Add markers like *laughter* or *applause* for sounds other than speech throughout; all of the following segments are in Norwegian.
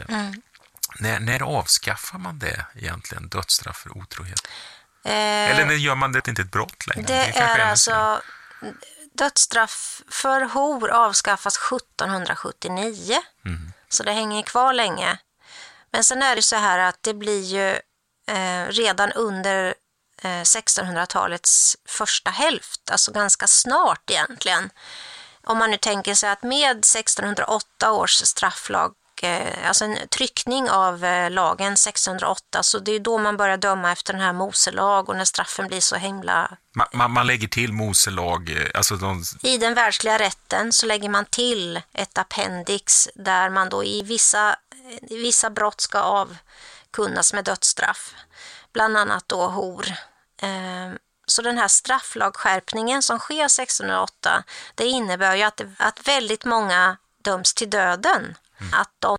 egentligen. Mm. När, när avskaffar man det egentligen, dödsstraff för otrohet? Eh, Eller när gör man det inte ett brott längre? Det, det är alltså... Dödsstraff för hor avskaffas 1779. Mm. Så det hänger kvar länge. Men sen är det så här att det blir ju eh, redan under 1600-talets eh, första hälft, alltså ganska snart egentligen. Om man nu tänker sig att med 1608 års strafflag, eh, alltså en tryckning av eh, lagen 608, så det är då man börjar döma efter den här Moselag och när straffen blir så himla... Man, man, man lägger till Moselag, alltså de... I den världsliga rätten så lägger man till ett appendix där man då i vissa, vissa brott ska avkunnas med dödsstraff bland annat då hor. Ehm, så den här strafflagskärpningen som sker 1608, det innebär ju att, att väldigt många döms till döden. Att de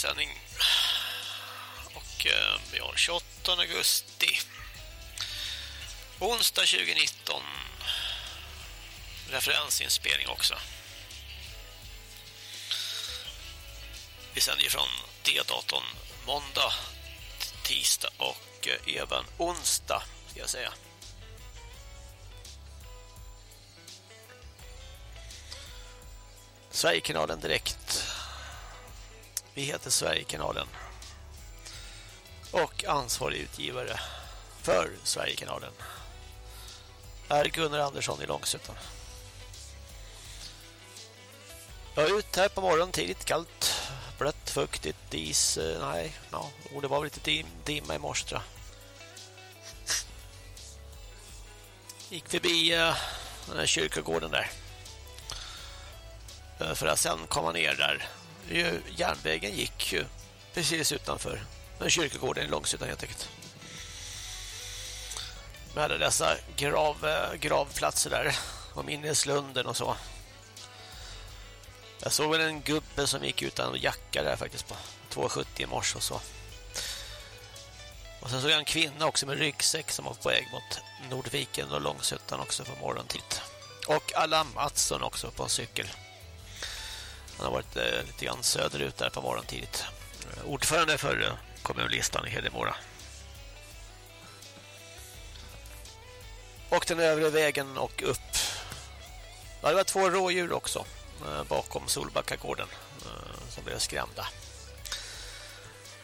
direktsändning. Och eh, vi har 28 augusti. Onsdag 2019. Referensinspelning också. Vi sänder ju från D-datorn måndag, tisdag och eh, även onsdag ska jag säga. Sverigekanalen direkt vi heter Sverigekanalen. Och ansvarig utgivare för Sverigekanalen är Gunnar Andersson i Långsuttan. Jag är ute här på morgonen tidigt, kallt, blött, fuktigt, is, eh, nej, ja, det var lite dim, dimma i morse tror jag. Gick förbi uh, den här kyrkogården där. Uh, för att sen komma ner där järnvägen gick ju precis utanför Men kyrkogården i Långshyttan helt enkelt. Med alla dessa grav, eh, gravplatser där och minneslunden och så. Jag såg väl en gubbe som gick utan jacka där faktiskt på 2,70 i morse och så. Och sen såg jag en kvinna också med ryggsäck som var på väg mot Nordviken och Långshyttan också på morgontid. Och Allan Mattsson också på en cykel. Han har varit eh, lite grann söderut där på morgonen tidigt. Eh, ordförande för eh, kommunlistan i Hedemora. Och den övre vägen och upp. Det var två rådjur också eh, bakom Solbackagården som blev skrämda.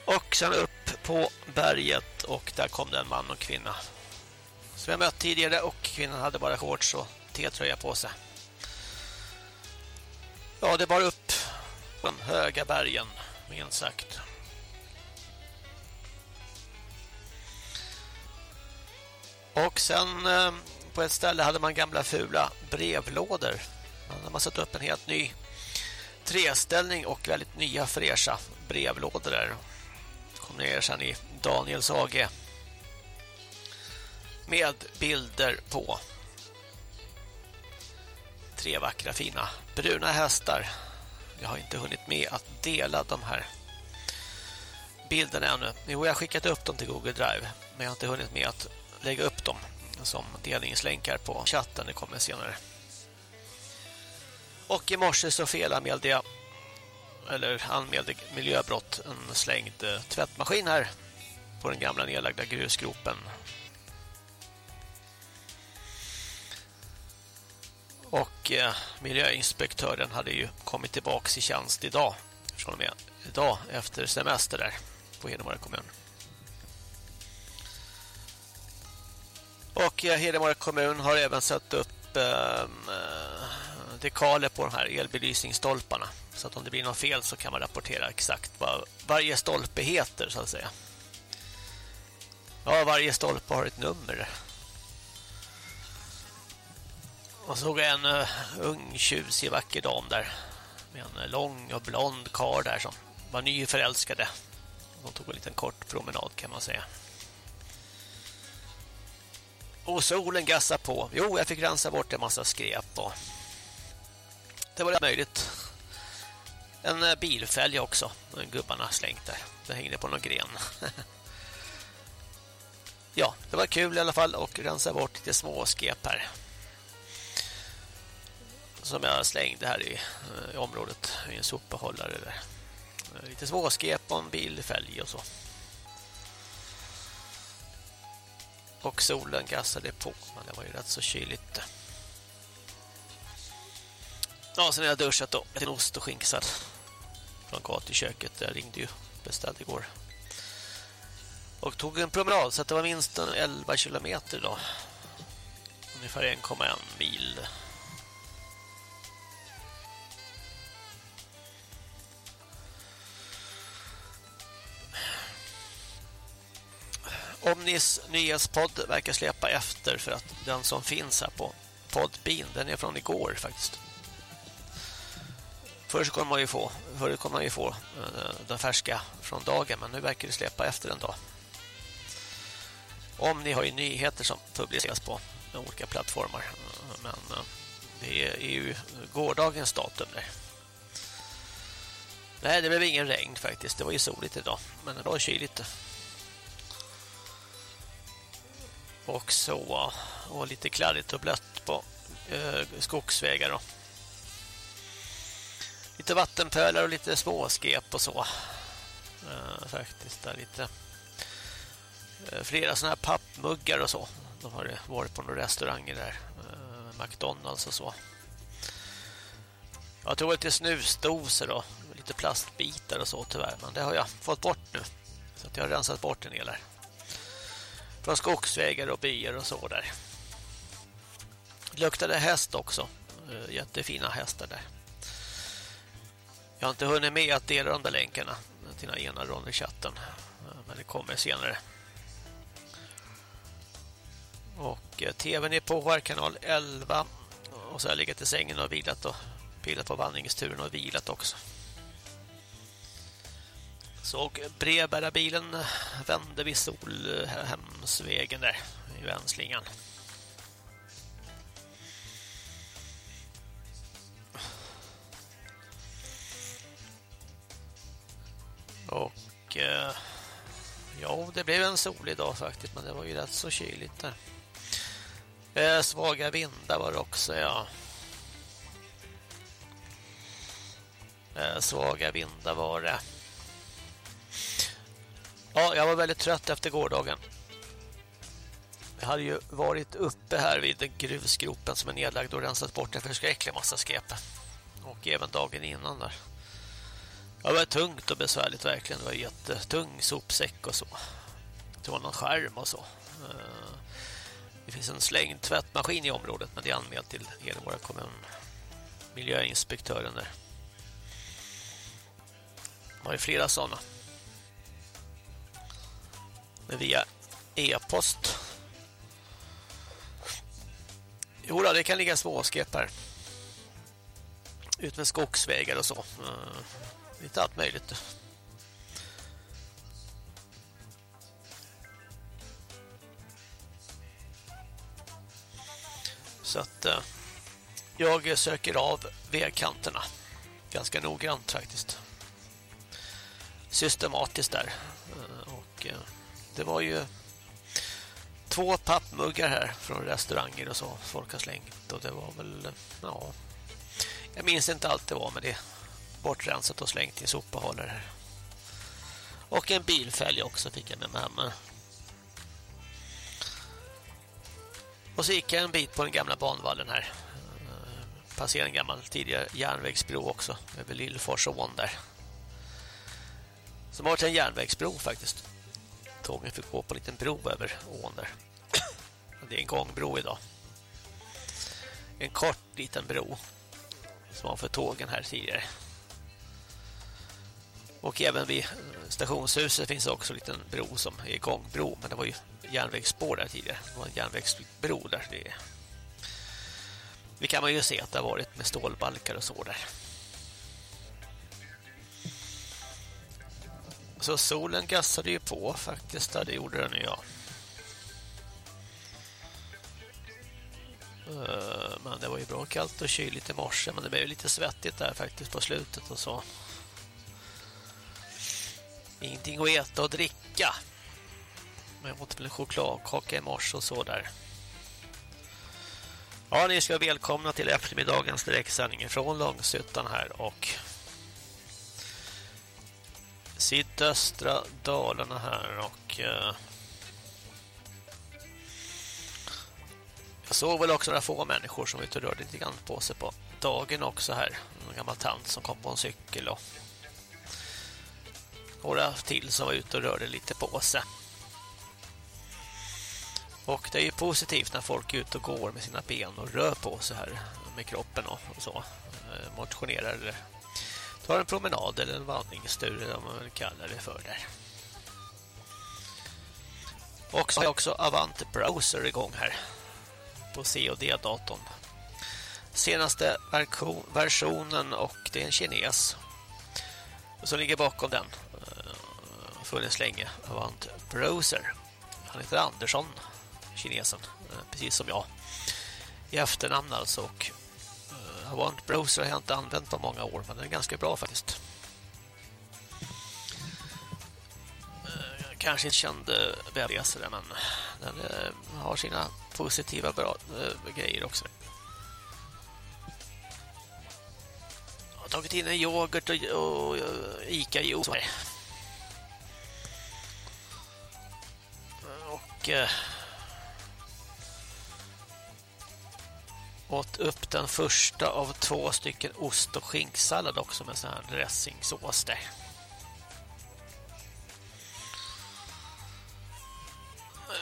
Och sen upp på berget och där kom det en man och kvinna. Som jag mött tidigare och kvinnan hade bara shorts och t-tröja på sig. Ja, det var upp den höga bergen, minst sagt. Och sen eh, på ett ställe hade man gamla fula brevlådor. Man hade satt upp en helt ny treställning och väldigt nya fräscha brevlådor där. Kom ner sen i Daniels AG med bilder på tre vackra fina bruna hästar Jag har inte hunnit med att dela de här bilderna ännu. Jo, jag har skickat upp dem till Google Drive. Men jag har inte hunnit med att lägga upp dem som delningslänkar på chatten. Det kommer senare. Och i morse så felanmälde jag eller anmälde miljöbrott en slängd eh, tvättmaskin här på den gamla nedlagda grusgropen. Och eh, miljöinspektören hade ju kommit tillbaks i tjänst idag från och med idag efter semester där på Hedemora kommun. Och eh, Hedemora kommun har även satt upp ehm, eh, dekaler på de här elbelysningsstolparna. Så att om det blir något fel så kan man rapportera exakt vad varje stolpe heter så att säga. Ja, varje stolpe har ett nummer. Och såg en uh, ung tjusig vacker dam där med en lång och blond kar där som var nyförälskade. De tog en liten kort promenad kan man säga. Och solen gassade på. Jo, jag fick rensa bort en massa skräp och det var det möjligt. En eh, bilfälg också. Gubbarna slängt där. Det hängde på någon gren. *laughs* ja, det var kul i alla fall och rensa bort lite små skräp här. Som jag slängde här i, eh, i området i en sopbehållare där. Eh, lite småskep och en bilfälg och så. Och solen gassade på, men det var ju rätt så kyligt. Ja, sen har jag duschat då. En ost och skinksad. Från gatuköket. Jag ringde ju. Beställde igår. Och tog en promenad så det var minst 11 kilometer då. Ungefär 1,1 mil. Omnis nyhetspodd verkar släppa efter för att den som finns här på Podbean, den är från igår faktiskt. Förr kommer man ju få, man ju få eh, den färska från dagen, men nu verkar det släppa efter en dag. Omni har ju nyheter som publiceras på olika plattformar, men eh, det är ju gårdagens datum där. Nej, det blev ingen regn faktiskt. Det var ju soligt idag, men det var kyligt. Och så och lite kladdigt och blött på eh, skogsvägar då lite vattenpölar och lite småskep och så. Eh, faktiskt där lite eh, flera sådana här pappmuggar och så. De har varit på några restauranger där. Uh, McDonalds och så. Jag tror lite snusdoser och lite plastbitar och så tyvärr. Men det har jag fått bort nu. Så att jag har rensat bort en del där. Från skogsvägar och byar och så där. Luktade häst också. Jättefina hästar där. Jag har inte hunnit med att dela de där länkarna till den ena i chatten men det kommer senare. Och eh, tvn är på här kanal 11 och så har jag legat i sängen och vilat och pillat på vandringsturen och vilat också. Såg brevbärarbilen vände vid Solhemsvägen där i vänslingan. Och eh, ja, det blev en solig dag faktiskt, men det var ju rätt så kyligt där. Eh, svaga vindar var det också, ja. Eh, svaga vindar var det. Ja, jag var väldigt trött efter gårdagen. Jag hade ju varit uppe här vid den grusgropen som är nedlagd och rensat bort en förskräcklig massa skräp. Och även dagen innan där. Det var tungt och besvärligt verkligen. Det var jättetung sopsäck och så. Det var någon skärm och så. Eh, det finns en slängd tvättmaskin i området men det är anmält till Hedemora kommun. Miljöinspektören där. Det var ju flera sådana. Via e-post. Jo då, det kan ligga småskräp här. Ut med skogsvägar och så. Uh, Lite allt möjligt. Så att uh, jag söker av vägkanterna ganska noggrant faktiskt. Systematiskt där. Uh, och det var ju två pappmuggar här från restauranger och så folk har slängt och det var väl ja jag minns inte allt det var men det bortrensat och slängt i sopahållare här. Och en bilfälg också fick jag med mig hemma. Och så gick jag en bit på den gamla banvallen här. Passerade en gammal tidigare järnvägsbro också över Lillfors och där. Som har varit en järnvägsbro faktiskt. Tågen fick gå på en liten bro över ån där. Det är en gångbro idag. En kort liten bro som var för tågen här tidigare. Och även vid stationshuset finns också en liten bro som är gångbro. Men det var ju järnvägsspår där tidigare. Det var en järnvägsbro där. Det, det kan man ju se att det har varit med stålbalkar och så där. Så solen gassade ju på faktiskt. Det gjorde den ja. Eh, men det var ju bra kallt och kyligt i morse. Men det blev lite svettigt där faktiskt på slutet och så. Ingenting att äta och dricka. Men jag åt väl en chokladkaka i morse och så där. Ja, ni ska välkomna till eftermiddagens direktsändning från Långsuttan här och sydöstra Dalarna här och eh, jag såg väl också några få människor som ute och rörde lite grann på sig på dagen också här. En gammal tant som kom på en cykel och några till som var ute och rörde lite på sig. Och det är ju positivt när folk är ute och går med sina ben och rör på sig här med kroppen och så. Eh, motionerar eller tar en promenad eller en vandringstur eller vad man kallar det för där. Och så har jag också Avant Browser igång här på COD-datorn. Senaste versionen och det är en kines som ligger bakom den. Eh, funnits länge, Avant Browser. Han heter Andersson kinesen, eh, precis som jag. I efternamn alltså och Avant Browser har jag inte använt på många år men den är ganska bra faktiskt. Uh, kanske inte kände webbläsare men den uh, har sina positiva bra uh, grejer också. Jag har tagit in en yoghurt och, och Ica-juice. Och åt upp den första av två stycken ost- och skinksallad också med sån här dressingsås där.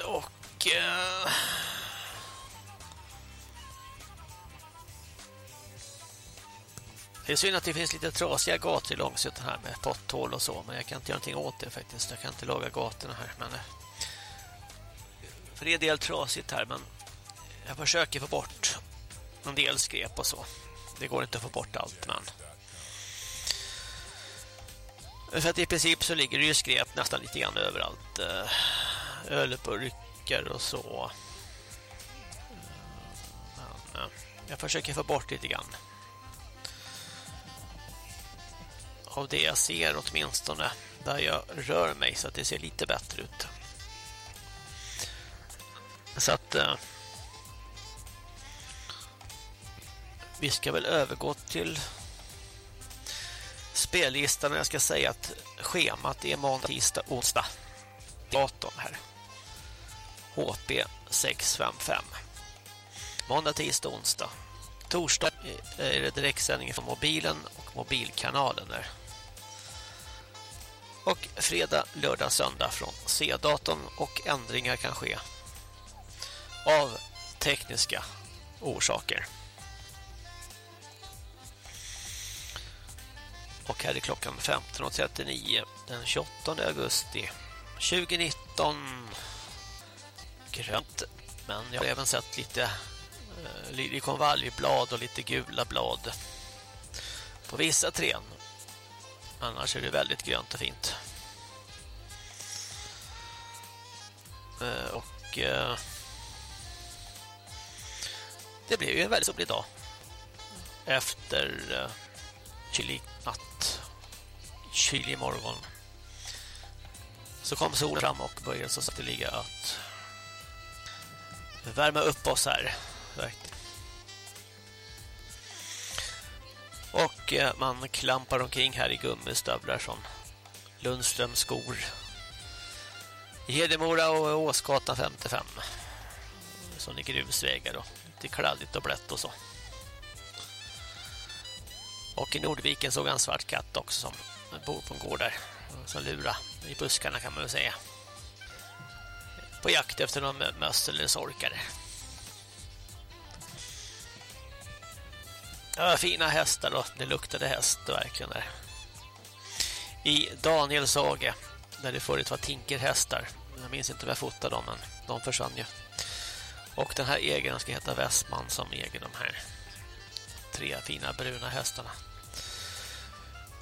Och... Eh, det är synd att det finns lite trasiga gator i Långsötan här med potthål och så, men jag kan inte göra någonting åt det faktiskt. Jag kan inte laga gatorna här, men... Eh, för det är del trasigt här, men jag försöker få bort en del skrep och så. Det går inte att få bort allt, men... För att i princip så ligger det ju skrep nästan lite grann överallt. Eh, ölburkar och så. Men eh, jag försöker få bort lite grann. Av det jag ser åtminstone. Där jag rör mig så att det ser lite bättre ut. Så att... Vi ska väl övergå till spellistan jag ska säga att schemat är måndag, tisdag, onsdag. Datum här. HP 655. Måndag, tisdag, onsdag. Torsdag är det direktsändning från mobilen och mobilkanalen där. Och fredag, lördag, söndag från C-datorn och ändringar kan ske av tekniska orsaker. Och här är klockan 15.39 den 28 augusti 2019. Grönt. Men jag har även sett lite eh, lilikonvaljblad och lite gula blad på vissa trän. Annars är det väldigt grönt och fint. Eh, och eh, det blev ju en väldigt solig dag efter kylig natt, kylig morgon så kom solen fram och började så sakteliga att värma upp oss här. Och eh, man klampar omkring här i gummistövlar som Lundströms skor. I Hedemora och Åsgatan 55. Som är grusvägar och lite kladdigt och blött och så. Och i Nordviken såg en svart katt också som bor på en gård där. Som lura i buskarna kan man väl säga. På jakt efter någon möss eller sorkare. Ja, fina hästar då. Det luktade häst verkligen där. I Daniels saga, där det förut var tinkerhästar. Jag minns inte om jag fotade dem men de försvann ju. Och den här ägaren ska heta Westman som äger de här tre fina bruna hästarna.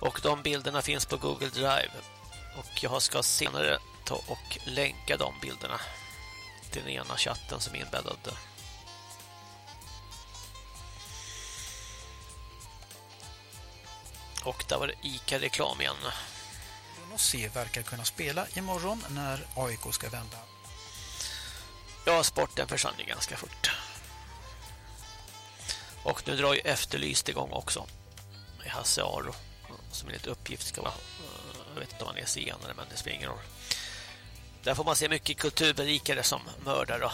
Och de bilderna finns på Google Drive. Och jag ska senare ta och länka de bilderna till den ena chatten som är inbäddad. Och där var det ICA-reklam igen. C verkar kunna spela imorgon när AIK ska vända. Ja, sporten försvann ju ganska fort. Och nu drar ju Efterlyst igång också. Hasse Aro som enligt uppgift ska vara jag vet inte om han är senare men det spelar ingen roll. Där får man se mycket kulturberikare som mördar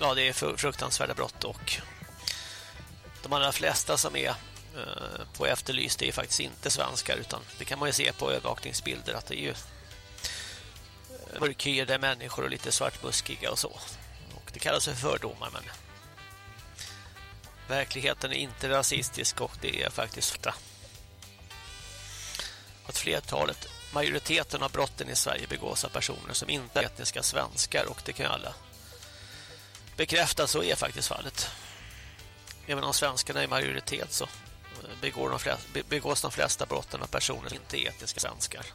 ja, det är fruktansvärda brott och de allra flesta som är eh, på efterlyst är faktiskt inte svenskar utan det kan man ju se på övervakningsbilder att det är ju eh, mörkhyade människor och lite svartbuskiga och så. Och det kallas för fördomar men verkligheten är inte rasistisk och det är faktiskt att flertalet, majoriteten av brotten i Sverige begås av personer som inte är etniska svenskar och det kan ju alla bekräfta så är faktiskt fallet. Även om svenskarna är majoritet så begås de flesta brotten av personer som inte är etniska svenskar.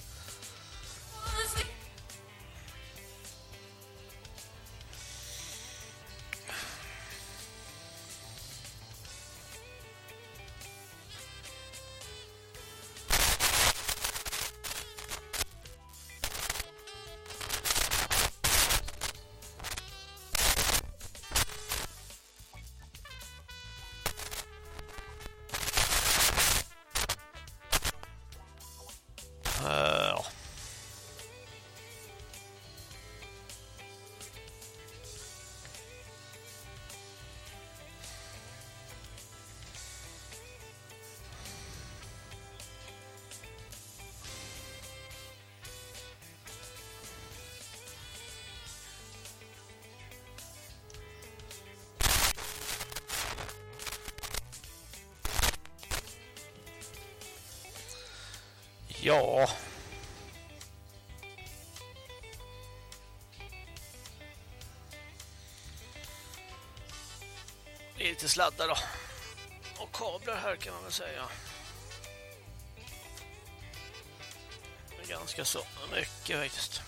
Ja. Det är lite sladdar då. Och kablar här kan man väl säga. Ganska så mycket faktiskt.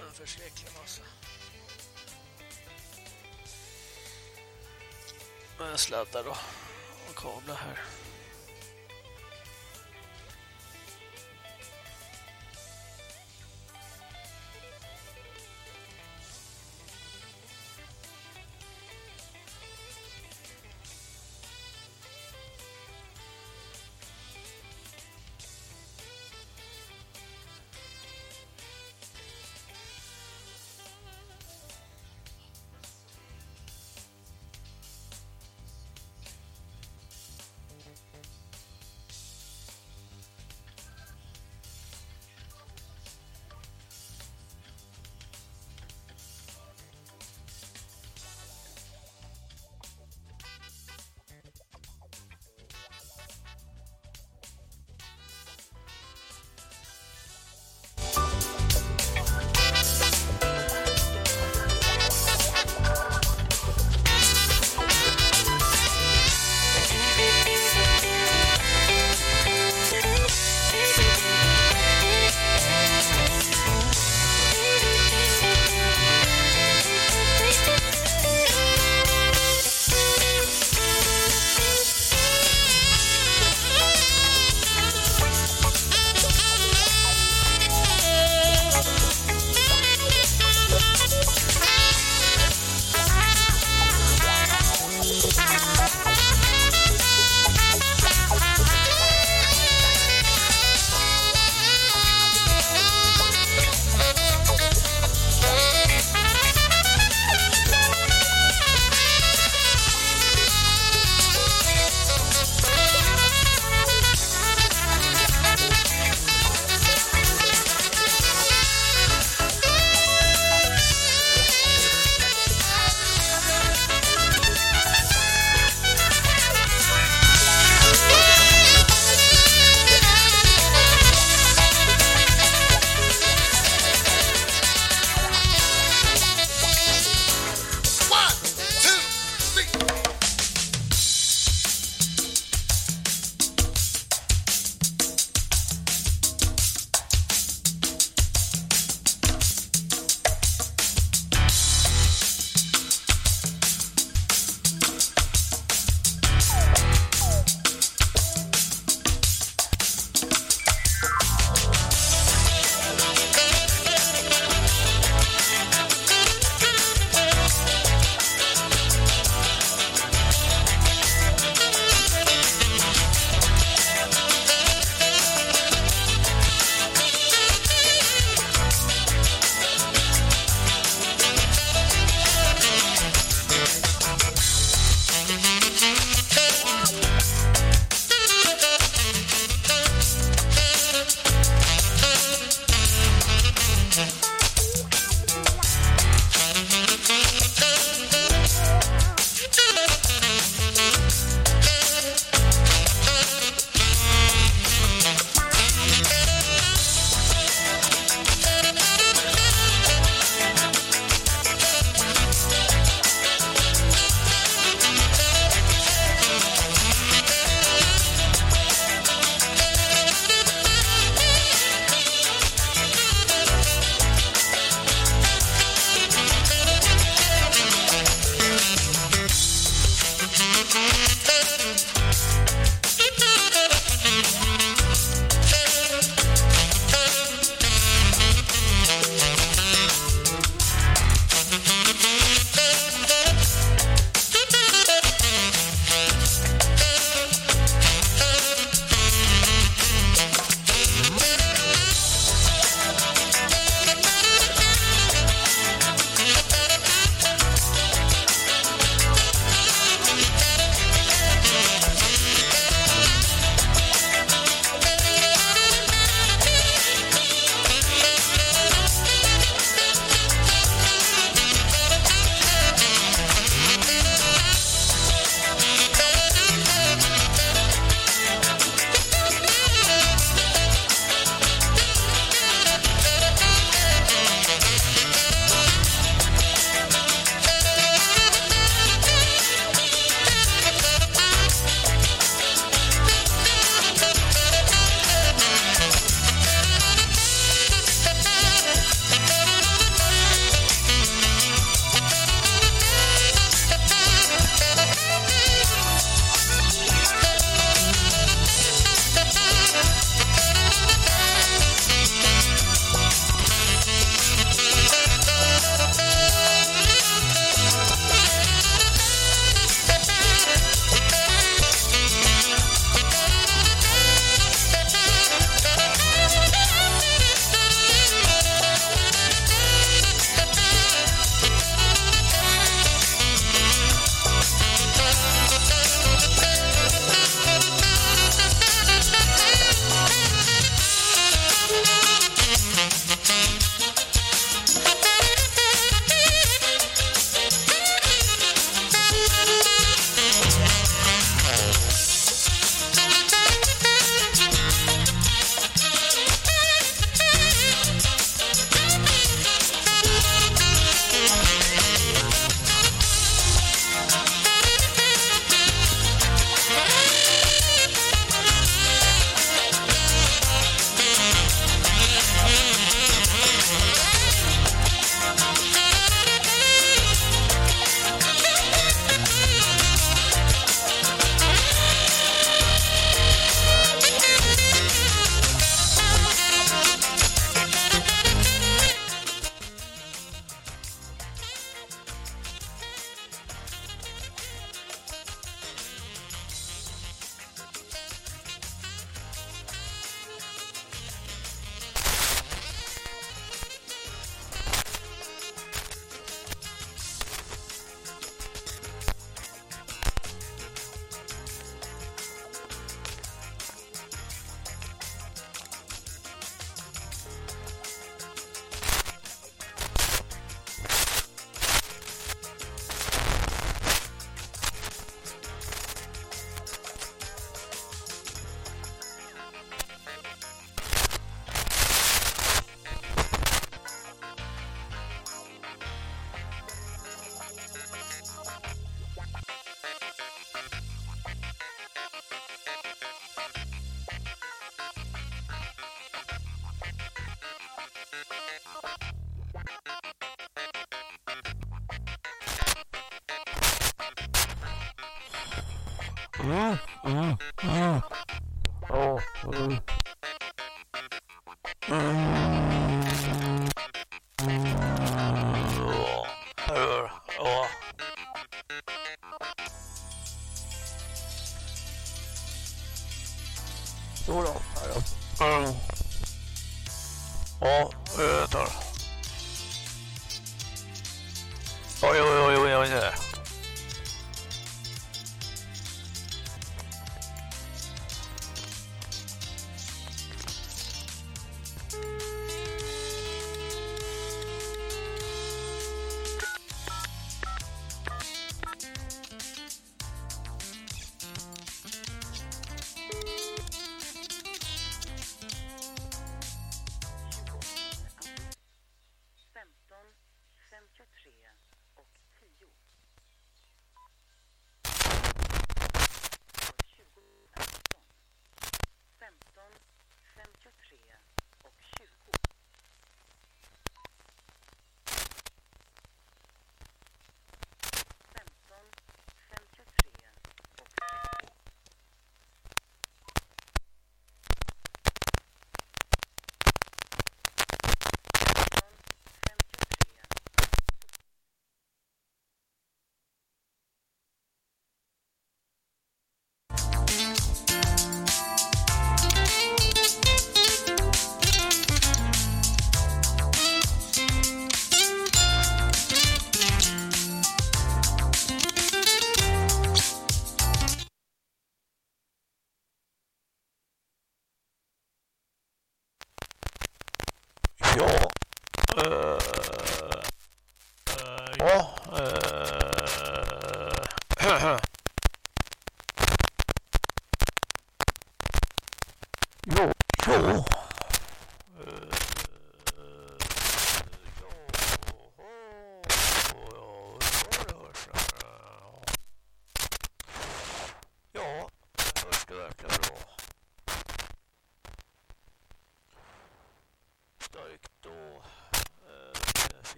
En förskräcklig massa. Sladdar då kablar här.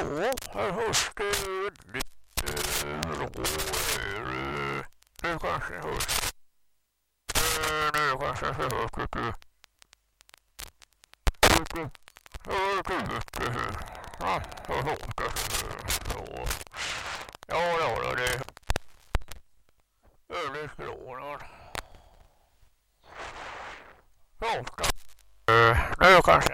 Jo, här hörs det lite råare. Nu kanske hörs. Nu kanske hörs lite. Lite. Hör lite. Ja, jag låter. Så. Ja, ja, det är väldigt förvånad. Ja, nu kanske.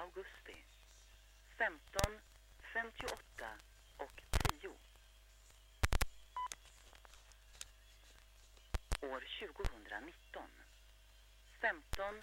augusti 15, 58 och 10. År 2019 15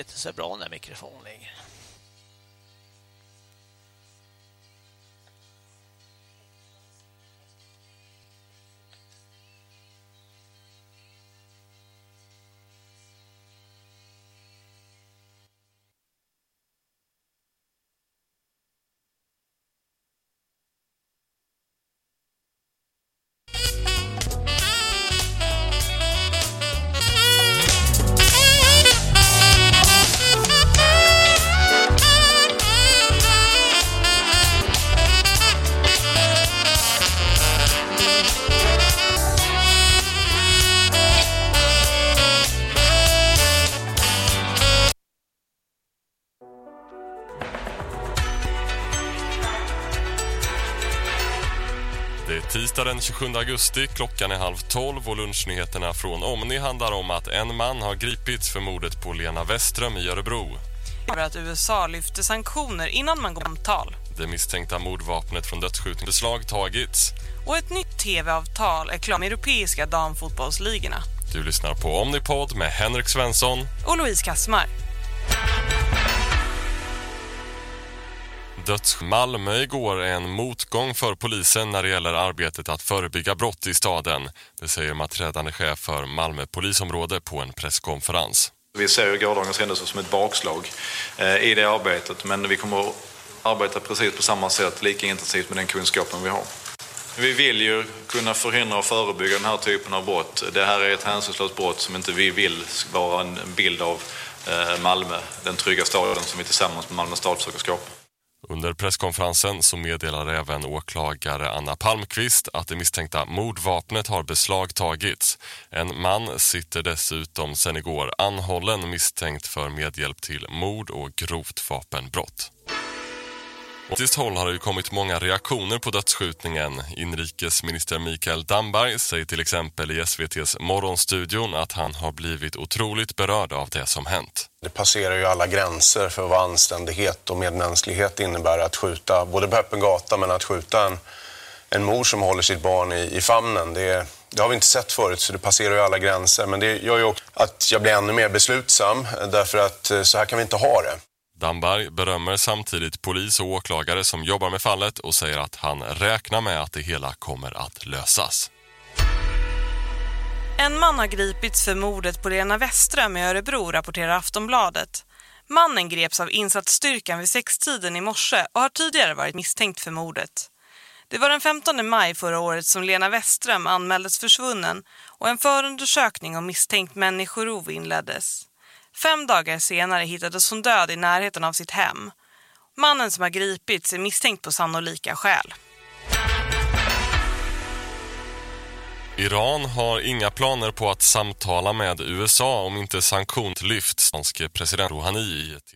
inte så bra när mikrofonen ligger. Den 27 augusti. Klockan är halv tolv och lunchnyheterna från Omni handlar om att en man har gripits för mordet på Lena Westström i Örebro. Att USA lyfter sanktioner innan man går om tal. Det misstänkta mordvapnet från dödsskjutning beslagtagits. Och ett nytt tv-avtal är klart med europeiska damfotbollsligorna. Du lyssnar på Omnipod med Henrik Svensson och Louise Kassmar. Döds Malmö igår är en motgång för polisen när det gäller arbetet att förebygga brott i staden. Det säger maträdande chef för Malmö polisområde på en presskonferens. Vi ser ju gårdagens händelse som ett bakslag eh, i det arbetet men vi kommer att arbeta precis på samma sätt, lika intensivt med den kunskapen vi har. Vi vill ju kunna förhindra och förebygga den här typen av brott. Det här är ett hänsynslöst brott som inte vi vill ska vara en bild av eh, Malmö, den trygga staden som vi tillsammans med Malmö stad försöker skapa. Under presskonferensen så meddelar även åklagare Anna Palmqvist att det misstänkta mordvapnet har beslagtagits. En man sitter dessutom sedan igår anhållen misstänkt för medhjälp till mord och grovt vapenbrott. Åt håll har det kommit många reaktioner på dödsskjutningen. Inrikesminister Mikael Damberg säger till exempel i SVTs morgonstudion att han har blivit otroligt berörd av det som hänt. Det passerar ju alla gränser för vad anständighet och medmänsklighet innebär att skjuta, både på öppen gata men att skjuta en, en mor som håller sitt barn i, i famnen. Det, det har vi inte sett förut så det passerar ju alla gränser men det gör ju också att jag blir ännu mer beslutsam därför att eh, så här kan vi inte ha det. Damberg berömmer samtidigt polis och åklagare som jobbar med fallet och säger att han räknar med att det hela kommer att lösas. En man har gripits för mordet på Lena Westström i Örebro, rapporterar Aftonbladet. Mannen greps av insatsstyrkan vid sextiden i morse och har tidigare varit misstänkt för mordet. Det var den 15 maj förra året som Lena Westström anmäldes försvunnen och en förundersökning om misstänkt människorov inleddes. Fem dagar senare hittades hon död i närheten av sitt hem. Mannen som har gripits är misstänkt på sannolika skäl. Iran har inga planer på att samtala med USA om inte sanktion lyfts, president Rouhani i ett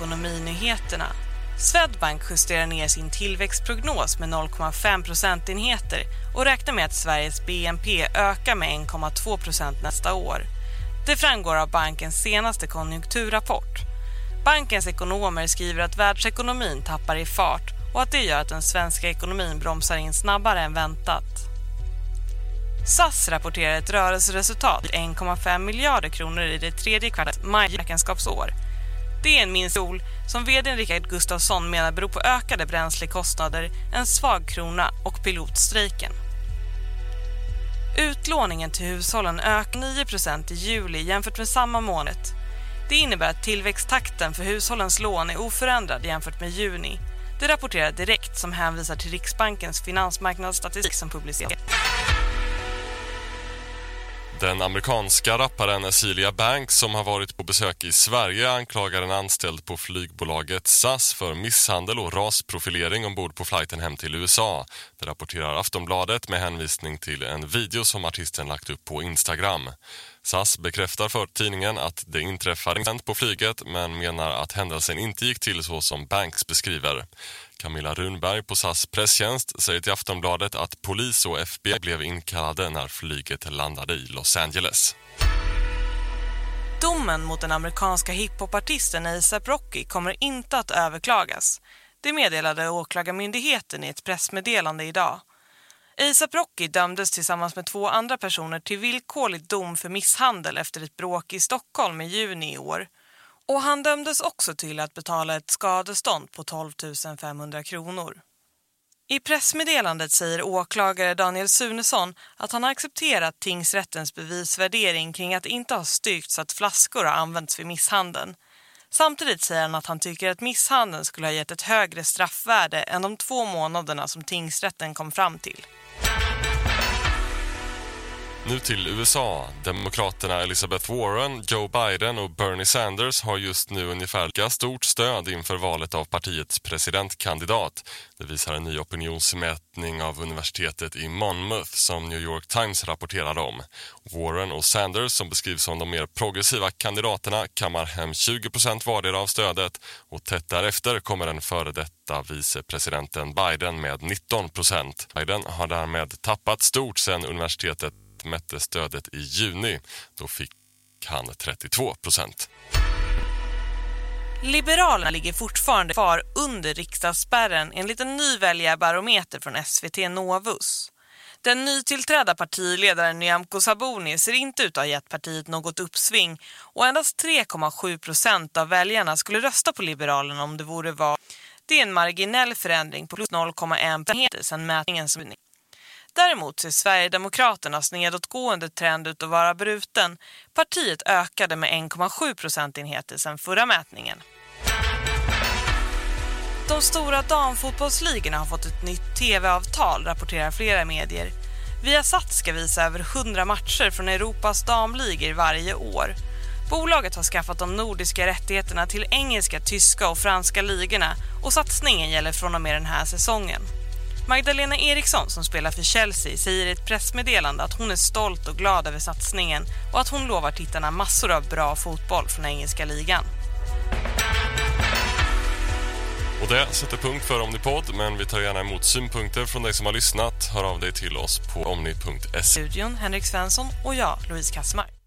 ekonominyheterna. Swedbank justerar ner sin tillväxtprognos med 0,5 procentenheter och räknar med att Sveriges BNP ökar med 1,2 procent nästa år. Det framgår av bankens senaste konjunkturrapport. Bankens ekonomer skriver att världsekonomin tappar i fart och att det gör att den svenska ekonomin bromsar in snabbare än väntat. SAS rapporterar ett rörelseresultat 1,5 miljarder kronor i det tredje kvartalet maj-räkenskapsår. Det är en minst sol som vd Rickard Gustafsson menar beror på ökade bränslekostnader, en svag krona och pilotstrejken. Utlåningen till hushållen ökar 9% i juli jämfört med samma månad det innebär att tillväxttakten för hushållens lån är oförändrad jämfört med juni. Det rapporterar direkt som hänvisar till Riksbankens finansmarknadsstatistik som publiceras. Den amerikanska rapparen Celia Banks som har varit på besök i Sverige anklagar en anställd på flygbolaget SAS för misshandel och rasprofilering ombord på flighten hem till USA. Det rapporterar Aftonbladet med hänvisning till en video som artisten lagt upp på Instagram. SAS bekräftar för tidningen att det inträffade på flyget men menar att händelsen inte gick till så som Banks beskriver. Camilla Runberg på SAS presstjänst säger till Aftonbladet att polis och FBI blev inkallade när flyget landade i Los Angeles. Domen mot den amerikanska hiphopartisten ASAP Rocky kommer inte att överklagas. Det meddelade åklagarmyndigheten i ett pressmeddelande idag. ASAP Rocky dömdes tillsammans med två andra personer till villkorlig dom för misshandel efter ett bråk i Stockholm i juni i år. Och han dömdes också till att betala ett skadestånd på 12 500 kronor. I pressmeddelandet säger åklagare Daniel Sunesson att han har accepterat tingsrättens bevisvärdering kring att det inte har styrkts att flaskor har använts vid misshandeln. Samtidigt säger han att han tycker att misshandeln skulle ha gett ett högre straffvärde än de två månaderna som tingsrätten kom fram till. Nu till USA. Demokraterna Elizabeth Warren, Joe Biden och Bernie Sanders har just nu ungefär lika stort stöd inför valet av partiets presidentkandidat. Det visar en ny opinionsmätning av universitetet i Monmouth som New York Times rapporterade om. Warren och Sanders, som beskrivs som de mer progressiva kandidaterna, kammar hem 20 procent vardera av stödet och tätt därefter kommer den före detta vicepresidenten Biden med 19 procent. Biden har därmed tappat stort sedan universitetet mätte stödet i juni. Då fick han 32 procent. Liberalerna ligger fortfarande kvar under riksdagsspärren enligt en ny väljarbarometer från SVT Novus. Den nytillträdda partiledaren Nyamko Sabuni ser inte ut att ha gett partiet något uppsving och endast 3,7 procent av väljarna skulle rösta på Liberalerna om det vore val. Det är en marginell förändring på plus 0,1 procentenheter sedan mätningen som Däremot ser Sverigedemokraternas nedåtgående trend ut att vara bruten. Partiet ökade med 1,7 procentenheter sedan förra mätningen. De stora damfotbollsligorna har fått ett nytt tv-avtal, rapporterar flera medier. Viasat ska visa över 100 matcher från Europas damligor varje år. Bolaget har skaffat de nordiska rättigheterna till engelska, tyska och franska ligorna och satsningen gäller från och med den här säsongen. Magdalena Eriksson som spelar för Chelsea säger i ett pressmeddelande att hon är stolt och glad över satsningen och att hon lovar tittarna massor av bra fotboll från engelska ligan. Och det sätter punkt för Omnipod, men vi tar gärna emot synpunkter från dig som har lyssnat. Hör av dig till oss på omni.se. Studion Henrik Svensson och jag, Louise Kassmark.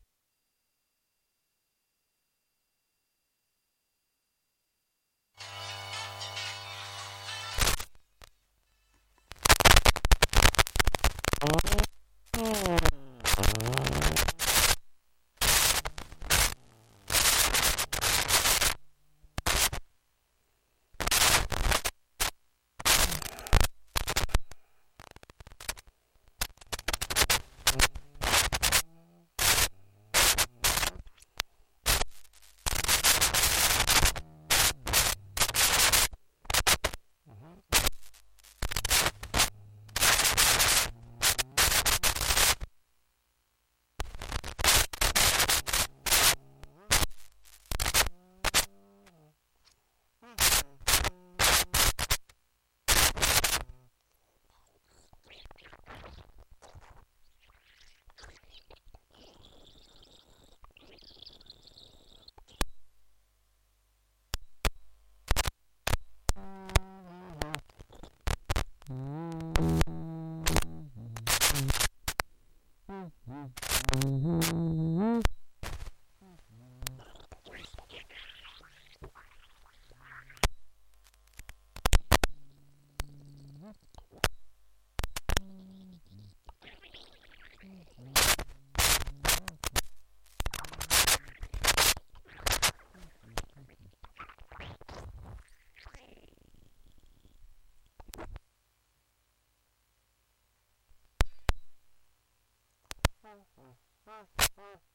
Mm-hmm.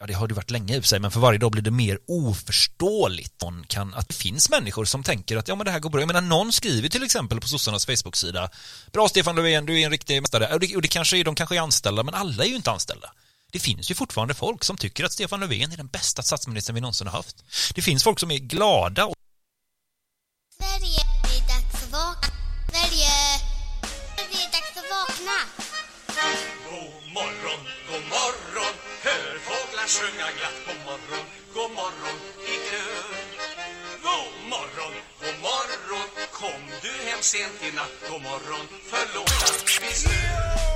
Ja det har det varit länge i men för varje dag blir det mer oförståeligt. Att det finns människor som tänker att ja men det här går bra. Jag menar någon skriver till exempel på sossarnas Facebook-sida Bra Stefan Löfven, du är en riktig mästare. Och det, och det kanske de kanske är anställda, men alla är ju inte anställda. Det finns ju fortfarande folk som tycker att Stefan Löfven är den bästa statsministern vi någonsin har haft. Det finns folk som är glada. Och... Sverige, sjunga glatt. God morgon, god morgon i kör. God morgon, god morgon, kom du hem sent i natt. God morgon, förlåt att vi stör.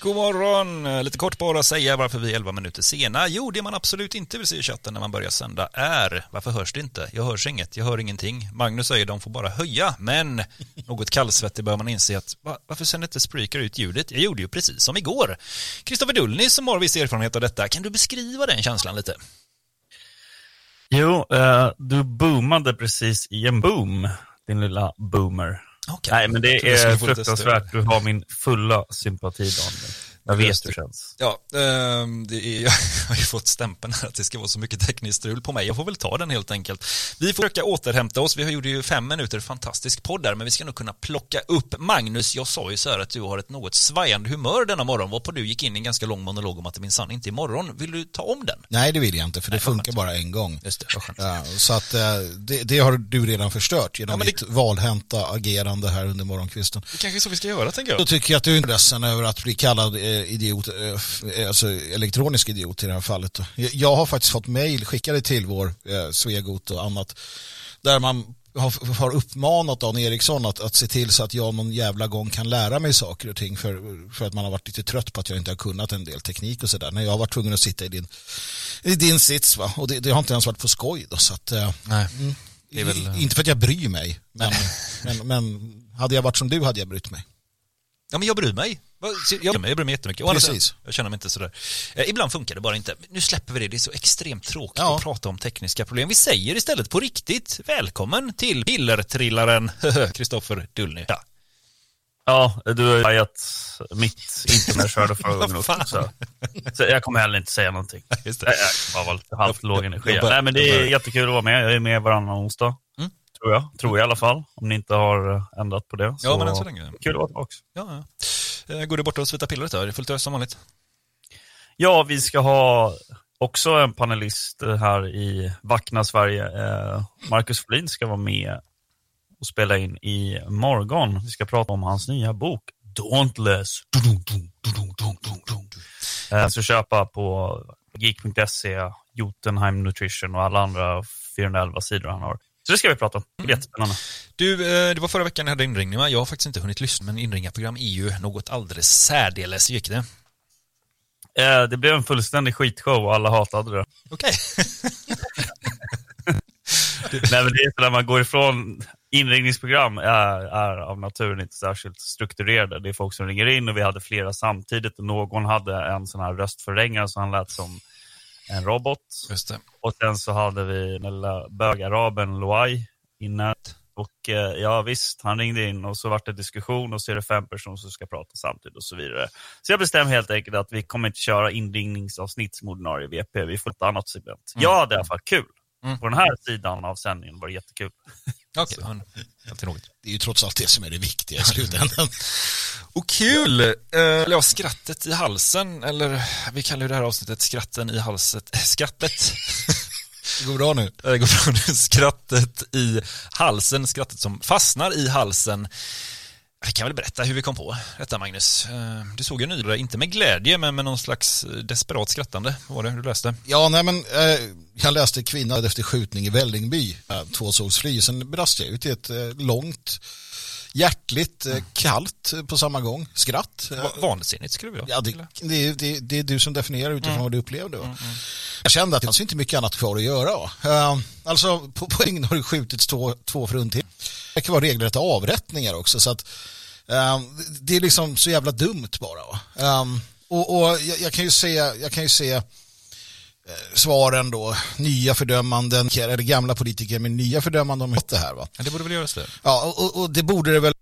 God morgon! Eh, Lite kort bara säga varför vi är 11 minuter sena. Jo, det man absolut inte vill se i chatten när man börjar sända är varför hörs det inte? Jag hörs inget, jag hör ingenting. Magnus säger de får bara höja, men något kallsvettig bör man inse att va, varför sänder inte Spreaker ut ljudet? Jag gjorde ju precis som igår. Kristoffer Dullny som har viss erfarenhet av detta, kan du beskriva den känslan lite? Jo, eh, du boomade precis i en boom, din lilla boomer. Okej. Nej, men det är fruktansvärt. Du har min fulla sympati, Daniel. Jag vet hur det känns. Ja, ehm, det är, *laughs* jag har ju fått stämpeln här att det ska vara så mycket tekniskt strul på mig. Jag får väl ta den helt enkelt. Vi får försöka återhämta oss. Vi har gjort ju fem minuter fantastisk podd där, men vi ska nog kunna plocka upp Magnus. Jag sa ju så här att du har ett något svajande humör denna morgon, varpå du gick in i en ganska lång monolog om att det minsann inte imorgon. Vill du ta om den? Nej, det vill jag inte, för det funkar bara en gång. Ja, så att eh, det, det har du redan förstört genom Ja, det... ditt valhänta agerande här under morgonkvisten. Det kanske är så vi ska göra, tänker jag. Då tycker jag att du är ledsen över att bli kallad eh, idiot, eh, eh, alltså elektronisk idiot i det här fallet. Jag- har faktiskt fått mejl skickade till vår eh, Svegot och annat där man har, har uppmanat Dan Eriksson att, att se till så att jag någon jävla gång kan lära mig saker och ting för, för att man har varit lite trött på att jag inte har kunnat en del teknik och sådär. När jag har varit tvungen att sitta i din, i din sits va? och det, det har inte ens varit på skoj då så att Nej, mm. väl- Inte för att jag bryr mig, men, men, men hade jag varit som du hade jag brytt mig. Ja, men jag bryr mig. Vad- Jag bryr mig, jag bryr mig jättemycket. Och Precis. Alltså, Jag känner mig inte sådär. Eh, ibland funkar det bara inte. Nu släpper vi det, det är så extremt tråkigt att prata om tekniska problem. Vi säger istället på riktigt, välkommen till pillertrillaren *laughs* Kristoffer Dullny. Ja. Ja, du har ju pajat mitt internet körde förra *laughs* gången också. Så. så jag kommer heller inte säga någonting. *laughs* Just det. Jag, jag bara var lite halvt låg energi. Nej, men det är jättekul att vara med. Jag är med varannan onsdag. Mm. Tror jag. Tror jag i alla fall. Om ni inte har endret ändrat på det. Ja, men än så länge. Kul att vara tillbaka. Ja, ja. Eh, Går du bort och svita piller då? Är det fullt ös som vanligt? Ja, vi ska ha också en panelist her här i Vackna Sverige. Markus Marcus Flin ska vara med och spela in i morgon. Vi ska prata om hans nya bok Dauntless. Eh, Så köpa på geek.se, Jotunheim Nutrition och alla andra 411 sidor han har. Så det ska vi prata om. Det blir jättespännande. Du, eh, det var förra veckan jag hade inringning? Jag har faktiskt inte hunnit lyssna, men inringarprogram är ju något alldeles särdeles. Hur gick det? Eh, Det blev en fullständig skitshow och alla hatade det. Okej. *laughs* Nej, men det är så när man går ifrån inringningsprogram är, är av naturen inte särskilt strukturerade. Det är folk som ringer in och vi hade flera samtidigt och någon hade en sån här röstförlängare så han lät som en robot. Just det. Och sen så hade vi den lilla bögaraben Loai inne. Och eh, ja visst, han ringde in och så vart det diskussion och så är det fem personer som ska prata samtidigt och så vidare. Så jag bestämde helt enkelt att vi kommer inte köra inringningsavsnitt som ordinarie VP. Vi får ett annat segment. Mm. Ja, det är i alla fall kul. Mm. På den här sidan av sändningen var det jättekul. *laughs* Okej, men alltid något. Det är ju trots allt det som är det viktiga i slutändan. *laughs* Och kul! Eh, Eller ja, skrattet i halsen, eller vi kallar ju det här avsnittet skratten i halset, äh, skrattet. Det går bra nu. Det går bra nu. Skrattet i halsen, skrattet som fastnar i halsen. Vi kan väl berätta hur vi kom på detta, Magnus. Eh, Du såg ju nyligen, inte med glädje, men med någon slags desperat skrattande. Var det du läste? Ja, nej men eh, jag läste kvinna efter skjutning i Vällingby, eh, två sågs fri. Sen brast jag ut i ett eh, långt, hjärtligt, eh, kallt eh, på samma gång skratt. Eh, Va- Vansinnigt skulle vi ha. Ja, det, det, det, det är du som definierar utifrån Mm. vad du upplevde. Mm, Jag kände att det fanns inte mycket annat kvar att göra. Uh, Eh, alltså, på poängen har det skjutits två, två fruntimmer. Det kan vara regelrätta avrättningar också. Så att, um, det är liksom så jävla dumt bara. Va? Eh, och och jag, jag kan ju se, jag kan ju se eh, svaren då, nya fördömanden, eller gamla politiker med nya fördömanden om det här. Va? Ja, det borde väl göras det. Ja, och, och det borde det väl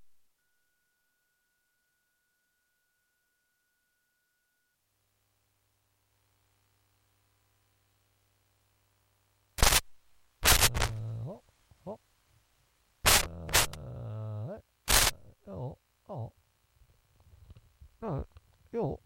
Ja, ja. Ja, ja.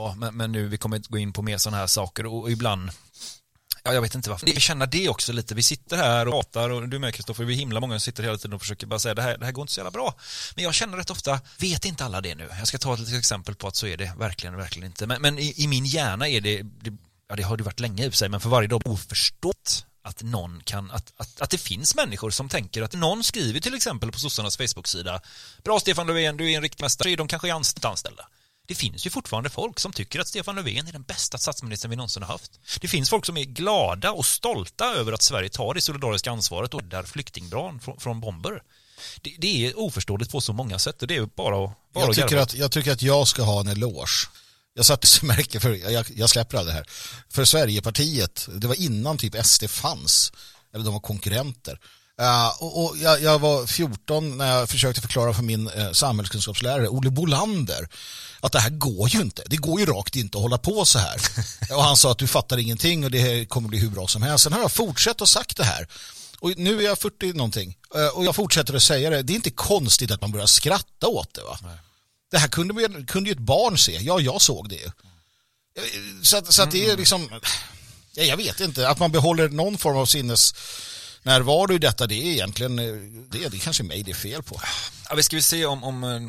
Ja, men, men nu, vi kommer gå in på mer sådana här saker och, och ibland Ja, jag vet inte varför. Jag känner det också lite. Vi sitter här och pratar och du med Kristoffer, vi är himla många som sitter hela tiden och försöker bara säga det här, det här går inte så jävla bra. Men jag känner rätt ofta, vet inte alla det nu? Jag ska ta ett exempel på att så är det verkligen, verkligen inte. Men, men i, i min hjärna är det, det, ja det har det varit länge i sig, men för varje dag oförstått att någon kan, att, att, att det finns människor som tänker att någon skriver till exempel på sossarnas Facebook-sida Bra Stefan Löfven, du är en riktig mästare, de kanske är anställda. Det finns ju fortfarande folk som tycker att Stefan Löfven är den bästa statsministern vi någonsin har haft. Det finns folk som är glada och stolta över att Sverige tar det solidariska ansvaret och räddar flyktingbarn från, från bomber. Det, det, är oförståeligt på så många sätt och det är bara att bara jag, tycker att, jag tycker att jag ska ha en eloge. Jag satte märke för, jag, jag släpper aldrig det här, för Sverigepartiet, det var innan typ SD fanns, eller de var konkurrenter. Uh, och, och jag, jag, var 14 när jag försökte förklara för min uh, samhällskunskapslärare Olle Bolander att det här går ju inte. Det går ju rakt inte att hålla på så här. *laughs* och han sa att du fattar ingenting och det kommer bli hur bra som helst. Sen har jag fortsatt och sagt det här. Och nu är jag 40 någonting. Uh, och jag fortsätter att säga det. Det är inte konstigt att man börjar skratta åt det va. Nej. Det här kunde, kunde ju ett barn se. Ja, jag såg det. Så, så att det är mm. liksom, ja, jag vet inte, att man behåller någon form av sinnes närvaro i detta, det är egentligen, det är, det är kanske mig det är fel på. Ja, vi ska vi se om, om eh,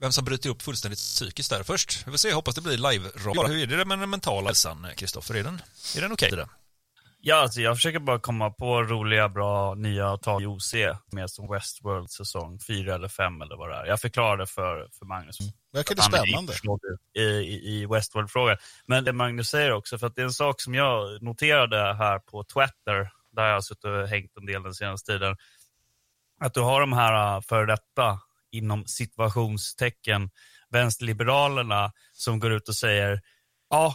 vem som bryter upp fullständigt psykiskt där först. Vi får se, jag hoppas det blir live-radio. Hur är det med den mentala hälsan, Kristoffer? Är den, är den okej? Okay? Ja, alltså jag försöker bara komma på roliga, bra, nya tag i OC med som Westworld säsong 4 eller 5 eller vad det är. Jag förklarade för, för Magnus. Mm. Verkar det spännande? I, i, i Westworld-frågan. Men det Magnus säger också, för att det är en sak som jag noterade här på Twitter, där jag har suttit och hängt en del den senaste tiden, att du har de här äh, före detta, inom situationstecken, vänsterliberalerna som går ut och säger ja,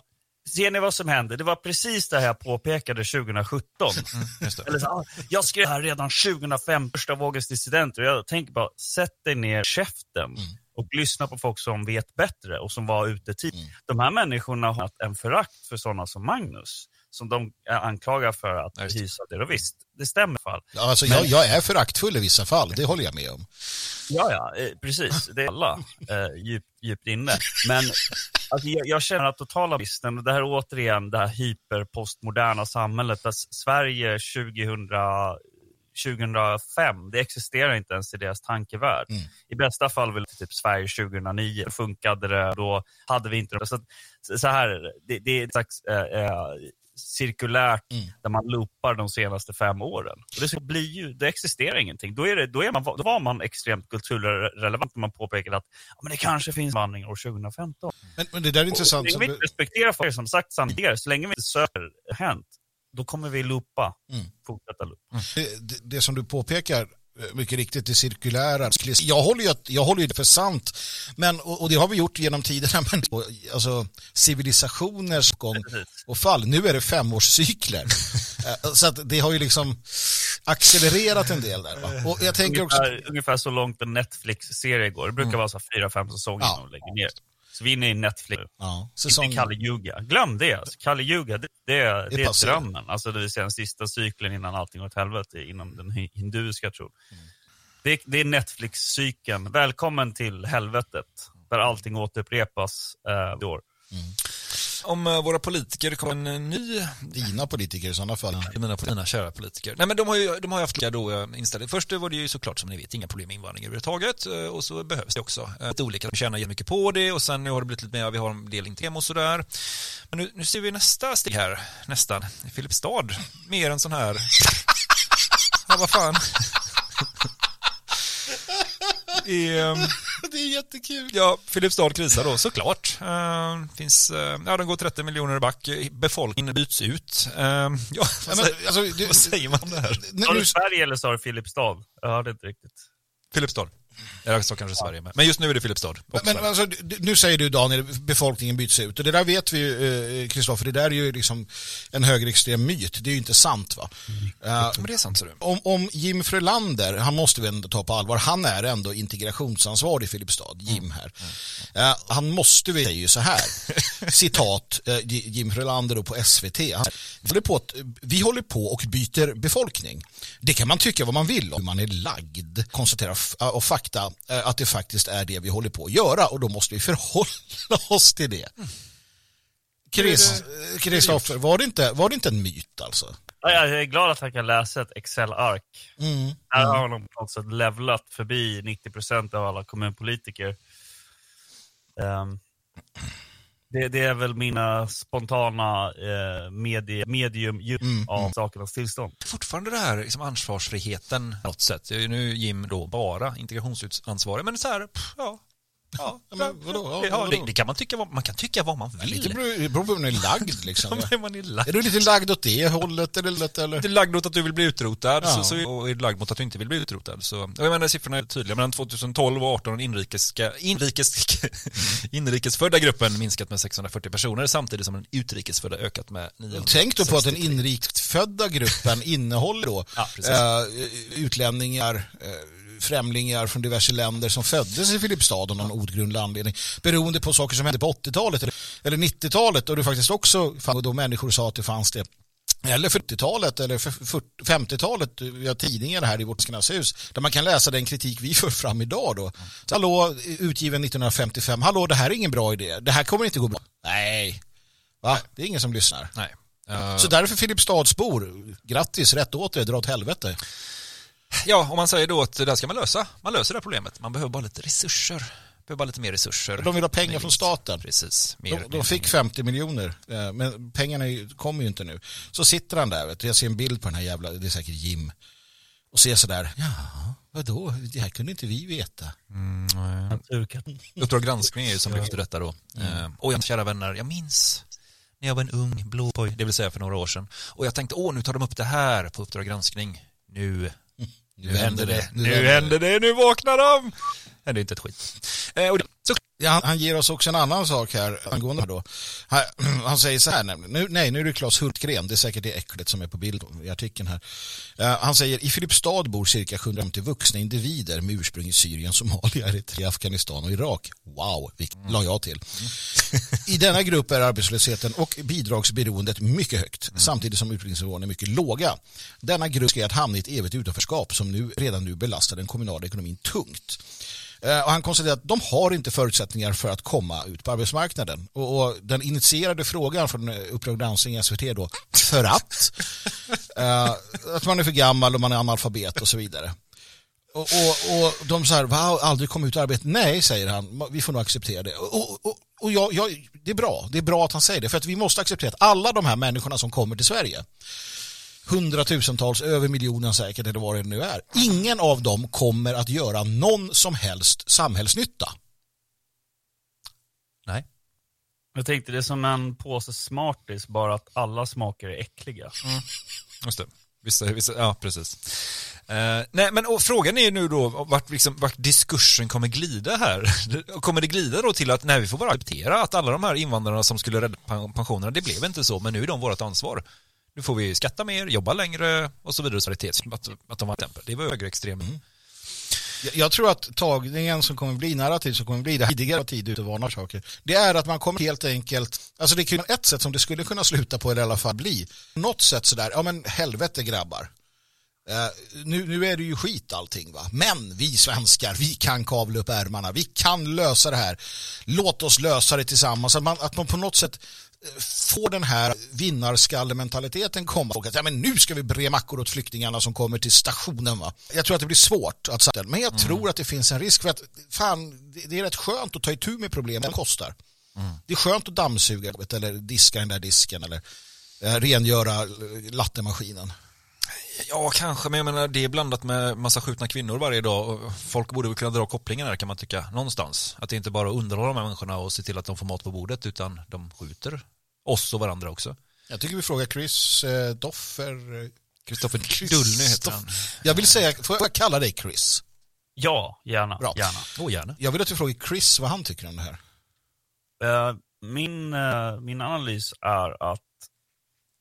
Ser ni vad som hände? Det var precis det här jag påpekade 2017. Mm, Eller så, jag skrev här redan 2005, första vågens dissidenter. Jag tänker bara, sätt dig ner käften mm. och lyssna på folk som vet bättre och som var ute tidigt. Mm. De här människorna har en förakt för sådana som Magnus som de anklagar för att ja, hysa det. Och visst, det stämmer fall. Ja, alltså, Men... jag, jag, är föraktfull i vissa fall, det håller jag med om. Ja, ja, eh, precis. Det är alla eh, djupt, djupt inne. Men alltså, jag, jag känner att totala bristen, det här är återigen det här hyperpostmoderna samhället där Sverige 2000 2005, det existerar inte ens i deras tankevärld. Mm. I bästa fall vill typ Sverige 2009, funkade det, då hade vi inte det. Så, så här, det, det är ett slags äh, cirkulärt mm. där man loopar de senaste fem åren. Och det, blir ju, det existerar ingenting. Då, är det, då, är man, då var man extremt kulturrelevant när man påpekade att ja, men det kanske finns vandring år 2015. Men, men det där är intressant. Länge vi inte respekterar som sagt sanningar, så länge vi inte söker hänt, då kommer vi loopa, mm. fortsätta loopa. Mm. Det, det, det, som du påpekar mycket riktigt det cirkulära. Jag håller ju, jag håller ju det för sant, men, och, och det har vi gjort genom tiderna, *laughs* men alltså, civilisationers gång och fall. Nu är det femårscykler. *laughs* Eh, så att det har ju liksom accelererat en del där. Va? Och jag tänker ungefär, också... ungefär så långt en Netflix-serie går. Det brukar mm. vara så fyra, fem säsonger ja. de lägger ner. Så vi är inne i Netflix. Ja, säsong... Inte Kalle Yuga. Glöm det. Alltså, Kalle Yuga, det, det, är, det, det är drömmen. Alltså det vill säga den sista cykeln innan allting går åt helvete inom den hinduiska tron. Mm. Det, det, är Netflix-cykeln. Välkommen till helvetet. Där allting återupprepas eh, i år. Mm om uh, våra politiker kommer en ny... Dina politiker i sådana fall. Mina, mina kära politiker. Nej men de har ju, de har ju haft då uh, inställningar. Först var det ju såklart som ni vet inga problem med invandring överhuvudtaget och så behövs det också. Lite olika, de tjänar mycket på det och sen nu har det blivit lite mer, vi har en del intrem och sådär. Men nu, nu ser vi nästa steg här, nästan, i Filipstad. Mer en sån här... ja, vad fan. I, *laughs* um *laughs* det är jättekul. Ja, Filipstad krisar då såklart. Uh, finns, uh, ja, de går 30 miljoner back. Befolkningen byts ut. Uh, ja, vad, men, säger, alltså, vad säger man där? Sa du Sverige eller sa du Filipstad? Jag hörde inte riktigt. Filipstad. Jag sa kanske Sverige med. Men just nu är det Filipstad. Men, alltså, nu säger du Daniel, befolkningen byts ut. Och det där vet vi ju, Kristoffer, det där är ju liksom en högerextrem myt. Det är ju inte sant va? Mm. Uh, men det är sant, så du. Om, om Jim Frölander, han måste vi ändå ta på allvar, han är ändå integrationsansvarig i Filipstad, Jim mm. här. Uh, han måste vi säga ju så här, *laughs* citat uh, Jim Frölander på SVT. Han, vi, håller på att, vi håller på och byter befolkning. Det kan man tycka vad man vill om man är lagd, konstatera och fakta Eh, att det faktiskt är det vi håller på att göra och då måste vi förhålla *laughs* oss till det. Kristoffer, var, det inte, var det inte en myt alltså? Ja, jag är glad att han kan läsa ett Excel-ark. Mm. Här har de på något sätt levlat förbi 90% av alla kommunpolitiker. Ehm, det, det är väl mina spontana eh, medie, medium Mm, av sakernas tillstånd. Fortfarande det här liksom ansvarsfriheten på något sätt. Jag är nu Jim då bara integrationsansvarig, men så här, pff, ja. Ja, men vadå? Ja, det, det, det kan man tycka, man kan tycka vad man vill. Det beror på hur man är lagd liksom. *laughs* Ja, man är lagd. Är du lite lagd åt det hållet eller? eller-? Du är lagd åt att du vill bli utrotad Ja. så, så, och är lagd mot att du inte vill bli utrotad. Så, jag menar, siffrorna är tydliga. Mellan 2012 och 2018 har inrikeska, inrikes, *laughs* inrikesfödda gruppen minskat med 640 personer samtidigt som den utrikesfödda ökat med 900. Tänk då på att den inrikesfödda gruppen innehåller då Ja, eh, utlänningar, eh, främlingar från diverse länder som föddes i Filipstad av någon outgrundlig anledning. Beroende på saker som hände på 80-talet eller, eller 90-talet och det faktiskt också fanns då människor sa att det fanns det. Eller 40-talet eller för- för- 50-talet, vi har tidningar här i vårt Skanashus där man kan läsa den kritik vi för fram idag då. Så, hallå, utgiven 1955, hallå det här är ingen bra idé, det här kommer inte gå bra. Nej, va? Det är ingen som lyssnar. Nej. Uh... Så därför Filipstadsbor, grattis, rätt åt dig, dra åt helvete. Ja, och man säger då att det där ska man lösa. Man löser det problemet. Man behöver bara lite resurser. Behöver bara lite mer resurser. De vill ha pengar från staten. Precis. Mer, De, mer de fick 50 miljoner, eh, men pengarna kommer ju inte nu. Så sitter han där, vet du. jag ser en bild på den här jävla, det är säkert Jim, och ser sådär, ja, vadå, det här kunde inte vi veta. Mm, Uppdrag granskning är ju som lyfter detta då. Mm. Eh, och jag, kära vänner, jag minns när jag var en ung blåpoj, det vill säga för några år sedan. Och jag tänkte, åh, nu tar de upp det här på Uppdrag granskning. Nu, nu, händer det. Nu, händer det. Nu vaknar de. Händer inte ett skit. Eh, och det, så, Ja, han, ger oss också en annan sak här angående då. Han, *clears throat* han säger så här nämligen, nu, nej nu är det Claes Hultgren, det är säkert det äcklet som är på bild i artikeln här. Uh, han säger, i Filipstad bor cirka 750 vuxna individer med ursprung i Syrien, Somalia, Eritrea, Afghanistan och Irak. Wow, vilket la jag till. *laughs* I denna grupp är arbetslösheten och bidragsberoendet mycket högt, samtidigt som utbildningsnivån är mycket låga. Denna grupp ska att hamna i ett evigt utanförskap som nu, redan nu belastar den kommunala ekonomin tungt. Eh, Och han konstaterar att de har inte förutsättningar för att komma ut på arbetsmarknaden. Och, och den initierade frågan från eh, Uppdrag granskning SVT då, för att? *laughs* Eh, att man är för gammal och man är analfabet och så vidare. Och, och, och de säger, wow, aldrig komma ut i arbete. Nej, säger han, vi får nog acceptera det. Och, och, och jag, jag, det är bra, det är bra att han säger det, för att vi måste acceptera att alla de här människorna som kommer till Sverige, hundratusentals, över miljonen säkert, eller vad det nu är, ingen av dem kommer att göra någon som helst samhällsnytta. Nej. Jag tänkte det är som en påse Smarties, bara att alla smaker är äckliga. Just det. Vissa, vissa, ja, precis. Eh, nej, men och frågan är ju nu då vart, liksom, vart diskursen kommer glida här. *laughs* Kommer det glida då till att nej, vi får bara acceptera att alla de här invandrarna som skulle rädda pen- pensionerna, det blev inte så, men nu är de vårt ansvar. Nu får vi skatta mer, jobba längre och så vidare. Solidaritet, att, att de var exempel. Det var högerextrem. Mm. jag tror att tagningen som kommer bli, narrativ som kommer bli, det tidigare tid ute varnar saker, det är att man kommer helt enkelt, alltså det är ett sätt som det skulle kunna sluta på eller i alla fall bli, något sätt sådär, ja men helvete grabbar. Uh, nu, nu är det ju skit allting va, men vi svenskar, vi kan kavla upp ärmarna, vi kan lösa det här. Låt oss lösa det tillsammans, att man, att man på något sätt får den här vinnarskallementaliteten komma och att ja, men nu ska vi bre mackor åt flyktingarna som kommer till stationen va. Jag tror att det blir svårt att sätta men jag tror att det finns en risk för att fan, det, är rätt skönt att ta itu med problemen det kostar. Det är skönt att dammsuga eller diska den där disken eller eh, rengöra eh, lattemaskinen. Ja, kanske, men jag menar det är blandat med massa skjutna kvinnor varje dag folk borde väl kunna dra kopplingen där kan man tycka, någonstans. Att det inte bara underhålla de här människorna och se till att de får mat på bordet utan de skjuter oss och varandra också. Jag tycker vi frågar Chris eh, Doffer. eh, Kristoffer Chris Dullny heter han. Jag vill säga, får jag kalla dig Chris? Ja, gärna. Bra. gärna. Oh, gärna. Jag vill att du frågar Chris vad han tycker om det här. Uh, min, uh, min analys är att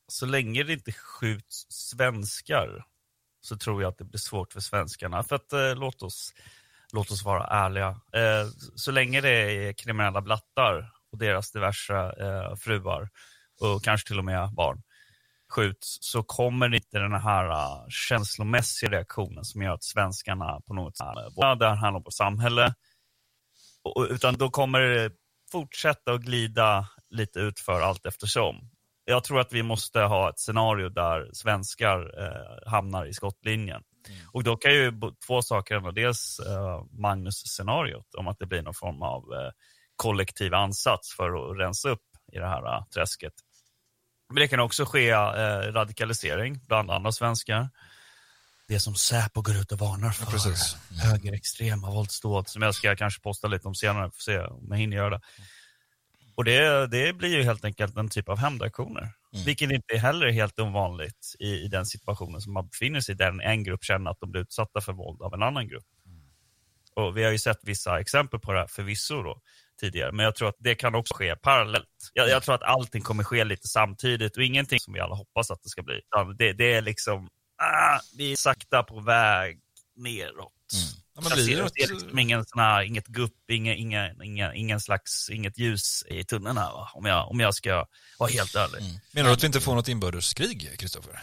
så länge det inte skjuts svenskar så tror jag att det blir svårt för svenskarna. För att eh, låt, oss, låt oss vara ärliga. Eh, så länge det är kriminella blattar och deras diverse eh, fruar och kanske till och med barn skjuts så kommer inte den här uh, känslomässiga reaktionen som gör att svenskarna på något sätt, uh, det här handlar om samhälle, och, utan då kommer det fortsätta att glida lite utför allt eftersom. Jag tror att vi måste ha ett scenario där svenskar eh, hamnar i skottlinjen. Och då kan ju två saker hända. Dels eh, Magnus-scenariot om att det blir någon form av eh, kollektiv ansats för att rensa upp i det här eh, träsket. Men det kan också ske eh, radikalisering bland andra svenskar. Det som Säpo går ut och varnar för. precis. Högerextrema våldsdåd som jag ska kanske posta lite om senare, får se om jag hinner göra det. Och det, det blir ju helt enkelt en typ av hämndaktioner. Vilket inte heller är helt ovanligt i, i den situationen som man befinner sig i, där en grupp känner att de blir utsatta för våld av en annan grupp. Och Vi har ju sett vissa exempel på det här förvisso då, tidigare, men jag tror att det kan också ske parallellt. Jag, jag tror att allting kommer ske lite samtidigt och ingenting som vi alla hoppas att det ska bli. Det, det är liksom, ah, vi är sakta på väg neråt. Ja, men blir det något- ser liksom ingen sån här, inget gupp, inga, inga, inga, ingen slags, inget ljus i tunneln här, va? Om, jag, om jag ska vara helt ärlig. Menar du att vi inte får något inbördeskrig, Kristoffer?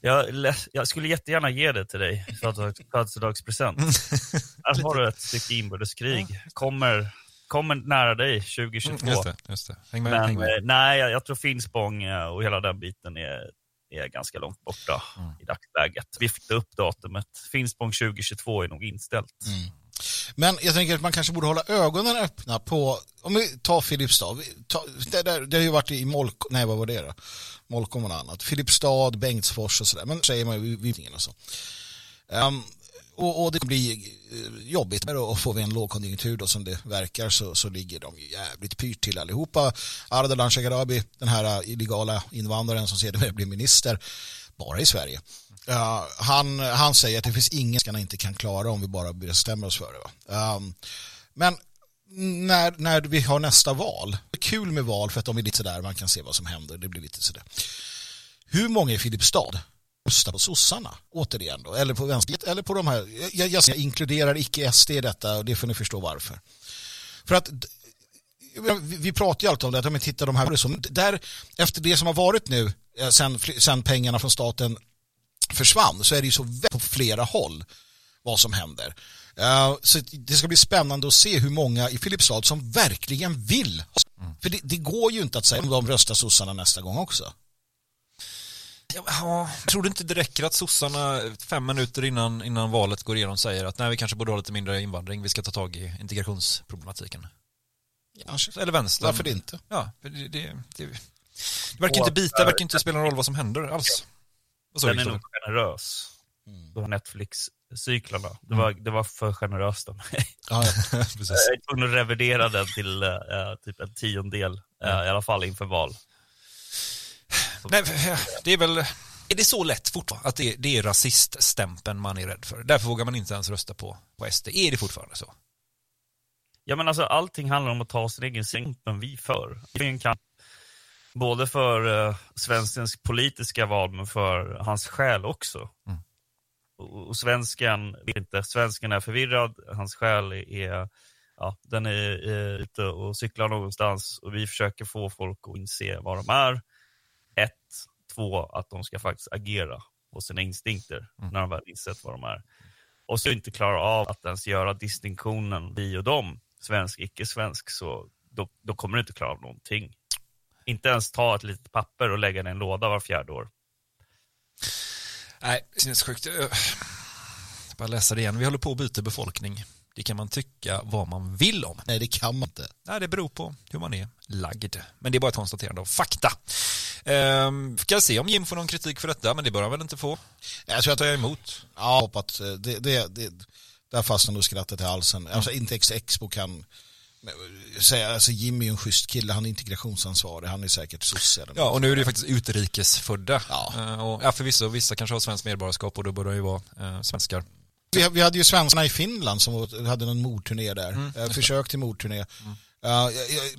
Jag, jag skulle jättegärna ge det till dig födelsedags- födelsedagspresent. *laughs* Här har du ett stycke inbördeskrig. Kommer, kommer nära dig 2022. Mm, just det, just det. Häng med, Men häng med. eh, nej, jag, tror Finspång eh, och hela den biten är, är ganska långt borta Mm. i dagsläget. Vi fick upp datumet. Finspång 2022 är nog inställt. Men jag tänker att man kanske borde hålla ögonen öppna på, om vi tar Filipstad, ta, det, där, det har ju varit i Molk, nej vad var det då? Molkom och annat. Filipstad, Bengtsfors och sådär, men säger man ju Vitingen och så. Ehm, och, och det blir eh, jobbigt och, får vi en lågkonjunktur då som det verkar så, så ligger de jävligt pyrt till allihopa. Ardalan Shekarabi, den här eh, illegala invandraren som sedermera blir minister, bara i Sverige. Uh, han, han säger att det finns ingen som inte kan klara om vi bara bestämmer oss för det. Um, men när, när vi har nästa val, kul med val för att de är lite sådär, man kan se vad som händer, det blir lite sådär. Hur många i Filipstad röstar på sossarna, återigen då, eller på vänsterpartiet, eller på de här, jag, jag, jag inkluderar icke SD i detta och det får ni förstå varför. För att vi, pratar ju alltid om det, att men titta de här, där, efter det som har varit nu, eh, sen, sen pengarna från staten försvann, så är det ju så på flera håll vad som händer. Uh, så det ska bli spännande att se hur många i Filipstad som verkligen vill. För det, det går ju inte att säga om de röstar sossarna nästa gång också. Ja, tror du inte det räcker att sossarna fem minuter innan, innan valet går igenom säger att nej, vi kanske borde ha lite mindre invandring, vi ska ta tag i integrationsproblematiken? Kanske. Eller vänstern. Varför inte? Ja, för det, det, det, det verkar inte bita, det verkar inte spela någon roll vad som händer alls. Vad sa Den är nog generös. Det var Netflix-cyklarna. Det, Mm. var, det var för generöst av mig. *laughs* Ja, *laughs* precis. Jag är tvungen att revidera den till uh, typ en tiondel, eh, i alla fall inför val. Nej, det är väl, är det så lätt fortfarande att det, det är rasiststämpeln man är rädd för? Därför vågar man inte ens rösta på, på SD. Är det fortfarande så? Ja, men alltså, allting handlar om att ta sin egen stämpel vi för. Det är en kamp både för eh, svenskens politiska val, men för hans själ också. Mm. Och, och svensken, inte, svensken är förvirrad, hans själ är, ja, den är, är ute och cyklar någonstans och vi försöker få folk att inse vad de är. Ett, två, att de ska faktiskt agera på sina instinkter när de väl insett vad de är. Och så inte klarar av att ens göra distinktionen vi och dem, svensk, icke-svensk, så då, då kommer du inte klara av någonting. Inte ens ta ett litet papper och lägga det i en låda var fjärde år. Nej, sinnessjukt. Jag bara läsa det igen. Vi håller på att byta befolkning. Det kan man tycka vad man vill om. Nej, det kan man inte. Nej, det beror på hur man är lagd. Men det är bara ett konstaterande av fakta. Ehm, ska se om Jim får någon kritik för detta, men det bör han väl inte få. Jag tror att jag är emot. Ja, hoppat, det, det, det, där fastnade nog skrattet i halsen. Alltså inte Ex Expo kan säga, alltså Jimmy är en schysst kille, han är integrationsansvarig, han är säkert sosse. Ja, och nu är det ju faktiskt utrikesfödda. Ja. Och, ja, förvisso, vissa kanske har svenskt medborgarskap och då bör de ju vara eh, svenskar. Vi, vi hade ju svenskarna i Finland som hade någon mordturné där, Mm, mm, försök till mordturné. Mm. jag,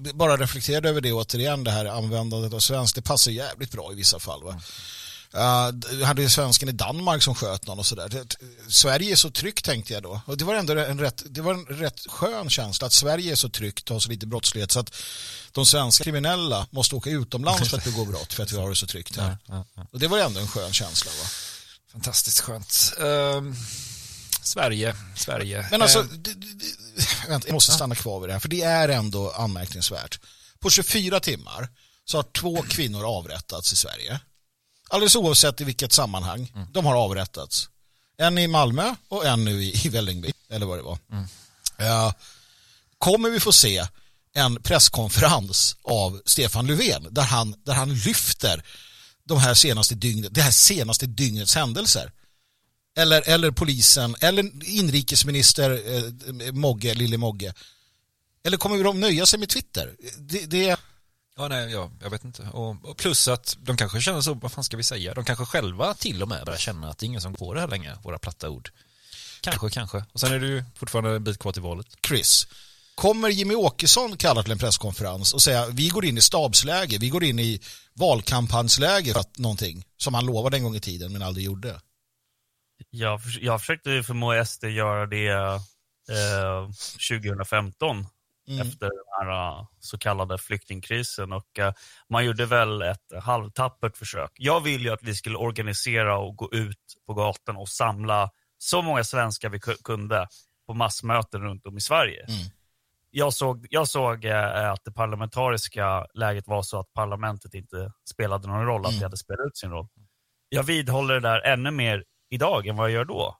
jag bara reflekterade över det återigen, det här användandet av svenskt, det passar jävligt bra i vissa fall. Va? Uh, hade ju svensken i Danmark som sköt någon och sådär. Sverige är så tryggt tänkte jag då. Och det var ändå en rätt, det var en rätt skön känsla att Sverige är så tryggt och har så lite brottslighet så att de svenska kriminella måste åka utomlands för att begå brott för att vi har det så tryggt här. Ja, ja, Och det var ändå en skön känsla va. Fantastiskt skönt. Ehm, Sverige, Sverige. Men alltså, det, vänta, jag måste stanna kvar vid det här, för det är ändå anmärkningsvärt. på 24 timmar så har två kvinnor avrättats i Sverige. Alldeles oavsett i vilket sammanhang. De har avrättats. En i Malmö och en nu i, i Vällingby, eller vad det var. Eh, kommer vi få se en presskonferens av Stefan Löfven där han, där han lyfter de här senaste dygnet, det här senaste dygnets händelser? Eller, eller polisen, eller inrikesminister eh, Mogge, lille Mogge. Eller kommer de nöja sig med Twitter? Det, det... Ja, nej, ja, jag vet inte. Och, och plus att de kanske känner så, vad fan ska vi säga? De kanske själva till och med börjar känna att det är ingen som går det här längre, våra platta ord. Kanske, kanske. Och sen är det ju fortfarande en bit kvar till valet. Chris, kommer Jimmy Åkesson kalla till en presskonferens och säga vi går in i stabsläge, vi går in i valkampanjsläge för att någonting som han lovade en gång i tiden men aldrig gjorde? Jag, jag försökte förmå SD göra det eh, 2015 Mm. efter den här eh, så kallade flyktingkrisen och eh, man gjorde väl ett halvtappert försök. Jag vill ju att vi skulle organisera och gå ut på gatan och samla så många svenskar vi ku- kunde på massmöten runt om i Sverige. Mm. Jag såg, jag såg eh, att det parlamentariska läget var så att parlamentet inte spelade någon roll, att Mm. det hade spelat ut sin roll. Jag vidhåller det där ännu mer idag än vad jag gör då.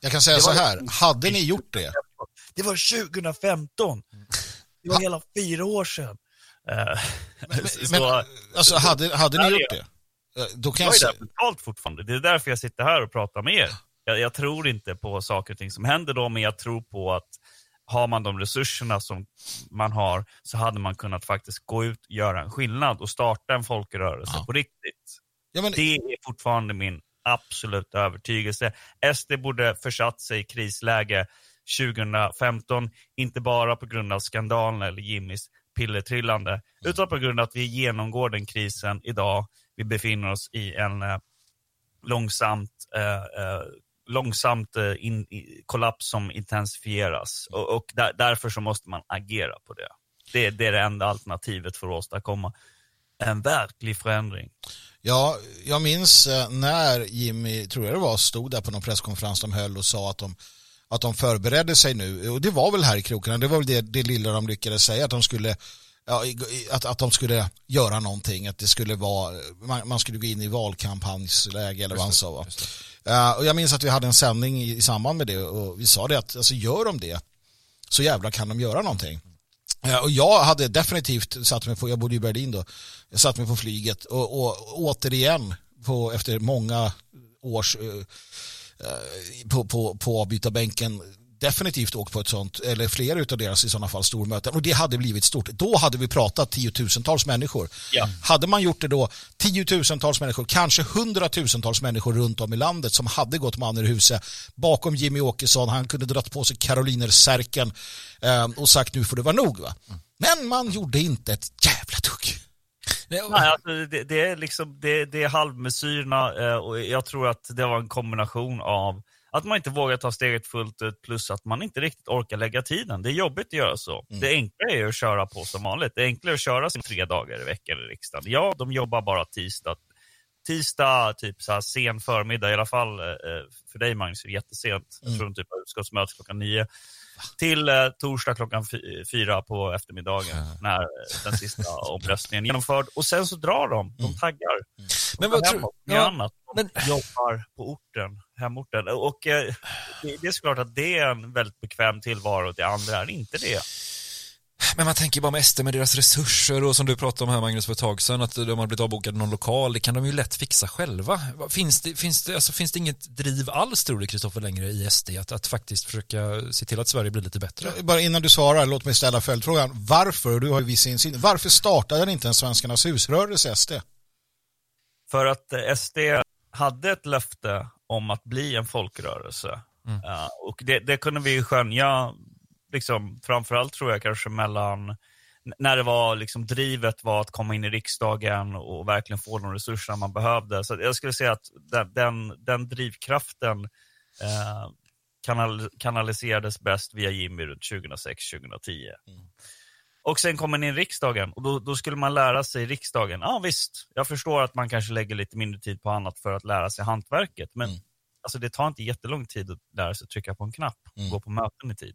Jag kan säga så här, hade ni gjort det? Det var 2015. Det var hela fyra år sedan. Men, *laughs* så- Men, alltså, hade, hade ni gjort det? Eh, Då kan jag jag är där betalt fortfarande. Det är därför jag sitter här och pratar med er. Jag, jag tror inte på saker och ting som händer då, men jag tror på att har man de resurserna som man har så hade man kunnat faktiskt gå ut och göra en skillnad och starta en folkrörelse på riktigt. Det är fortfarande min absoluta övertygelse. SD borde försatt sig i krisläge 2015, inte bara på grund av skandalen eller Jimmys pillertrillande, utan på grund av att vi genomgår den krisen idag. Vi befinner oss i en eh, långsamt, eh, eh, långsamt eh, in, i, kollaps som intensifieras. Och, och där, därför så måste man agera på det. det. Det är det enda alternativet för att åstadkomma en verklig förändring. Ja, jag minns når när Jimmy, tror jag det var, stod där på någon presskonferens de höll och sa att de, att de förberedde sig nu. Och det var väl här i krokarna, det var väl det, det lilla de lyckades säga, att de skulle Ja, at att, att de skulle göra någonting, att det skulle vara, man, man skulle gå in i valkampanjsläge eller vad han sa. Va? Eh, och jag minns att vi hade en sändning i, i samband med det och vi sa det att alltså, gör de det så jævla kan de göra någonting. Och jag hade definitivt satt mig på, jag bodde i Berlin då, jag satt mig på flyget och, och återigen på, efter många års eh, på, på, på avbytarbänken definitivt åkt på ett sånt, eller flera av deras i sådana fall stormöten och det hade blivit stort. Då hade vi pratat tiotusentals människor. Ja. Hade man gjort det då, tiotusentals människor, kanske hundratusentals människor runt om i landet som hade gått man ur huset bakom Jimmy Åkesson, han kunde dratt på sig karolinersärken eh, och sagt nu får det vara nog. Va? Men man gjorde inte ett jävla dugg. Nej, alltså, det, det, är liksom, det, det är halvmesyrerna eh, och jag tror att det var en kombination av att man inte vågar ta steget fullt ut plus att man inte riktigt orkar lägga tiden. Det är jobbigt att göra så. Det enkla är ju att köra på som vanligt. Det är enklare att köra sin tre dagar i veckan i riksdagen. Ja, de jobbar bara tisdag. Tisdag, typ så här sen förmiddag, i alla fall eh, för dig Magnus, jättesent. Jag tror de typ har utskottsmöte klockan nio. Till eh, torsdag klockan fyra på eftermiddagen när eh, den sista *laughs* omröstningen är genomförd. Och sen så drar de, de taggar. Men De vad tror- du? med ja, annat. De jobbar på orten, hemorten. Och eh, det, det är såklart att det är en väldigt bekväm tillvaro, det andra är inte det. Men man tänker bara med SD med deras resurser och som du pratade om här Magnus för ett tag sedan att de har blivit avbokade någon lokal, det kan de ju lätt fixa själva. Finns det, finns det, alltså, finns det inget driv alls tror du Kristoffer längre i SD att, att faktiskt försöka se till att Sverige blir lite bättre? Bara innan du svarar, låt mig ställa följdfrågan. Varför, du har ju viss insyn, varför startade inte en Svenskarnas husrörelse SD? För att eh, SD hade ett löfte om att bli en folkrörelse. Mm. Ja, och det, det kunde vi skönja, liksom, framförallt tror jag kanske mellan, när det var liksom drivet var att komma in i riksdagen och verkligen få de resurser man behövde. Så jag skulle säga att den, den, den drivkraften eh, kanal, kanaliserades bäst via Jimmy runt 2006-2010. Och sen kommer man in i riksdagen och då, då skulle man lära sig riksdagen. Ja visst, jag förstår att man kanske lägger lite mindre tid på annat för att lära sig hantverket. Men alltså, det tar inte jättelång tid att lära sig trycka på en knapp och gå på möten i tid.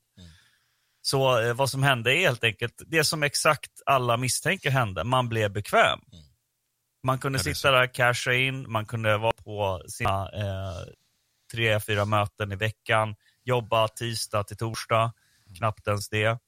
Så eh, vad som hände är helt enkelt det som exakt alla misstänker hände. Man blev bekväm. Man kunde sitta där, casha in, man kunde vara på sina eh, tre, fyra möten i veckan, jobba tisdag till torsdag, knappt ens det.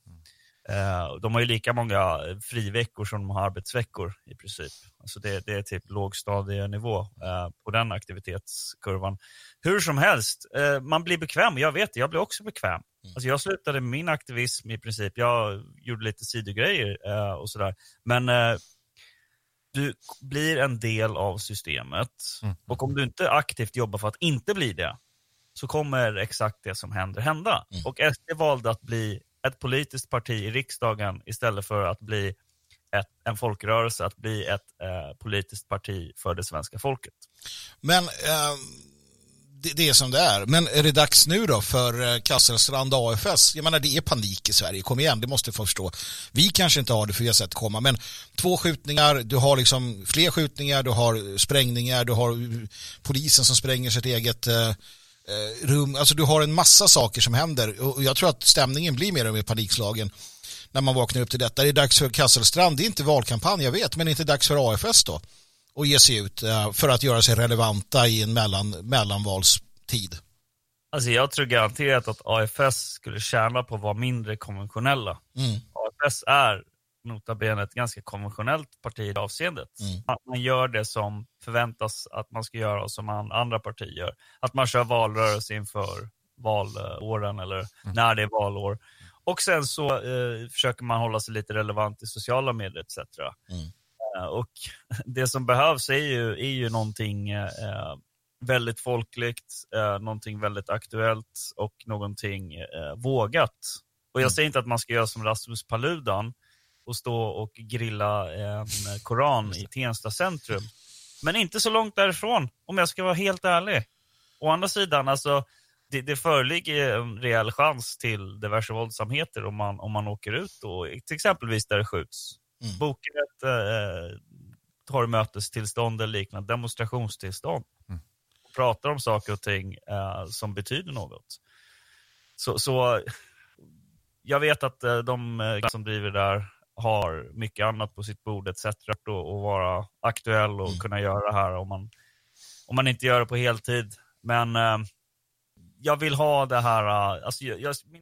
Eh, de har ju lika många friveckor som de har arbetsveckor i princip. Alltså det, det är typ lågstadienivå eh, på den aktivitetskurvan. Hur som helst, eh, man blir bekväm. Jag vet det, jag blev också bekväm. Alltså jag slutade min aktivism i princip. Jag gjorde lite sidogrejer och sådär. Men du blir en del av systemet. Och om du inte aktivt jobbar för att inte bli det, så kommer exakt det som händer hända. Och SD valde att bli ett politiskt parti i riksdagen istället för att bli ett, en folkrörelse, att bli ett eh, politiskt parti för det svenska folket. Men eh, det, det är som det är. Men är det dags nu då för eh, Kasselstrand AFS? Jag menar det är panik i Sverige, kom igen, det måste folk förstå. Vi kanske inte har det för vi har sett komma, men två skjutningar, du har liksom fler skjutningar, du har sprängningar, du har eh, polisen som spränger sitt eget eh, rum. Alltså du har en massa saker som händer och jag tror att stämningen blir mer och mer panikslagen när man vaknar upp till detta. Det är dags för Kasselstrand, det är inte valkampanj jag vet, men det är inte dags för AFS då och ge sig ut eh, för att göra sig relevanta i en mellan, mellanvalstid. Alltså jag tror garanterat att AFS skulle tjäna på att vara mindre konventionella. Mm. AFS är nota bene ett ganska konventionellt parti i det avseendet. Mm. Man, man gör det som förväntas att man ska göra och som andra partier gör. Att man kör valrörelse inför valåren eller när det är valår. Och sen så eh, försöker man hålla sig lite relevant i sociala medier etc. Eh, och *laughs* det som behövs är ju, är ju någonting eh, väldigt folkligt, eh, någonting väldigt aktuellt och någonting eh, vågat. Och jag säger inte att man ska göra som Rasmus Paludan och stå och grilla en koran i Tensta centrum. Men inte så långt därifrån, om jag ska vara helt ärlig. Å andra sidan, alltså, det, det föreligger en rejäl chans till diverse våldsamheter om man, om man åker ut, då, till exempelvis där det skjuts. Bokar ett eh, torgmötestillstånd eller liknande, demonstrationstillstånd. Och pratar om saker och ting eh, som betyder något. Så, så jag vet att eh, de eh, som driver där har mycket annat på sitt bord etc. Och, och vara aktuell och kunna göra det här om man, om man inte gör det på heltid. Men eh, jag vill ha det här, eh, alltså jag, jag, min-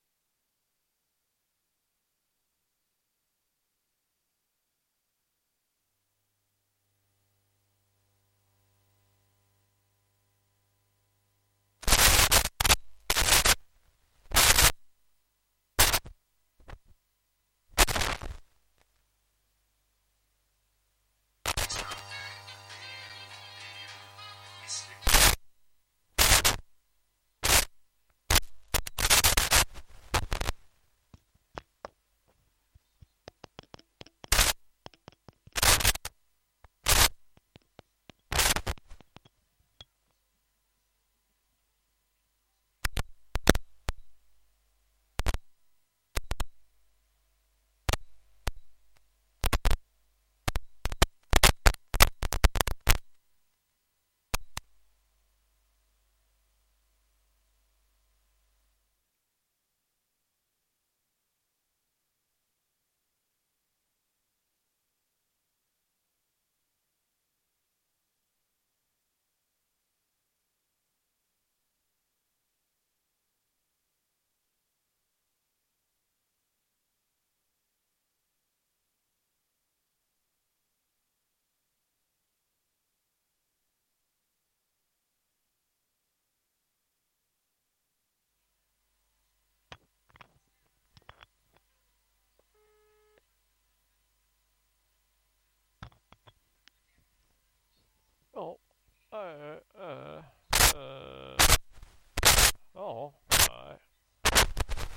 Ja, nej.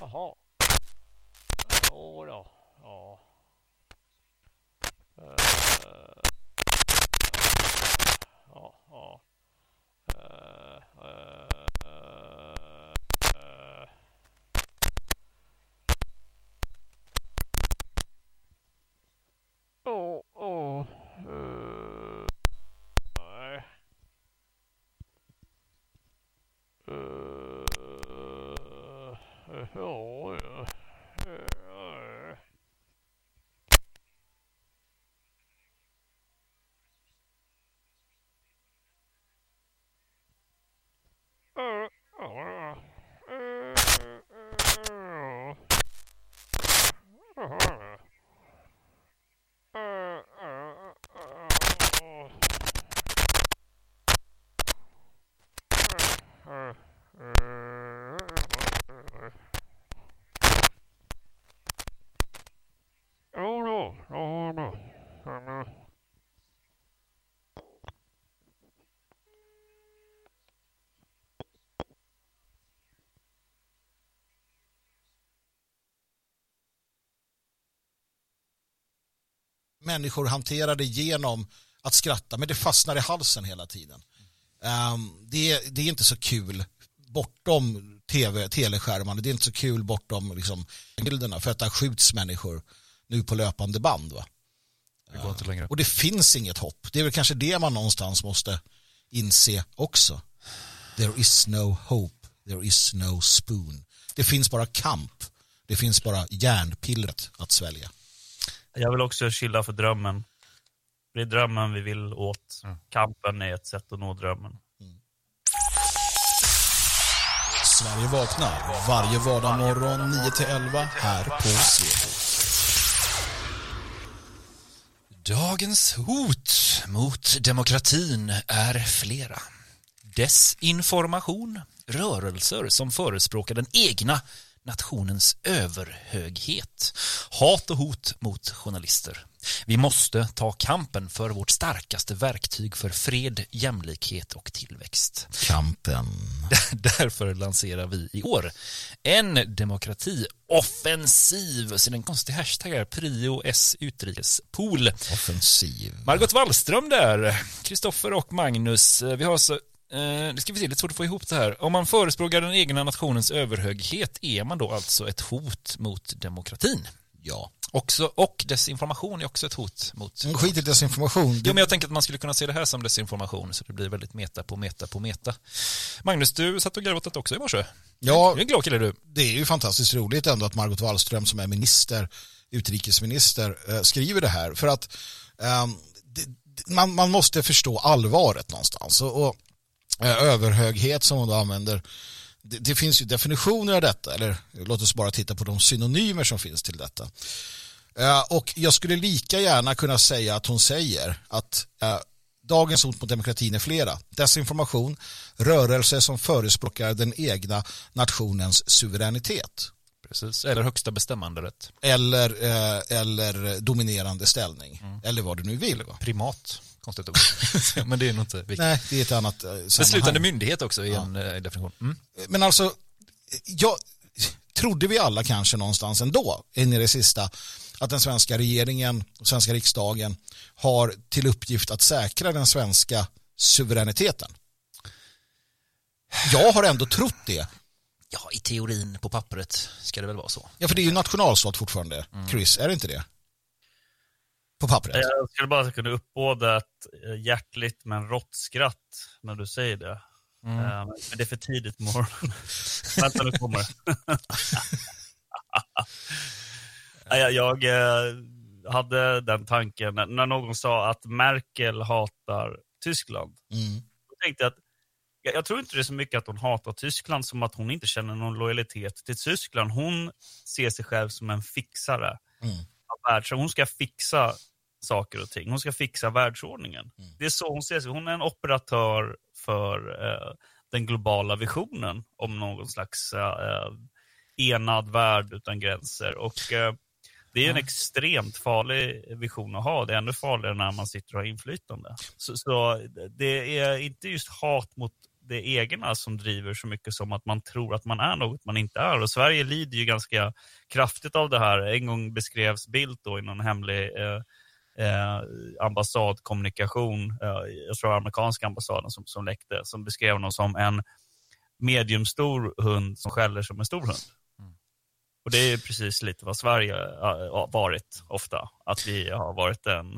Jaha. Jo då. Oh, uh, människor hanterar det genom att skratta, men det fastnar i halsen hela tiden. Um, det, det är inte så kul bortom tv, teleskärmarna, det är inte så kul bortom liksom, bilderna, för att där skjuts människor nu på löpande band. Va? Det går inte längre. Och det finns inget hopp. Det är väl kanske det man någonstans måste inse också. There is no hope, there is no spoon. Det finns bara kamp. Det finns bara järnpillret att svälja. Jag vill också chilla för drömmen. Det är drömmen vi vill åt. Kampen är ett sätt att nå drömmen. Sverige vaknar varje vardag morgon 9-11 här på Svegot. Dagens hot mot demokratin är flera. Desinformation, rörelser som förespråkar den egna nationens överhöghet, hat och hot mot journalister. Vi måste ta kampen för vårt starkaste verktyg för fred, jämlikhet och tillväxt. Kampen. *laughs* Därför lanserar vi i år en demokratioffensiv. Så den konstiga hashtag är Prio S Utrikespool. Offensiv. Margot Wallström där, Kristoffer och Magnus. Vi har alltså Eh, det ska vi se, det är svårt att få ihop det här. Om man förespråkar den egna nationens överhöghet är man då alltså ett hot mot demokratin? Ja. Också, och desinformation är också ett hot mot... Men Skit i desinformation. Jo, men jag tänker att man skulle kunna se det här som desinformation så det blir väldigt meta på meta på meta. Magnus, du satt och detta också i morse. Ja, du är en glad kille du. Det är ju fantastiskt roligt ändå att Margot Wallström som är minister, utrikesminister, eh, skriver det här. För att um, det, man, man måste förstå allvaret någonstans. Och, och överhöghet som hon då använder det, det, finns ju definitioner av detta, eller låt oss bara titta på de synonymer som finns till detta. Uh, och jag skulle lika gärna kunna säga att hon säger att eh, dagens hot mot demokratin är flera. Desinformation, rörelser som förespråkar den egna nationens suveränitet. Precis, eller högsta bestämmanderätt. Eller, eh, eller dominerande ställning, mm. eller vad du nu vill. Va? Primat konstigt ord. *laughs* Men det är nog inte viktigt. Nej, det är ett annat eh, Beslutande myndighet också i ja. en eh, definition. Mm. Men alltså, jag trodde vi alla kanske någonstans ändå, in i det sista, att den svenska regeringen och svenska riksdagen har till uppgift att säkra den svenska suveräniteten. Jag har ändå trott det. Ja, i teorin på pappret ska det väl vara så. Ja, för det är ju nationalstat fortfarande, mm. Chris, är det inte det? På pappret. Jag skulle bara kunna uppbåda ett eh, hjärtligt men rått skratt när du säger det. Mm. Eh, men det är för tidigt på morgonen. *laughs* Vänta, nu kommer *laughs* jag, jag eh, hade den tanken när någon sa att Merkel hatar Tyskland. Mm. Då tänkte jag att jag, jag, tror inte det är så mycket att hon hatar Tyskland som att hon inte känner någon lojalitet till Tyskland. Hon ser sig själv som en fixare mm. Hon ska fixa saker och ting. Hon ska fixa världsordningen. Mm. Det är så hon ser sig. Hon är en operatör för eh, den globala visionen om någon slags eh, enad värld utan gränser. Och eh, det är en extremt farlig vision att ha. Det är ännu farligare när man sitter och har inflytande. Så, så det är inte just hat mot det egna som driver så mycket som att man tror att man är något man inte är. Och Sverige lider ju ganska kraftigt av det här. En gång beskrevs Bildt då i någon hemlig eh, eh, ambassadkommunikation, eh, jag tror amerikanska ambassaden som, som läckte, som beskrev honom som en mediumstor hund som skäller som en stor hund. Mm. Och det är precis lite vad Sverige har varit ofta, att vi har varit en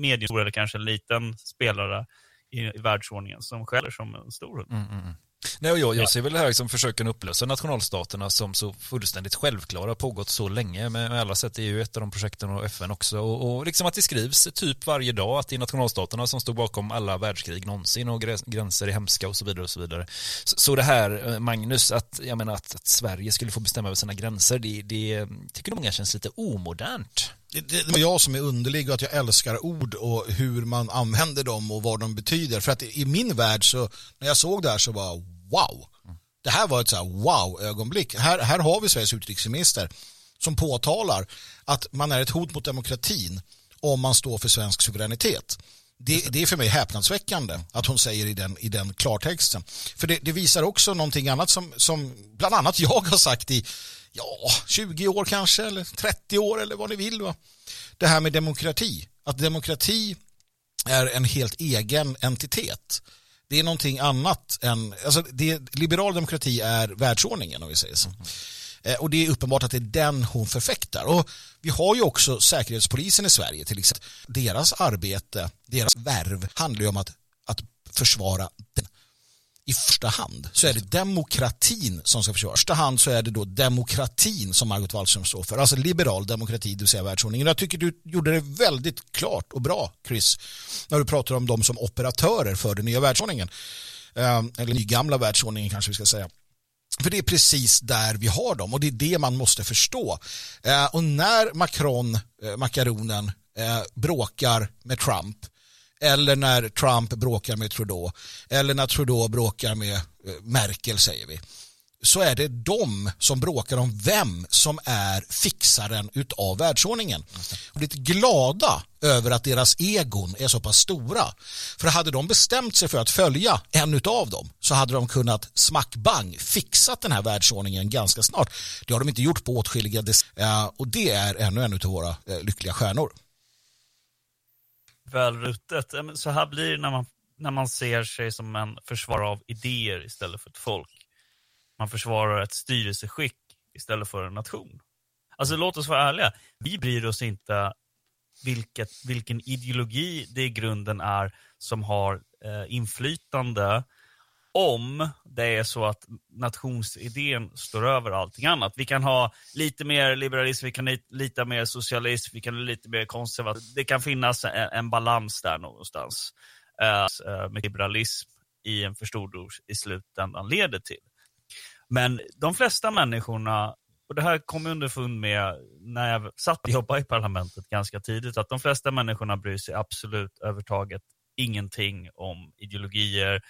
mediumstor eller kanske en liten spelare i, i världsordningen som skäller som en stor hund. Mm, mm, Nej, och jag, jag ser väl det här som försöken upplösa nationalstaterna som så fullständigt självklara pågått så länge med, med alla sätt EU ett av de projekten och FN också och, och liksom att det skrivs typ varje dag att det är nationalstaterna som står bakom alla världskrig någonsin och grä- gränser är hemska och så vidare och så vidare. Så, så det här eh, Magnus att jag menar att, att Sverige skulle få bestämma över sina gränser det, det tycker många känns lite omodernt. Det, det var jag som är underlig och att jag älskar ord och hur man använder dem och vad de betyder. För att i min värld så, när jag såg det här så var wow. Det här var ett så wow-ögonblick. Här, här har vi Sveriges utrikesminister som påtalar att man är ett hot mot demokratin om man står för svensk suveränitet. Det, det är för mig häpnadsväckande att hon säger i den, i den klartexten. För det, det visar också någonting annat som, som bland annat jag har sagt i ja, 20 år kanske eller 30 år eller vad ni vill. Va? Det här med demokrati. Att demokrati är en helt egen entitet. Det är någonting annat än, alltså det, liberal demokrati är världsordningen om vi säger så. Eh, Och det är uppenbart att det är den hon förfäktar. Och vi har ju också Säkerhetspolisen i Sverige till exempel. Deras arbete, deras värv handlar ju om att, att försvara den. I första hand så är det demokratin som ska försvaras. I första hand så är det då demokratin som Margot Wallström står för. Alltså liberal demokrati, det vill säga världsordningen. Jag tycker du gjorde det väldigt klart och bra, Chris, när du pratar om dem som operatörer för den nya världsordningen. Eh, Eller nygamla världsordningen kanske vi ska säga. För det är precis där vi har dem och det är det man måste förstå. Eh, och när Macron, eh, makaronen, eh, bråkar med Trump eller när Trump bråkar med Trudeau eller när Trudeau bråkar med eh, Merkel säger vi så är det de som bråkar om vem som är fixaren utav världsordningen. Och lite glada över att deras egon är så pass stora. För hade de bestämt sig för att följa en utav dem så hade de kunnat smackbang fixat den här världsordningen ganska snart. Det har de inte gjort på åtskilliga decennier och det är ännu en av våra eh, lyckliga stjärnor. Välrutet. ruttet. Så här blir det när man, när man ser sig som en försvarare av idéer istället för ett folk. Man försvarar ett styrelseskick istället för en nation. Alltså låt oss vara ärliga. Vi bryr oss inte vilket, vilken ideologi det i grunden är som har eh, inflytande om det är så att nationsidén står över allting annat. Vi kan ha lite mer liberalism, vi kan ha lite mer socialism, vi kan ha lite mer konservatism. Det kan finnas en, en balans där någonstans. Eh, med liberalism i en för stor dos i slutändan leder till. Men de flesta människorna, och det här kom jag underfund med när jag satt och jobbade i parlamentet ganska tidigt, att de flesta människorna bryr sig absolut övertaget ingenting om ideologier,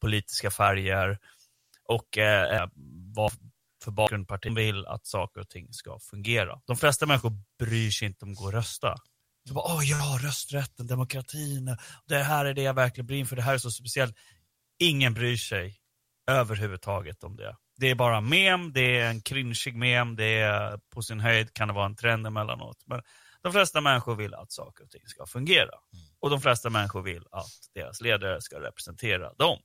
politiska färger och eh, vad för bakgrund partiet vill att saker och ting ska fungera. De flesta människor bryr sig inte om att gå och rösta. Så bara, Åh ja, rösträtten, demokratin, det här är det jag verkligen brinner för, det här är så speciellt. Ingen bryr sig överhuvudtaget om det. Det är bara mem, det är en cringeig mem, det är på sin höjd kan det vara en trend emellanåt. Men de flesta människor vill att saker och ting ska fungera. Och de flesta människor vill att deras ledare ska representera dem.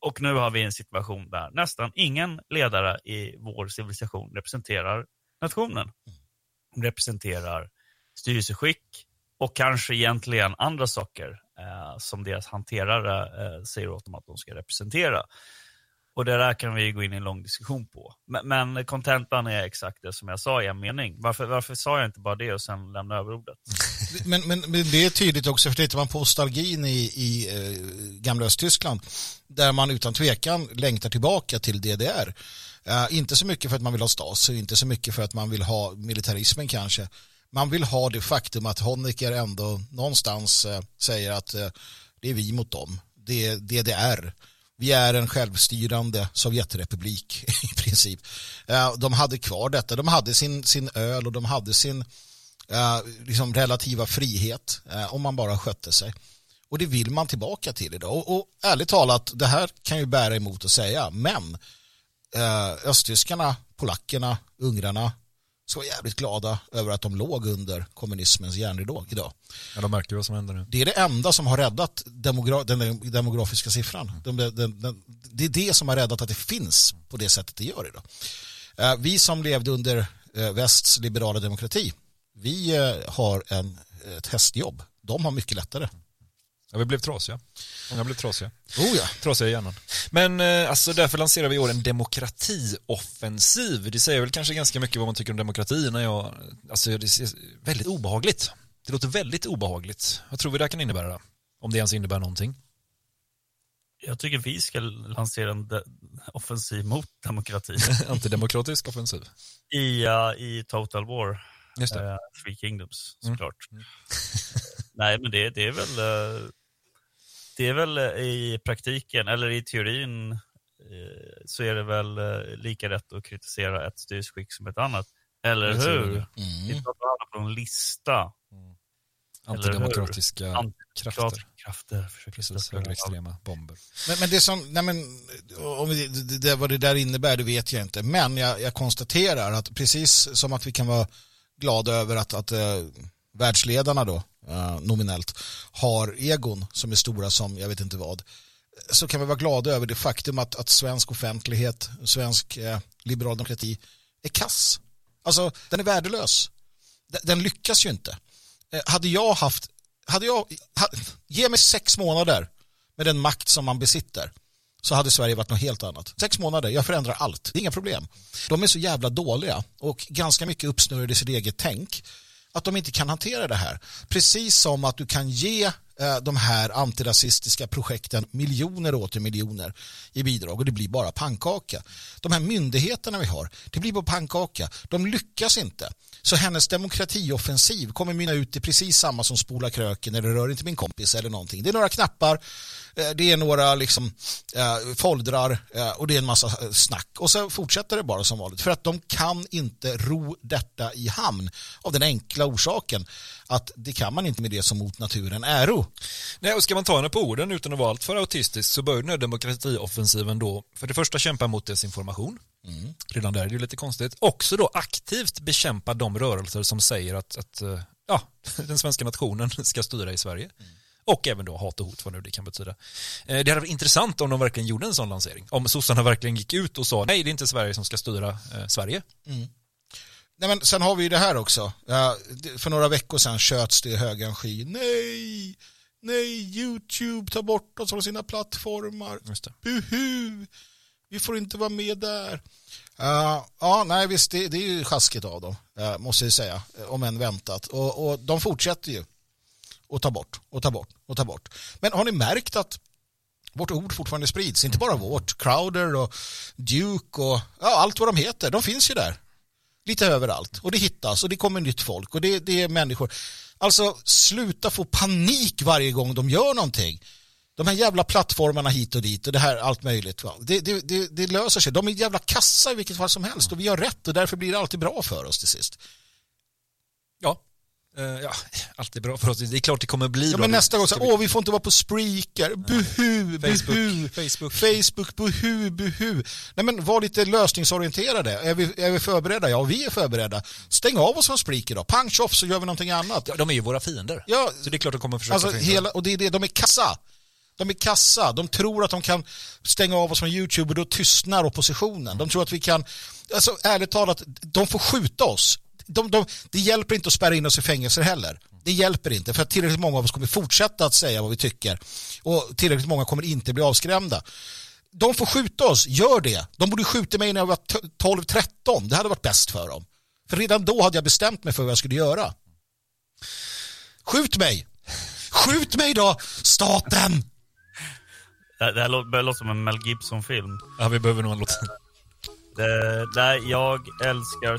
Och nu har vi en situation där nästan ingen ledare i vår civilisation representerar nationen. De representerar styrelseskick och kanske egentligen andra saker eh, som deras hanterare eh, säger åt dem att de ska representera. Och det där kan vi gå in i en lång diskussion på. Men- Men er är exakt det som jag sa i en mening. Varför, sa jag inte bara det och sen lämna över ordet? *laughs* Men, men, men det är tydligt också, för tittar man på nostalgin i, i eh, gamla Östtyskland, där man utan tvekan längtar tillbaka till DDR. Eh, inte så mycket för att man vill ha Stasi, inte så mycket för att man vill ha militarismen kanske. Man vill ha det faktum att Honecker ändå någonstans eh, säger att eh, det är vi mot dem. Det är DDR. Vi är en självstyrande Sovjetrepublik *laughs* i princip. Eh, De hade kvar detta. De hade sin, sin öl och de hade sin eh, liksom relativa frihet eh, om man bara skötte sig. Och det vill man tillbaka till idag. Och, och ärligt talat, det här kan ju bära emot att säga, men eh, östtyskarna, polackerna, ungrarna ska vara jävligt glada över att de låg under kommunismens järnridå idag. Ja, de märker vad som händer nu. Det är det enda som har räddat demogra den demografiska siffran. Den, den, den, det är det som har räddat att det finns på det sättet det gör idag. Eh, Vi som levde under eh, västs liberala demokrati, vi eh, har en, ett hästjobb. De har mycket lättare. Ja, vi blev trasiga. Många blev trasiga. Oh ja. Trasiga i hjärnan. Men eh, alltså därför lanserar vi i år en demokratioffensiv. Det säger väl kanske ganska mycket vad man tycker om demokrati när jag, alltså det är väldigt obehagligt. Det låter väldigt obehagligt. Vad tror vi det kan innebära? Om det ens innebär någonting. Jag tycker vi ska lansera en de- offensiv mot demokrati. *laughs* Antidemokratisk offensiv. I, uh, I Total War. Just det. Uh, Three Kingdoms, Mm. Mm. *laughs* Nej, men det, det är väl eh, det är väl eh, i praktiken, eller i teorin, eh, så är det väl eh, lika rätt att kritisera ett styrelseskick som ett annat. Eller hur? Mm. Vi pratar på en lista. Mm. Antidemokratiska krafter. Krafter. Precis, högerextrema bomber. Men, men det som, nej men, om vi, det, det, vad det där innebär det vet jag inte. Men jag, jag konstaterar att precis som att vi kan vara glada över att, att eh, världsledarna då, eh, nominellt, har egon som är stora som jag vet inte vad, så kan vi vara glada över det faktum att, att svensk offentlighet, svensk eh, liberal demokrati är kass. Alltså, den är värdelös. Den, den lyckas ju inte. Eh, hade jag haft, hade jag, ha, ge mig sex månader med den makt som man besitter så hade Sverige varit något helt annat. Sex månader, jag förändrar allt. Det är inga problem. De är så jävla dåliga och ganska mycket uppsnurrade i sitt eget tänk att de inte kan hantera det här. Precis som att du kan ge de här antirasistiska projekten miljoner och åter miljoner i bidrag och det blir bara pannkaka. De här myndigheterna vi har, det blir bara pannkaka. De lyckas inte. Så hennes demokratioffensiv kommer mynna ut i precis samma som spola kröken eller rör inte min kompis eller någonting. Det är några knappar, eh, det är några liksom eh, foldrar eh, och det är en massa eh, snack. Och så fortsätter det bara som vanligt. För att de kan inte ro detta i hamn av den enkla orsaken att det kan man inte med det som mot naturen äro. Nej, och ska man ta henne på orden utan att vara allt för autistisk så bör den demokratioffensiven då för det första kämpa mot desinformation. Redan där är det lite konstigt. Också då aktivt bekämpa de rörelser som säger att, att eh, ja, *laughs* den svenska nationen *laughs* ska styra i Sverige. Och även då hat och hot, vad nu det kan betyda. Eh, Det hade varit intressant om de verkligen gjorde en sån lansering. Om sossarna verkligen gick ut och sa nej, det är inte Sverige som ska styra eh, Sverige. Nej, men sen har vi ju det här också. För några veckor sedan köts det i högan sky. Nej, nej, YouTube tar bort oss från sina plattformar. Buhu, vi får inte vara med där. Uh, ja, nej visst, det, det är ju sjaskigt av dem, uh, måste jag säga, om än väntat. Och, och de fortsätter ju att ta bort och ta bort och ta bort. Men har ni märkt att vårt ord fortfarande sprids? Inte bara vårt, Crowder och Duke och ja, allt vad de heter, de finns ju där lite överallt och det hittas och det kommer nytt folk och det, det är människor. Alltså sluta få panik varje gång de gör någonting. De här jävla plattformarna hit och dit och det här allt möjligt. Det, det, det, det löser sig. De är jävla kassa i vilket fall som helst och vi har rätt och därför blir det alltid bra för oss till sist. Ja, Eh, ja allt är bra för oss. Det är klart det kommer bli Ja, men nästa gång så åh vi får inte vara på Spreaker, buhu, buhu, Facebook. Facebook, buhu, buhu. Nej men var lite lösningsorienterade. Är vi, är vi förberedda? Ja, vi är förberedda. Stäng av oss från Spreaker då. Punch off så gör vi någonting annat. Ja, de är ju våra fiender. Ja, Så det är klart de kommer försöka Alltså hela, och det är det, de är kassa. De är kassa. De tror att de kan stänga av oss från YouTube och då tystnar oppositionen. De tror att vi kan, alltså ärligt talat, de får skjuta oss. De, de, det hjälper inte att spärra in oss i fängelser heller. Det hjälper inte för att tillräckligt många av oss kommer fortsätta att säga vad vi tycker. Och tillräckligt många kommer inte bli avskrämda. De får skjuta oss, gör det. De borde skjuta mig när jag var 12-13. Det hade varit bäst för dem. För redan då hade jag bestämt mig för vad jag skulle göra. Skjut mig! Skjut mig då, staten! Det, här börjar låta som en Mel Gibson-film. Ja, vi behöver nog en låt. Det, nej, jag älskar...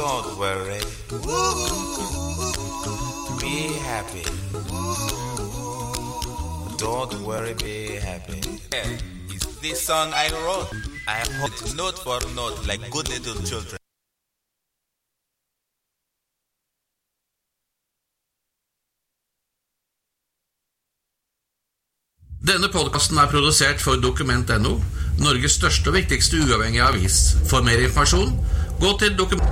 Don't worry. Be happy. Don't worry, be happy. Yeah, it's this song I wrote. I wrote note for note like good little children. Denne podkasten er produsert for Dokument.no, Norges største og viktigste uavhengige avis. For mer informasjon, gå til dokument...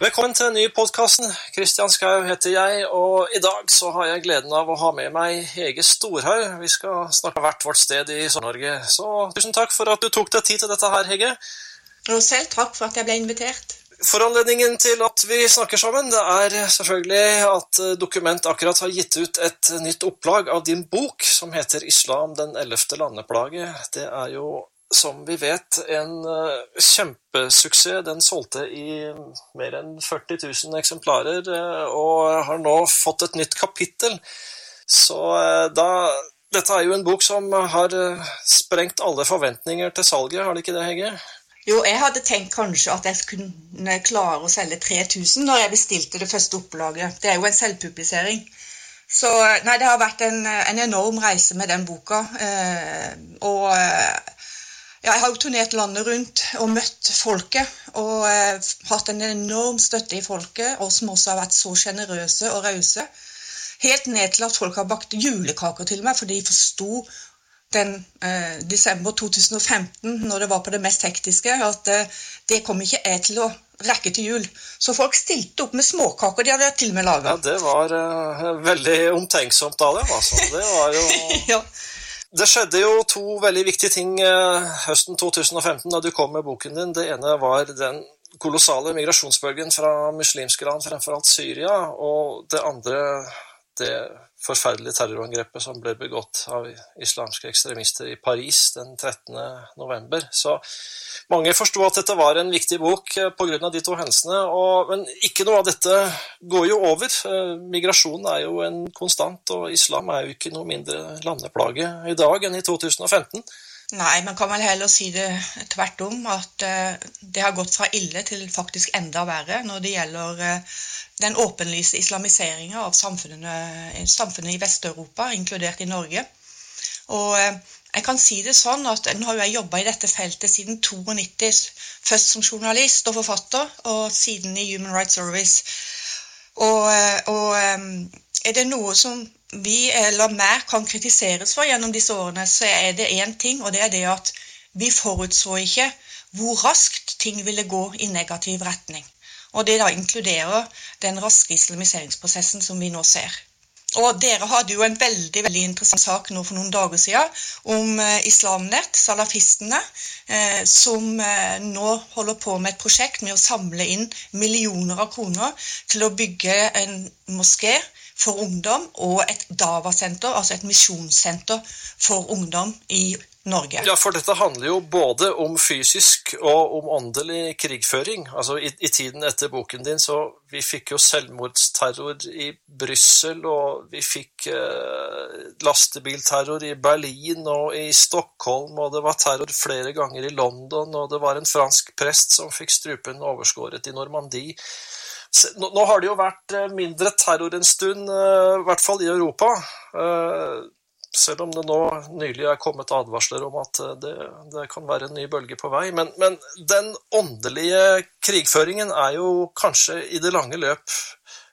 Velkommen til den ny podkasten. Kristian Skau heter jeg, og i dag så har jeg gleden av å ha med meg Hege Storhaug. Vi skal snakke hvert vårt sted i Sør-Norge. Så tusen takk for at du tok deg tid til dette her, Hege. Og selv takk for at jeg ble invitert. Foranledningen til at vi snakker sammen, det er selvfølgelig at Dokument akkurat har gitt ut et nytt opplag av din bok som heter 'Islam den ellevte landeplage'. Det er jo, som vi vet, en uh, kjempesuksess. Den solgte i mer enn 40 000 eksemplarer uh, og har nå fått et nytt kapittel. Så uh, da Dette er jo en bok som har sprengt alle forventninger til salget, har det ikke det, Hegge? Jo, jeg hadde tenkt kanskje at jeg kunne klare å selge 3000 når jeg bestilte det første opplaget. Det er jo en selvpublisering. Så nei, det har vært en, en enorm reise med den boka. Eh, og ja, jeg har jo turnert landet rundt og møtt folket. Og eh, hatt en enorm støtte i folket, og som også har vært så sjenerøse og rause. Helt ned til at folk har bakt julekaker til meg, for de forsto den eh, desember 2015, når det var på det mest hektiske, at eh, det kom ikke jeg til å rekke til jul. Så folk stilte opp med småkaker de hadde til og med laga. Ja, det var eh, veldig omtenksomt av dem, altså. Det var jo *laughs* ja. Det skjedde jo to veldig viktige ting eh, høsten 2015 da du kom med boken din. Det ene var den kolossale migrasjonsbølgen fra muslimske land, fremfor alt Syria, og det andre det forferdelige terrorangrepet som ble begått av islamske ekstremister i Paris den 13. november. Så mange forsto at dette var en viktig bok pga. de to hendelsene. Men ikke noe av dette går jo over. Migrasjon er jo en konstant, og islam er jo ikke noe mindre landeplage i dag enn i 2015. Nei, man kan vel heller si det tvert om, at det har gått fra ille til faktisk enda verre når det gjelder den åpenlyse islamiseringa av samfunnet, i Vest-Europa, inkludert i Norge. Og jeg kan si det sånn at Nå har jeg jobba i dette feltet siden 92, først som journalist og forfatter, og siden i Human Rights Service. Og, og er det noe som vi eller mer kan kritiseres for gjennom disse årene, så er det én ting, og det er det at vi forutså ikke hvor raskt ting ville gå i negativ retning. Og det da inkluderer den raske islamiseringsprosessen som vi nå ser. Og dere hadde jo en veldig veldig interessant sak nå for noen dager siden om eh, Islamnett, salafistene, eh, som eh, nå holder på med et prosjekt med å samle inn millioner av kroner til å bygge en moské for ungdom og et Dava-senter, altså et misjonssenter for ungdom i Norge. Ja, for dette handler jo både om fysisk og om åndelig krigføring. Altså, i, i tiden etter boken din så vi fikk jo selvmordsterror i Brussel, og vi fikk eh, lastebilterror i Berlin og i Stockholm, og det var terror flere ganger i London, og det var en fransk prest som fikk strupen overskåret i Normandie. Nå, nå har det jo vært eh, mindre terror en stund, eh, i hvert fall i Europa. Eh, selv om det nå nylig er kommet advarsler om at det, det kan være en ny bølge på vei. Men, men den åndelige krigføringen er jo kanskje i det lange løp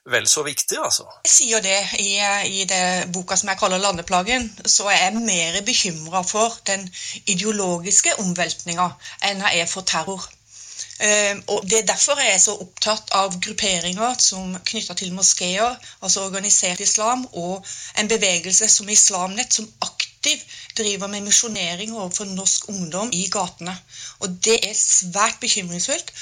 vel så viktig, altså. Jeg sier det i, i det boka som jeg kaller 'Landeplagen', så er jeg mer bekymra for den ideologiske omveltninga enn jeg er for terror. Eh, og Det er derfor jeg er så opptatt av grupperinger som knytta til moskeer, altså organisert islam, og en bevegelse som Islamnett, som aktivt driver med misjonering overfor norsk ungdom i gatene. Og Det er svært bekymringsfullt.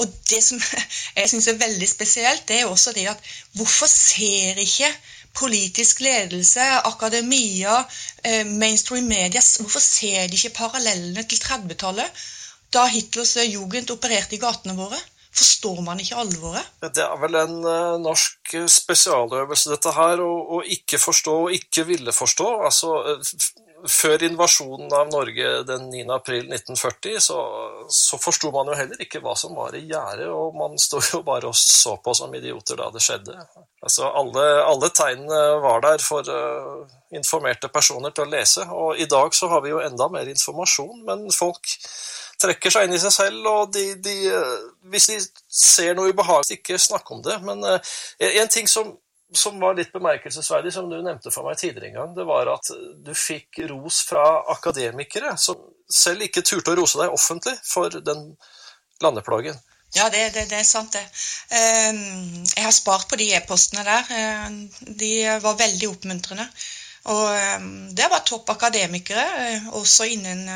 Og det som *laughs* jeg syns er veldig spesielt, det er også det at hvorfor ser ikke politisk ledelse, akademia, eh, mainstream media, hvorfor ser de ikke parallellene til 30-tallet, da Hitlers jugend opererte i gatene våre? Forstår man ikke alvoret? Det er vel en eh, norsk eh, spesialøvelse, dette her, å, ikke forstå og ikke ville forstå. Altså, eh, før invasjonen av Norge den 9. april 1940, så, så forsto man jo heller ikke hva som var i gjære, og man sto jo bare og så på som idioter da det skjedde. Altså, alle, alle tegnene var der for uh, informerte personer til å lese, og i dag så har vi jo enda mer informasjon, men folk trekker seg inn i seg selv, og de, de, eh, hvis de ser noe ubehagelig, ikke snakke om det. Men uh, en ting som, som var litt bemerkelsesverdig, som du nevnte for meg tidligere en gang, det var at du fikk ros fra akademikere som selv ikke turte å rose deg offentlig for den landeplagen. Ja, det, det, det er sant, det. Ehm, Jeg har spart på de e-postene der. Ehm, De var veldig oppmuntrende. Og ehm, det var topp akademikere, eh, også innen,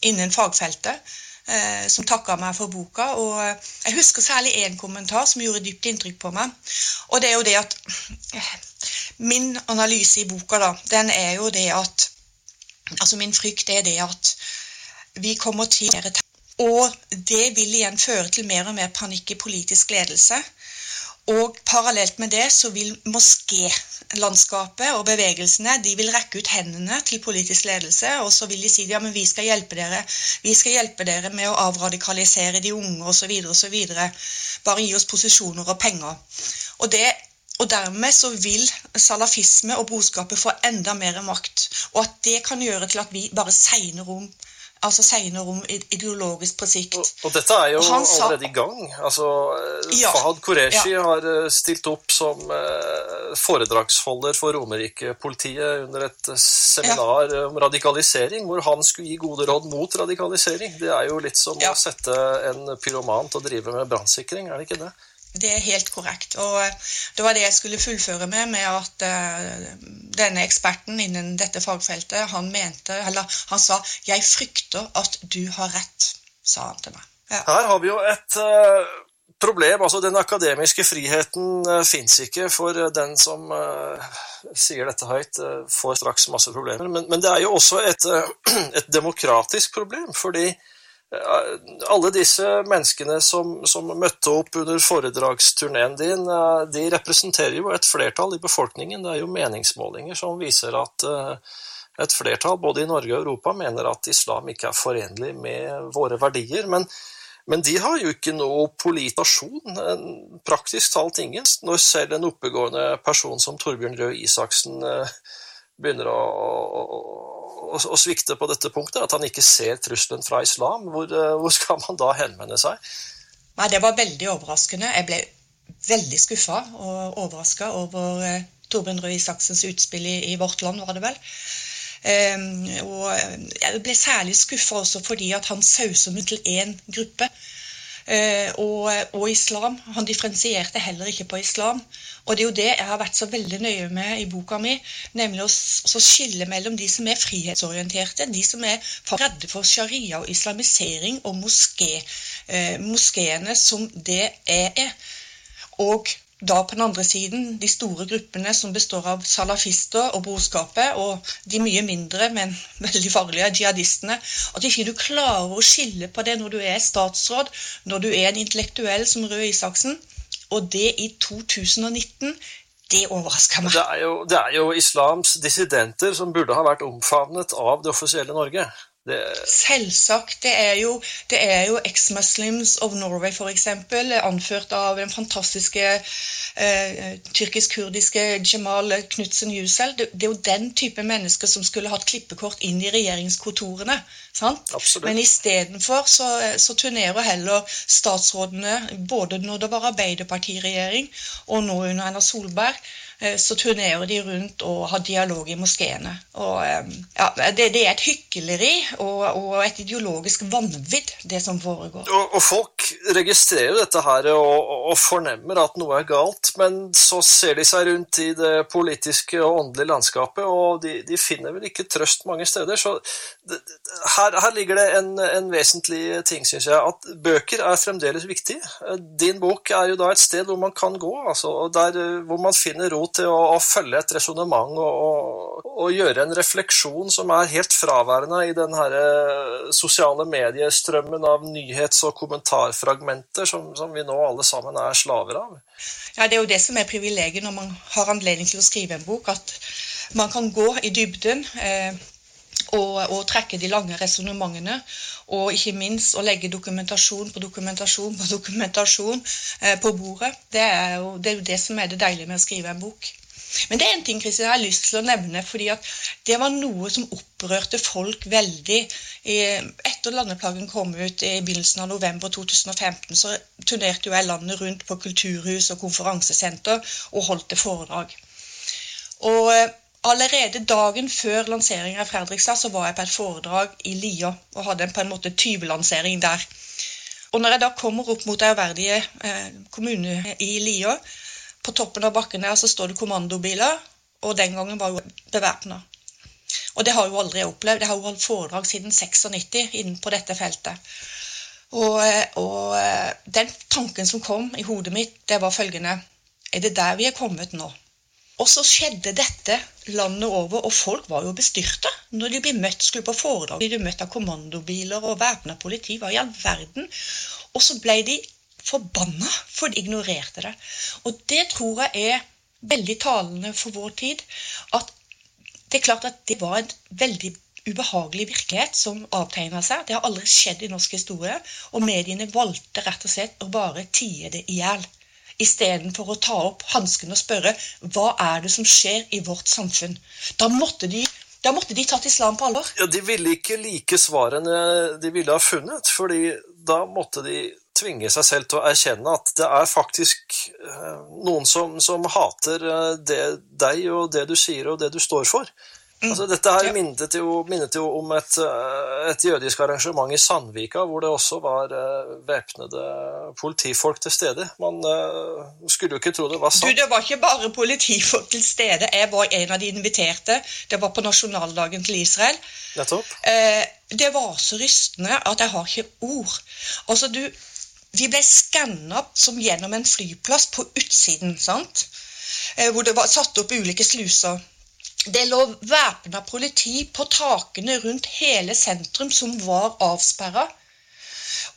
innen fagfeltet, eh, som takka meg for boka. Og eh, jeg husker særlig én kommentar som gjorde dypt inntrykk på meg. Og det er jo det at eh, Min analyse i boka, da, den er jo det at Altså min frykt er det at vi kommer til mer og det vil igjen føre til mer og mer panikk i politisk ledelse. Og parallelt med det så vil moskélandskapet og bevegelsene de vil rekke ut hendene til politisk ledelse, og så vil de si ja, men vi skal hjelpe dere. Vi skal hjelpe dere med å avradikalisere de unge osv. osv. Bare gi oss posisjoner og penger. Og det og dermed så vil salafisme og broskapet få enda mer makt. Og at det kan gjøre til at vi bare segner om altså senere om ideologisk på sikt. Og dette er jo Og sa- allerede i gang. Altså, eh, Ja, Fahad Qureshi ja. har eh, stilt opp som eh, foredragsholder for Romerike-politiet under et seminar ja. om radikalisering, hvor han skulle gi gode råd mot radikalisering. Det er jo litt som å sette en pyroman til å drive med brannsikring, er det ikke det? Det er helt korrekt. Og eh, det var det jeg skulle fullføre med, med at eh, denne eksperten innen dette fagfeltet, han mente, eller han sa 'Jeg frykter at du har rett', sa han til meg. Ja. Her har vi jo et eh, problem. altså Den akademiske friheten uh, fins ikke for den som sier dette høyt, får straks masse problemer. Men, men det er jo også et, *clears throat* et demokratisk problem, fordi alle disse menneskene som, som møtte opp under foredragsturneen din, eh, de representerer jo et flertall i befolkningen. Det er jo meningsmålinger som viser at eh, et flertall både i Norge og Europa mener at islam ikke er forenlig med våre verdier. Men, men de har jo ikke noe politasjon, praktisk talt ingen. Når selv en oppegående person som Torbjørn Røe Isaksen eh, begynner å, å, å, å svikte på dette punktet, at han ikke ser trusselen fra islam, hvor, eh, hvor skal man da henvende seg? Nei, det var veldig overraskende. Jeg ble veldig skuffa og overraska over eh, Torbjørn Røe Isaksens utspill i, i Vårt Land, var det vel. Um, og jeg ble særlig skuffa også fordi at han sauser meg til én gruppe. Eh, og, og islam. Han differensierte heller ikke på islam. Og det er jo det jeg har vært så veldig nøye med i boka mi, nemlig å å skille mellom de som er frihetsorienterte, de som er redde for sharia og islamisering og moské, eh, moskeene som det jeg er. Og da på den andre siden de store gruppene som består av salafister og brorskapet, og de mye mindre, men *laughs* veldig farlige jihadistene. At ikke du klarer å skille på det når du er statsråd, når du er en intellektuell som Røe Isaksen, og det i 2019, det overrasker meg. Det er, jo, det er jo islams dissidenter som burde ha vært omfavnet av det offisielle Norge. Det, Selvsagt. Det er jo, det er jo Ex-Muslims of Norway, f.eks., anført av den fantastiske eh, tyrkisk-kurdiske Jamal Knutsen Yücel. Det, det er jo den type mennesker som skulle hatt klippekort inn i regjeringskontorene. Sant? Absolutt. Men istedenfor så, så turnerer heller statsrådene, både når det var Arbeiderpartiregjering og nå under Erna Solberg, så turnerer de rundt og har dialog i moskeene. Eh, ja, det, det er et hykleri og, og et ideologisk vanvidd, det som foregår. og, og folk registrerer dette her og, og fornemmer at noe er galt, men så ser de seg rundt i det politiske og åndelige landskapet, og de, de finner vel ikke trøst mange steder. Så her, her ligger det en, en vesentlig ting, syns jeg. At bøker er fremdeles viktig. Din bok er jo da et sted hvor man kan gå, altså, der, eh, hvor man finner til å, å følge et resonnement og, og, og gjøre en refleksjon som er helt fraværende i den her eh, sosiale mediestrømmen av nyhets- og kommentarfragmenter som, som vi nå alle sammen er slaver av. Ja, Det er jo det som er privilegiet når man har anledning til å skrive en bok, at man kan gå i dybden eh, og, og trekke de lange resonnementene, og ikke minst å legge dokumentasjon på dokumentasjon på dokumentasjon eh, på bordet. Det er, jo, det er jo det som er det deilige med å skrive en bok. Men det er en ting Kristin, jeg har lyst til å nevne, fordi at det var noe som opprørte folk veldig. Etter Landeplagen kom ut i begynnelsen av november 2015, så turnerte jeg landet rundt på kulturhus og konferansesenter og holdt et foredrag. Og eh, allerede dagen før lanseringen av Fredrikstad så var jeg på et foredrag i Lia og hadde på en måte tyvelansering der. Og når jeg da kommer opp mot ærverdige eh, kommune i Lia, på toppen av bakken der så står det kommandobiler, og den gangen var jo bevæpna. Og det har jo aldri jeg opplevd. Jeg har jo holdt foredrag siden 96 inne på dette feltet. Og, eh, og eh, den tanken som kom i hodet mitt, det var følgende Er det der vi er kommet nå? Og så skjedde dette landet over, og folk var jo bestyrta. Når de ble møtt, skulle på foredrag, ble de møtt av kommandobiler og væpna politi. Hva i all verden? Og så ble de forbanna, for de ignorerte det. Og det tror jeg er veldig talende for vår tid. At det er klart at det var en veldig ubehagelig virkelighet som avtegna seg. Det har aldri skjedd i norsk historie. Og mediene valgte rett og slett å bare tie det i hjel. Istedenfor å ta opp hansken og spørre hva er det som skjer i vårt samfunn. Da måtte de, da måtte de tatt islam på alvor. Ja, De ville ikke like svarene de ville ha funnet, fordi da måtte de tvinge seg selv til å erkjenne at det er faktisk eh, noen som, som hater eh, det, deg og det du sier og det du står for. Altså, dette her minnet jo, minnet jo om et, eh, et jødisk arrangement i Sandvika, hvor det også var eh, væpnede politifolk til stede. Man eh, skulle jo ikke tro det var sant. Du. Det var ikke bare politifolk til stede. Jeg var en av de inviterte. Det var på nasjonaldagen til Israel. Nettopp. Det var så rystende at jeg har ikke ord. Altså, du, vi ble skanna som gjennom en flyplass på utsiden, sant? Hvor det var satt opp ulike sluser. Det lå væpna politi på takene rundt hele sentrum som var avsperra.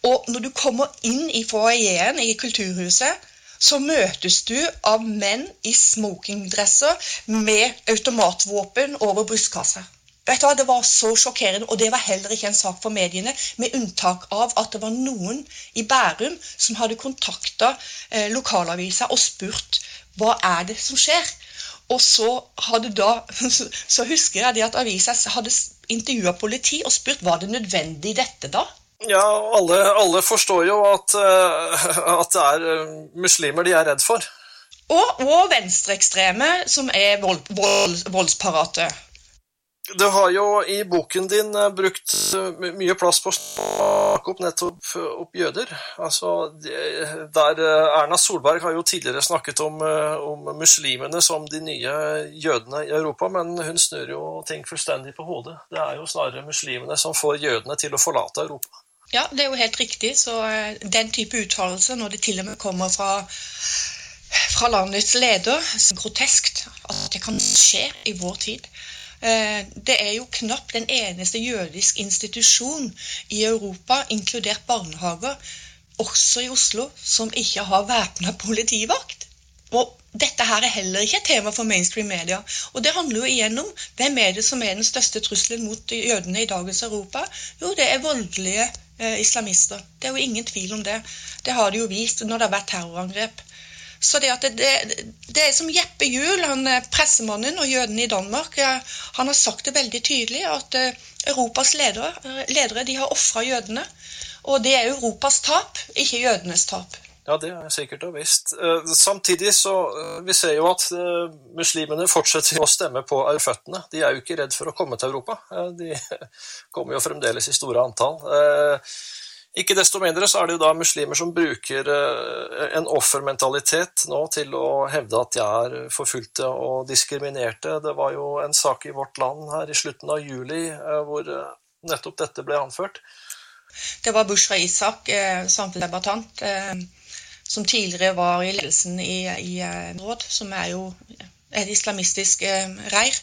Og når du kommer inn i foajeen i Kulturhuset, så møtes du av menn i smokingdresser med automatvåpen over brystkassa. Vet du hva, Det var så sjokkerende, og det var heller ikke en sak for mediene, med unntak av at det var noen i Bærum som hadde kontakta eh, lokalavisa og spurt hva er det som skjer. Og så da, *laughs* så husker jeg at avisa hadde intervjua politi og spurt var det nødvendig dette da. Ja, alle, alle forstår jo at, eh, at det er eh, muslimer de er redd for. Og, og venstreekstreme som er vold, vold, voldsparate. Du har jo i boken din eh, brukt mye plass på snakke opp nettopp opp jøder. Altså, der eh, Erna Solberg har jo tidligere snakket om, eh, om muslimene som de nye jødene i Europa, men hun snur jo ting fullstendig på hodet. Det er jo snarere muslimene som får jødene til å forlate Europa. Ja, det er jo helt riktig. Så eh, den type uttalelser, når det til og med kommer fra, fra landets leder, så groteskt at det kan skje i vår tid. Eh, Det er jo knapt den eneste jødisk institusjon i Europa, inkludert barnehager, også i Oslo, som ikke har væpna politivakt. Og dette her er heller ikke et tema for mainstream media. Og det handler jo igjen om hvem er det som er den største trusselen mot jødene i dagens Europa? Jo, det er voldelige eh, islamister. Det er jo ingen tvil om det. Det har de jo vist når det har vært terrorangrep. Så det, at det, det, det er som Jeppe Juel, han eh, pressemannen og jøden i Danmark, han har sagt det veldig tydelig at eh, Europas ledere, eh, ledere de har ofra jødene. Og det er Europas tap, ikke jødenes tap. Ja, det er sikkert og visst. Samtidig så Vi ser jo at muslimene fortsetter å stemme på erføttene. De er jo ikke redd for å komme til Europa. De *laughs* kommer jo fremdeles i store antall. Ikke desto mindre så er det jo da muslimer som bruker eh, en offermentalitet nå til å hevde at de er forfulgte og diskriminerte. Det var jo en sak i Vårt Land her i slutten av juli eh, hvor eh, nettopp dette ble anført. Det var Bushra Isak, samfunnsdebattant, som tidligere var i ledelsen i, i råd, som er jo et islamistisk reir,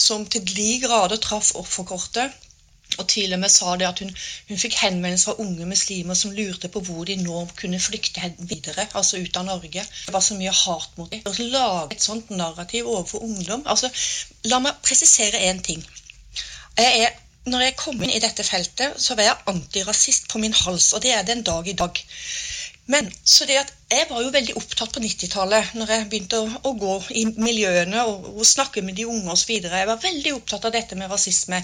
som til de grader traff offerkortet. Og til og med sa det at hun, hun fikk henvendelser fra unge muslimer som lurte på hvor de nå kunne flykte videre, altså ut av Norge. Det var så mye hat mot dem. Å lage et sånt narrativ overfor ungdom altså, La meg presisere én ting. Jeg er når jeg kom inn i dette feltet, så var jeg antirasist på min hals, og det er det en dag i dag. Men så det at jeg var jo veldig opptatt på 90-tallet, når jeg begynte å, å gå i miljøene og, og snakke med de unge osv. Jeg var veldig opptatt av dette med rasisme.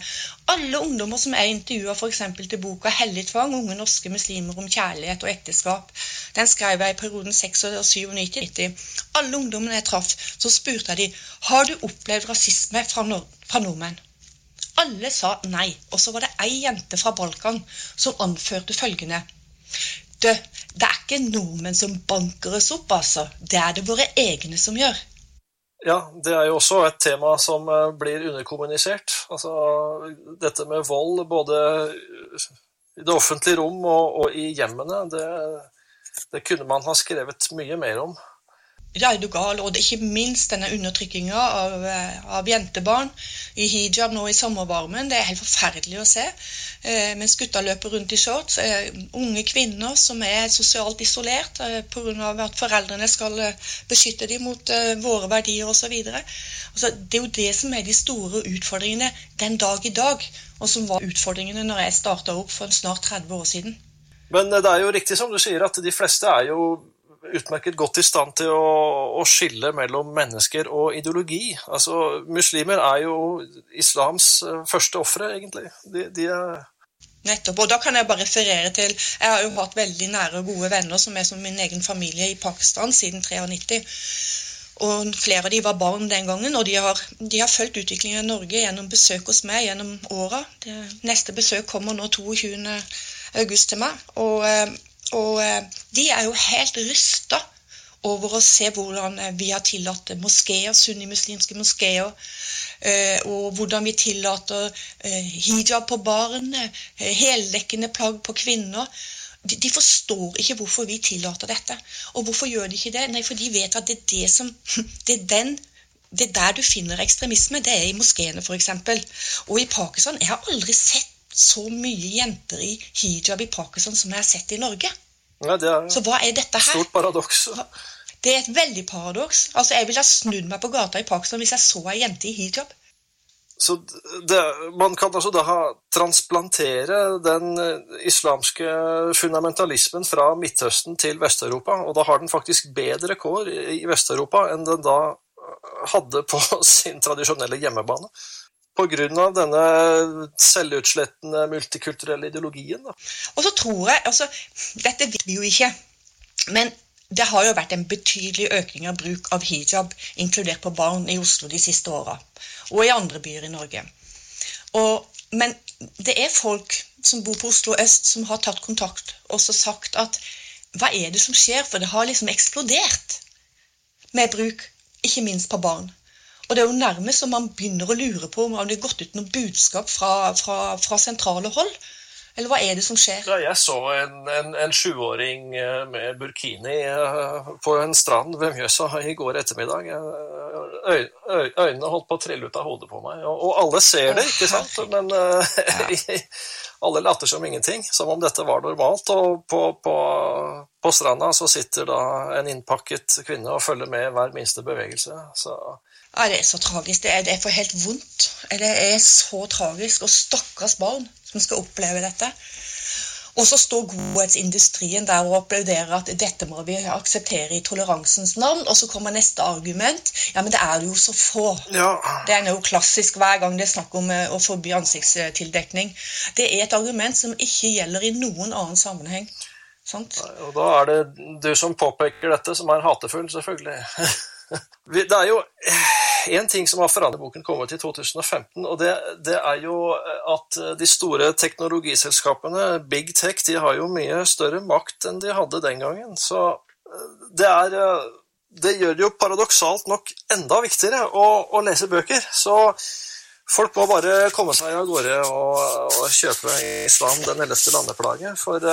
Alle ungdommer som jeg intervjua f.eks. til boka 'Hellig tvang unge norske muslimer om kjærlighet og ekteskap', den skrev jeg i perioden 96-97. Alle ungdommene jeg traff, så spurte jeg de har du opplevd rasisme fra, nord fra nordmenn. Alle sa nei. Og så var det ei jente fra Balkan som anførte følgende det er ikke nordmenn som banker oss opp, altså. Det er det våre egne som gjør. Ja, det er jo også et tema som eh, blir underkommunisert. Altså, dette med vold både i det offentlige rom og, og i hjemmene, det, det kunne man ha skrevet mye mer om. Ja, er du gal? Og ikke minst denne undertrykkinga av, eh, av jentebarn i hijab nå i sommervarmen. Det er helt forferdelig å se. Eh, mens gutta løper rundt i shorts. Eh, unge kvinner som er sosialt isolert eh, pga. at foreldrene skal eh, beskytte dem mot eh, våre verdier osv. Altså, det er jo det som er de store utfordringene den dag i dag, og som var utfordringene når jeg starta opp for snart 30 år siden. Men eh, det er jo riktig som du sier, at de fleste er jo utmerket godt i stand til å, å skille mellom mennesker og ideologi. Altså, muslimer er jo islams eh, første ofre, egentlig. De, de er Nettopp. Og da kan jeg bare referere til Jeg har jo hatt veldig nære og gode venner som er som min egen familie i Pakistan siden 93. Og flere av de var barn den gangen, og de har, de har fulgt utviklingen i Norge gjennom besøk hos meg gjennom åra. Neste besøk kommer nå 22. august til meg. Og, eh, og eh, de er jo helt rysta over å se hvordan eh, vi har tillatt moskeer, sunnimuslimske moskeer, eh, og hvordan vi tillater eh, hijab på barn, eh, heldekkende plagg på kvinner. De forstår ikke hvorfor vi tillater dette. Og hvorfor gjør de ikke det? Nei, for de vet at det er det som *laughs* Det er den det er der du finner ekstremisme. Det er i moskeene, f.eks. Og i Pakistan Jeg har aldri sett så mye jenter i hijab i Pakistan som jeg har sett i Norge. Ja, det er Så hva er dette her? stort paradoks. Det er et veldig paradoks. Altså, Jeg ville ha snudd meg på gata i Pakistan hvis jeg så ei jente i hijab. Så det, man kan altså da ha transplantere den eh, islamske fundamentalismen fra Midtøsten til Vest-Europa, og da har den faktisk bedre kår i Vest-Europa enn den da eh, hadde på *laughs* sin tradisjonelle hjemmebane. Av denne selvutslettende multikulturelle ideologien. Da. Og så tror jeg altså, Dette vet vi jo ikke, men det har jo vært en betydelig økning av bruk av hijab, inkludert på barn, i Oslo de siste åra. Og i andre byer i Norge. Og, men det er folk som bor på Oslo øst, som har tatt kontakt og så sagt at hva er det som skjer? For det har liksom eksplodert med bruk, ikke minst på barn. Og det er jo nærmest som man begynner å lure på om det har gått ut noe budskap fra, fra, fra sentrale hold. Eller hva er det som skjer? Ja, jeg så en, en, en sjuåring eh, med burkini eh, på en strand ved Mjøsa i går ettermiddag. Øy, øy, øynene holdt på å trille ut av hodet på meg. Og, og alle ser det, ikke sant? Men ja. *laughs* alle later som ingenting, som om dette var normalt. Og på, på, på stranda så sitter da en innpakket kvinne og følger med hver minste bevegelse. Så ja, det er så tragisk. Det er, det er for helt vondt. Det er så tragisk. Og stakkars barn som skal oppleve dette. Og så står godhetsindustrien der og applauderer at dette må vi akseptere i toleransens navn. Og så kommer neste argument. Ja, men det er jo så få. Ja. Det er jo klassisk hver gang det er snakk om eh, å forby ansiktstildekning. Det er et argument som ikke gjelder i noen annen sammenheng. Sant? Og da er det du som påpeker dette, som er hatefull, selvfølgelig. *laughs* Det er jo én ting som har forandret boken kommet i 2015, og det, det, er jo at de store teknologiselskapene, Big Tech, de har jo mye større makt enn de hadde den gangen. Så det er Det gjør det jo paradoksalt nok enda viktigere å, å lese bøker. Så folk må bare komme seg av gårde og, og kjøpe Islam den eldste landeplaget. For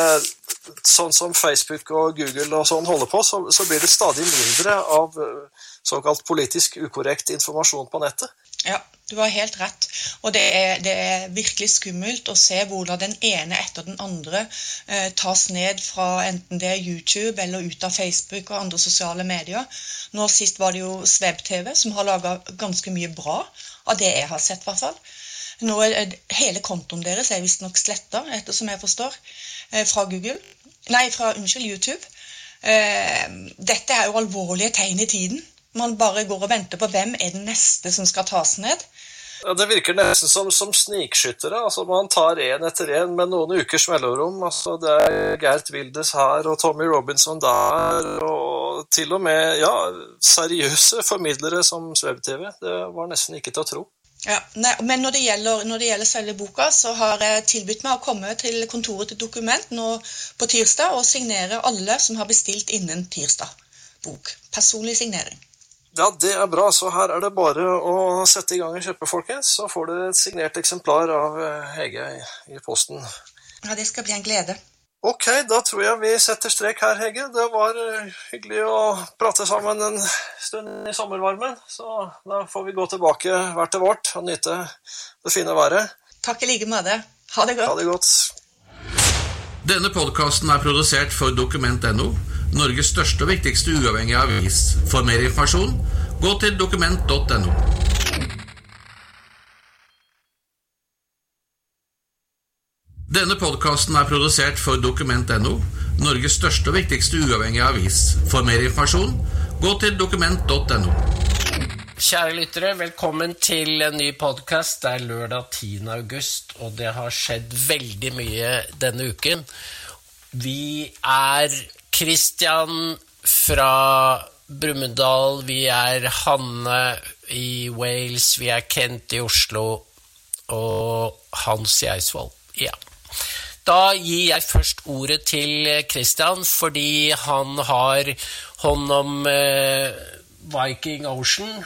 sånn som Facebook og Google og sånn holder på, så, så blir det stadig mindre av såkalt politisk ukorrekt informasjon på nettet. Ja, du har helt rett. Og det er, det er virkelig skummelt å se hvordan den ene etter den andre eh, tas ned fra enten det er YouTube eller ut av Facebook og andre sosiale medier. Nå sist var det jo Sveb-TV som har laga ganske mye bra av det jeg har sett, i hvert fall. Nå er Hele kontoen deres er visstnok sletta, ettersom jeg forstår, eh, fra Google. Nei, fra unnskyld, YouTube. Eh, dette er jo alvorlige tegn i tiden. Man bare går og venter på hvem er den neste som skal tas ned. Ja, det virker nesten som, som snikskyttere. altså Man tar én etter én med noen ukers mellomrom. altså Det er Gert Wildes her og Tommy Robinson der, og til og med ja, seriøse formidlere som Sveb-TV. Det var nesten ikke til å tro. Ja, nei, men når det, gjelder, når det gjelder selve boka, så har jeg tilbudt meg å komme til kontoret til Dokument nå på tirsdag og signere alle som har bestilt innen tirsdag bok. Personlig signering. Ja, det er bra. Så her er det bare å sette i gang og kjøpe, folkens. Så får dere et signert eksemplar av eh, Hege i posten. Ja, det skal bli en glede. Ok, da tror jeg vi setter strek her, Hege. Det var eh, hyggelig å prate sammen en stund i sommervarmen. Så da får vi gå tilbake hvert til vårt og nyte det fine været. Takk i like måte. Ha det godt. Ha det godt. Denne podkasten er produsert for Dokument.no, Norges største og viktigste uavhengige avis. For mer informasjon, gå til dokument.no. Denne podkasten er produsert for Dokument.no, Norges største og viktigste uavhengige avis. For mer informasjon, gå til dokument.no. Kjære lyttere, velkommen til en ny podkast. Det er lørdag 10. august, og det har skjedd veldig mye denne uken. Vi er Christian fra Brumunddal, vi er Hanne i Wales, vi er Kent i Oslo og Hans i Eidsvoll. Ja. Da gir jeg først ordet til Christian, fordi han har hånd om eh, Viking Ocean.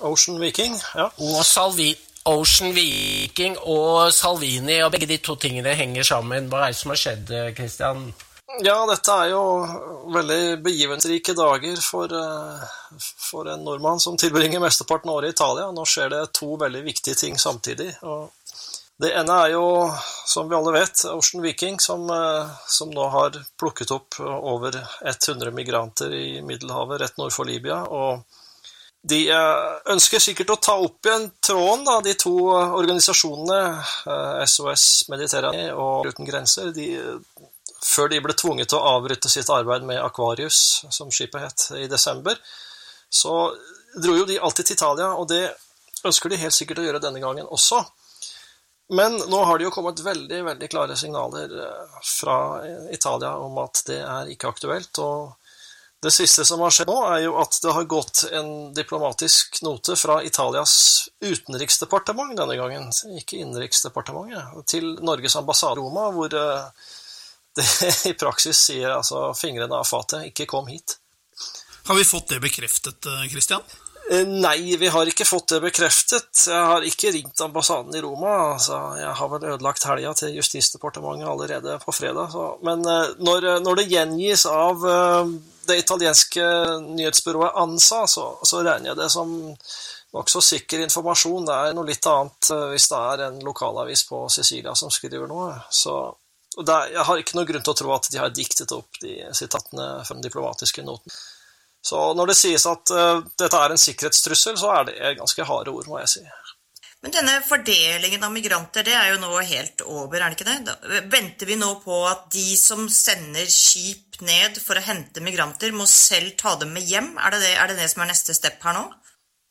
Ocean Viking, ja. Og Salvi Ocean Viking og Salvini, og begge de to tingene henger sammen. Hva er det som har skjedd, Christian? Ja, dette er jo veldig begivenhetsrike dager for, eh, for en nordmann som tilbringer mesteparten av året i Italia. Nå skjer det to veldig viktige ting samtidig. og det ene er jo, som vi alle vet, Ocean Viking, som, eh, som, nå har plukket opp over 100 migranter i Middelhavet rett nord for Libya. og de eh, ønsker sikkert å ta opp igjen tråden, da, de to organisasjonene, SOS Mediterrane og Uten grenser, de, før de ble tvunget til å avbryte sitt arbeid med Aquarius, som skipet het, i desember. Så dro jo de alltid til Italia, og det ønsker de helt sikkert å gjøre denne gangen også. Men nå har det jo kommet veldig veldig klare signaler fra Italia om at det er ikke aktuelt. Og Det siste som har skjedd nå, er jo at det har gått en diplomatisk note fra Italias utenriksdepartement denne gangen, ikke innenriksdepartementet, til Norges ambassade i Roma, hvor eh, det *laughs* i praksis sier altså fingrene av fatet, ikke kom hit. Har vi fått det bekreftet, Kristian? Eh, Nei, vi har ikke fått det bekreftet. Jeg har ikke ringt ambassaden i Roma. Altså, jeg har vel ødelagt helga til Justisdepartementet allerede på fredag. Så. Men eh, når, når, det gjengis av eh, det italienske nyhetsbyrået ANSA, så, så regner jeg det som nokså sikker informasjon. Det er noe litt annet hvis det er en lokalavis på Sicilia som skriver noe. Så er, jeg har ikke noen grunn til å tro at de har diktet opp de sitatene fra den diplomatiske noten. Så når det sies at uh, dette er en sikkerhetstrussel, så er det ganske harde ord, må jeg si. Men denne fordelingen av migranter, det er jo nå helt over, er det ikke det? Venter vi nå på at de som sender skip ned for å hente migranter, må selv ta dem med hjem? Er det det, er det, det som er neste step her nå?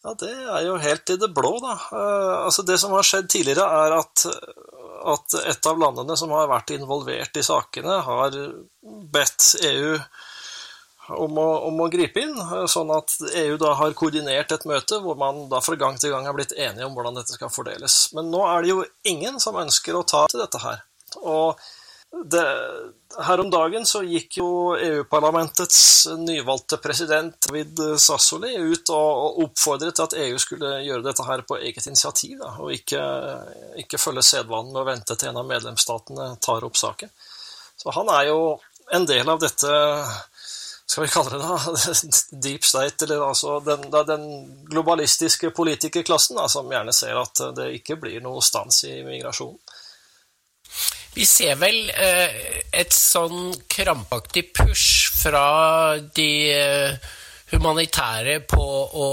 Ja, det er jo helt i det blå, da. Uh, altså Det som har skjedd tidligere, er at, at et av landene som har vært involvert i sakene, har bedt EU om å, om å, gripe inn, sånn at EU da har koordinert et møte hvor man da fra gang til gang har blitt enige om hvordan dette skal fordeles. Men nå er det jo ingen som ønsker å ta til dette her. Og det, her om dagen så gikk jo EU-parlamentets nyvalgte president David Sassoli ut og oppfordret til at EU skulle gjøre dette her på eget initiativ, da, og ikke, ikke følge sedvanen med å vente til en av medlemsstatene tar opp saken. Så han er jo en del av dette skal vi kalle det da, *laughs* deep state, eller altså den, den globalistiske politikerklassen, da, som gjerne ser at det ikke blir noe stans i migrasjonen. Vi ser vel eh, et sånn krampaktig push fra de eh, humanitære på å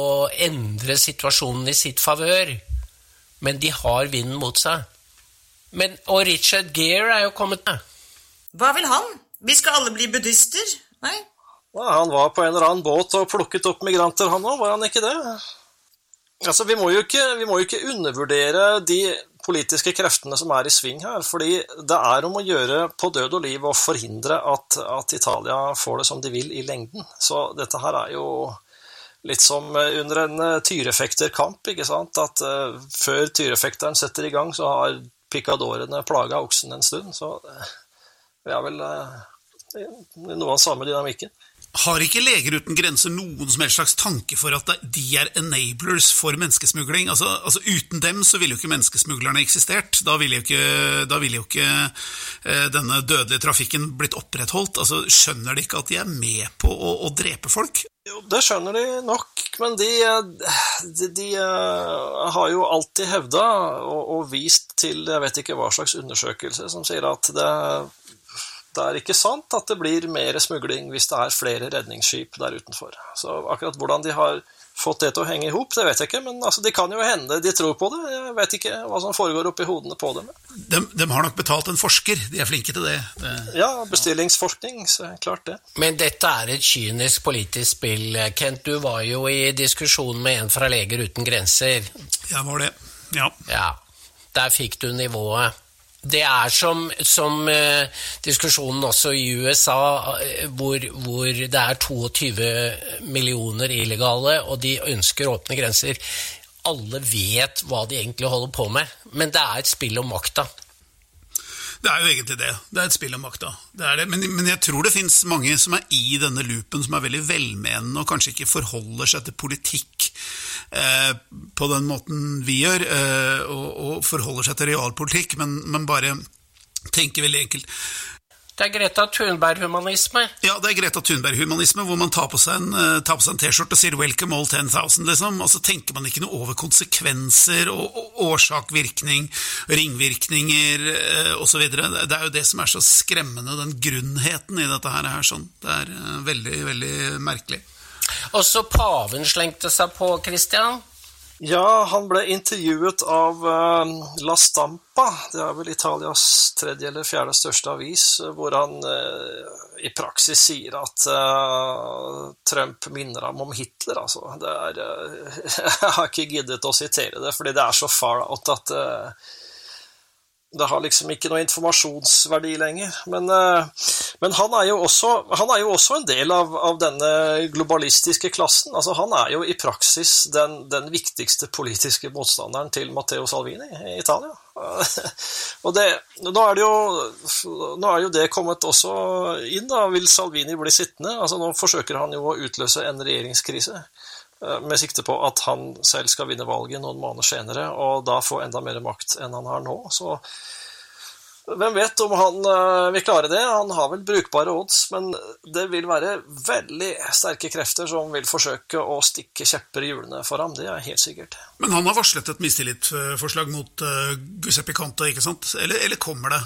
endre situasjonen i sitt favør, men de har vinden mot seg. Men, og Richard Gere er jo kommet med. Hva vil han? Vi skal alle bli buddhister? Nei? Han var på en eller annen båt og plukket opp migranter, han òg, var han ikke det? Altså, vi må, ikke, vi må jo ikke undervurdere de politiske kreftene som er i sving her. fordi det er om å gjøre på død og liv å forhindre at, at Italia får det som de vil i lengden. Så dette her er jo litt som under en tyrefekterkamp. ikke sant? At uh, før tyrefekteren setter i gang, så har pikadorene plaga oksen en stund. Så vi er vel uh, noe av samme dynamikken. Har ikke Leger uten grenser noen som helst slags tanke for at de er enablers for menneskesmugling? Altså, altså Uten dem så ville jo ikke menneskesmuglerne eksistert. Da ville jo ikke, ville jo ikke eh, denne dødelige trafikken blitt opprettholdt. Altså, Skjønner de ikke at de er med på å, å drepe folk? Jo, det skjønner de nok, men de, de, de uh, har jo alltid hevda og, og, vist til jeg vet ikke hva slags undersøkelse som sier at det det er ikke sant at det blir mer smugling hvis det er flere redningsskip der utenfor. Så akkurat hvordan de har fått det til å henge i hop, det vet jeg ikke, men altså, det kan jo hende de tror på det. Jeg vet ikke hva som foregår oppi hodene på dem. De, de, har nok betalt en forsker, de er flinke til det. det. Ja, bestillingsforskning, så klart det. Men dette er et kynisk politisk spill. Kent, du var jo i diskusjon med en fra Leger uten grenser. Jeg var det, ja. ja. Der fikk du nivået det er som, som uh, diskusjonen også i USA, uh, hvor, hvor, det er 22 millioner illegale, og de ønsker åpne grenser. Alle vet hva de egentlig holder på med, men det er et spill om makta. Det er jo egentlig det. Det er et spill om makta. Men, men, jeg tror det fins mange som er i denne loopen, som er veldig velmenende og kanskje ikke forholder seg til politikk eh, på den måten vi gjør, eh, og, og, forholder seg til realpolitikk, men, men bare tenker veldig enkelt. Det er Greta Thunberg-humanisme. Ja, det er Greta Thunberg-humanisme, hvor man tar på seg en, T-skjorte og sier 'welcome all 10,000', liksom. Og så tenker man ikke noe over konsekvenser og, og årsak-virkning, ringvirkninger uh, osv. Det er jo det som er så skremmende, den grunnheten i dette her. sånn. Det er veldig, veldig merkelig. Også paven slengte seg på, Christian? Ja, han ble intervjuet av uh, La Stampa, det er vel Italias tredje eller fjerde største avis, hvor han uh, i praksis sier at uh, Trump minner ham om Hitler. Altså. Er, *laughs* jeg har ikke giddet å sitere det, fordi det er så far out at det har liksom ikke noe informasjonsverdi lenger. Men, Men han er også, han er jo også en del av, av, denne globalistiske klassen. Altså, han er jo i praksis den, den viktigste politiske motstanderen til Matteo Salvini i Italia. *laughs* Og det, nå, er jo, nå er jo det kommet også inn. da, Vil Salvini bli sittende? Altså, nå forsøker han jo å utløse en regjeringskrise eh, med sikte på at han selv skal vinne valget noen måneder senere og da få enda mer makt enn han har nå. Så hvem vet om han uh, vil klare det? Han har vel brukbare odds, men det vil være veldig sterke krefter som vil forsøke å stikke kjepper i hjulene for ham. Det er helt sikkert. Men han har varslet et mistillitsforslag mot uh, Giuseppe Conte, ikke sant? Eller, eller kommer det?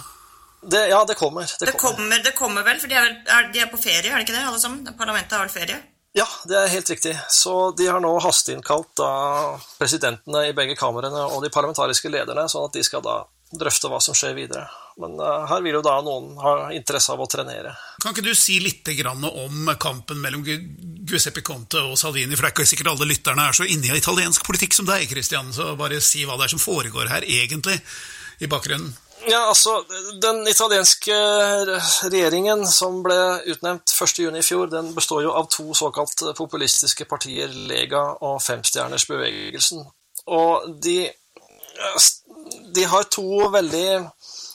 det? Ja, det kommer. Det, det kommer. kommer. Det kommer vel, for de er, vel, er, de er på ferie, er det ikke det, alle sammen? Parlamentet har vel ferie? Ja, det er helt riktig. Så de har nå hasteinnkalt presidentene i begge kamrene og de parlamentariske lederne, sånn at de skal da drøfte hva som skjer videre. Men uh, her vil jo da noen ha interesse av å trenere. Kan ikke du si litt om kampen mellom Giuseppe Conte og Salvini? For det er ikke sikkert alle lytterne er så inne i italiensk politikk som deg, Christian. Så bare si hva det er som foregår her egentlig, i bakgrunnen. Ja, altså, Den italienske regjeringen som ble utnevnt 1.6 i fjor, den består jo av to såkalt populistiske partier, Lega og Femstjernersbevegelsen. Og de de har to veldig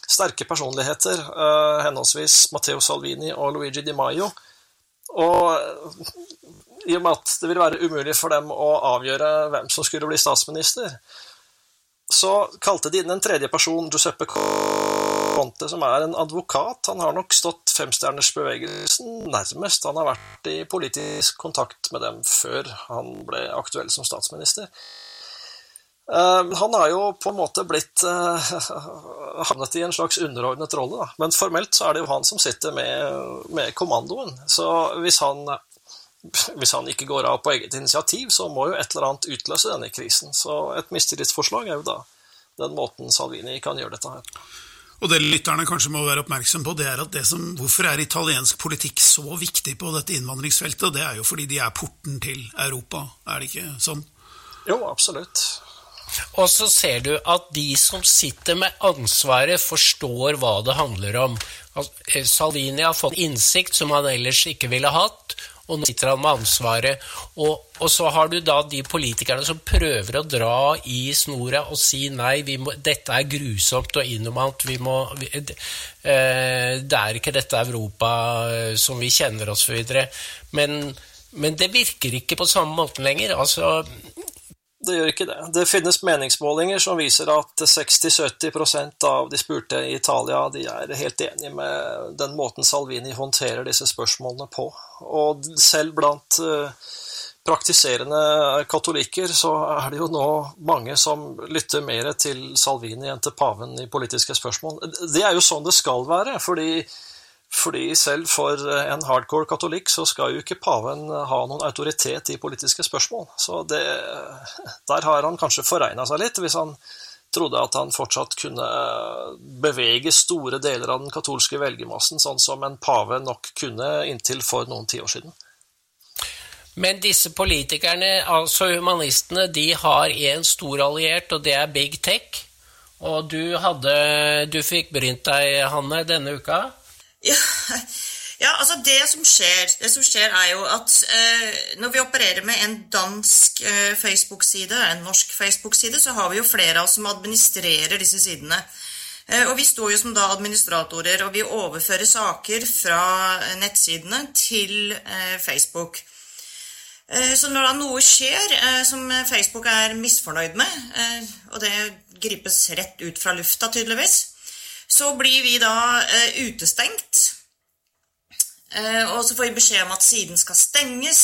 sterke personligheter, uh, henholdsvis Matteo Salvini og Luigi Di Maio. Og i og med at det ville være umulig for dem å avgjøre hvem som skulle bli statsminister, så kalte de inn en tredje person, Giuseppe Conte, som er en advokat. Han har nok stått femstjernersbevegelsen nærmest. Han har vært i politisk kontakt med dem før han ble aktuell som statsminister. Ehm, han har jo på en måte blitt uh, havnet i en slags underordnet rolle, da. men formelt så er det jo han som sitter med, med kommandoen. Så hvis han, hvis han, ikke går av på eget initiativ, så må jo et eller annet utløse denne krisen. Så et mistillitsforslag er jo da den måten Salvini kan gjøre dette her. Og det lytterne kanskje må være oppmerksom på, det er at det som, hvorfor er italiensk politikk så viktig på dette innvandringsfeltet? Det er jo fordi de er porten til Europa, er det ikke sånn? Jo, absolutt. Og så ser du at de som sitter med ansvaret, forstår hva det handler om. Eh, Salvini har fått innsikt som han ellers ikke ville hatt, og nå sitter han med ansvaret. Og, og så har du da de politikerne som prøver å dra i snora og si nei, må, dette er grusomt og inhumant, vi må vi, eh, Det er ikke dette Europa eh, som vi kjenner oss videre. Men, men det virker ikke på samme måten lenger. Altså, det gjør ikke det. Det finnes meningsmålinger som viser at 60-70% av de spurte i Italia de er helt enig med den måten Salvini håndterer disse spørsmålene på. Og selv blant eh, praktiserende katolikker så er det jo nå mange som lytter mer til Salvini enn til paven i politiske spørsmål. Det er jo sånn det skal være, fordi fordi selv for en hardcore katolikk så skal jo ikke paven ha noen autoritet i politiske spørsmål. Så det, *laughs* der har han kanskje foregna seg litt, hvis han trodde at han fortsatt kunne bevege store deler av den katolske velgermassen, sånn som en pave nok kunne inntil for noen tiår siden. Men disse politikerne, altså humanistene, de har én stor alliert, og det er big tech. Og du, hadde, du fikk brynt deg, Hanne, denne uka? Ja, *laughs* ja, altså det som skjer, det som skjer er jo at eh, når vi opererer med en dansk eh, Facebook-side, en norsk Facebook-side, så har vi jo flere av oss som administrerer disse sidene. Eh, og vi står jo som da administratorer, og vi overfører saker fra nettsidene til eh, Facebook. Eh, så når da noe skjer eh, som Facebook er misfornøyd med, og det gripes rett ut fra lufta tydeligvis, så blir vi da eh, utestengt. Eh, og så får vi beskjed om at siden skal stenges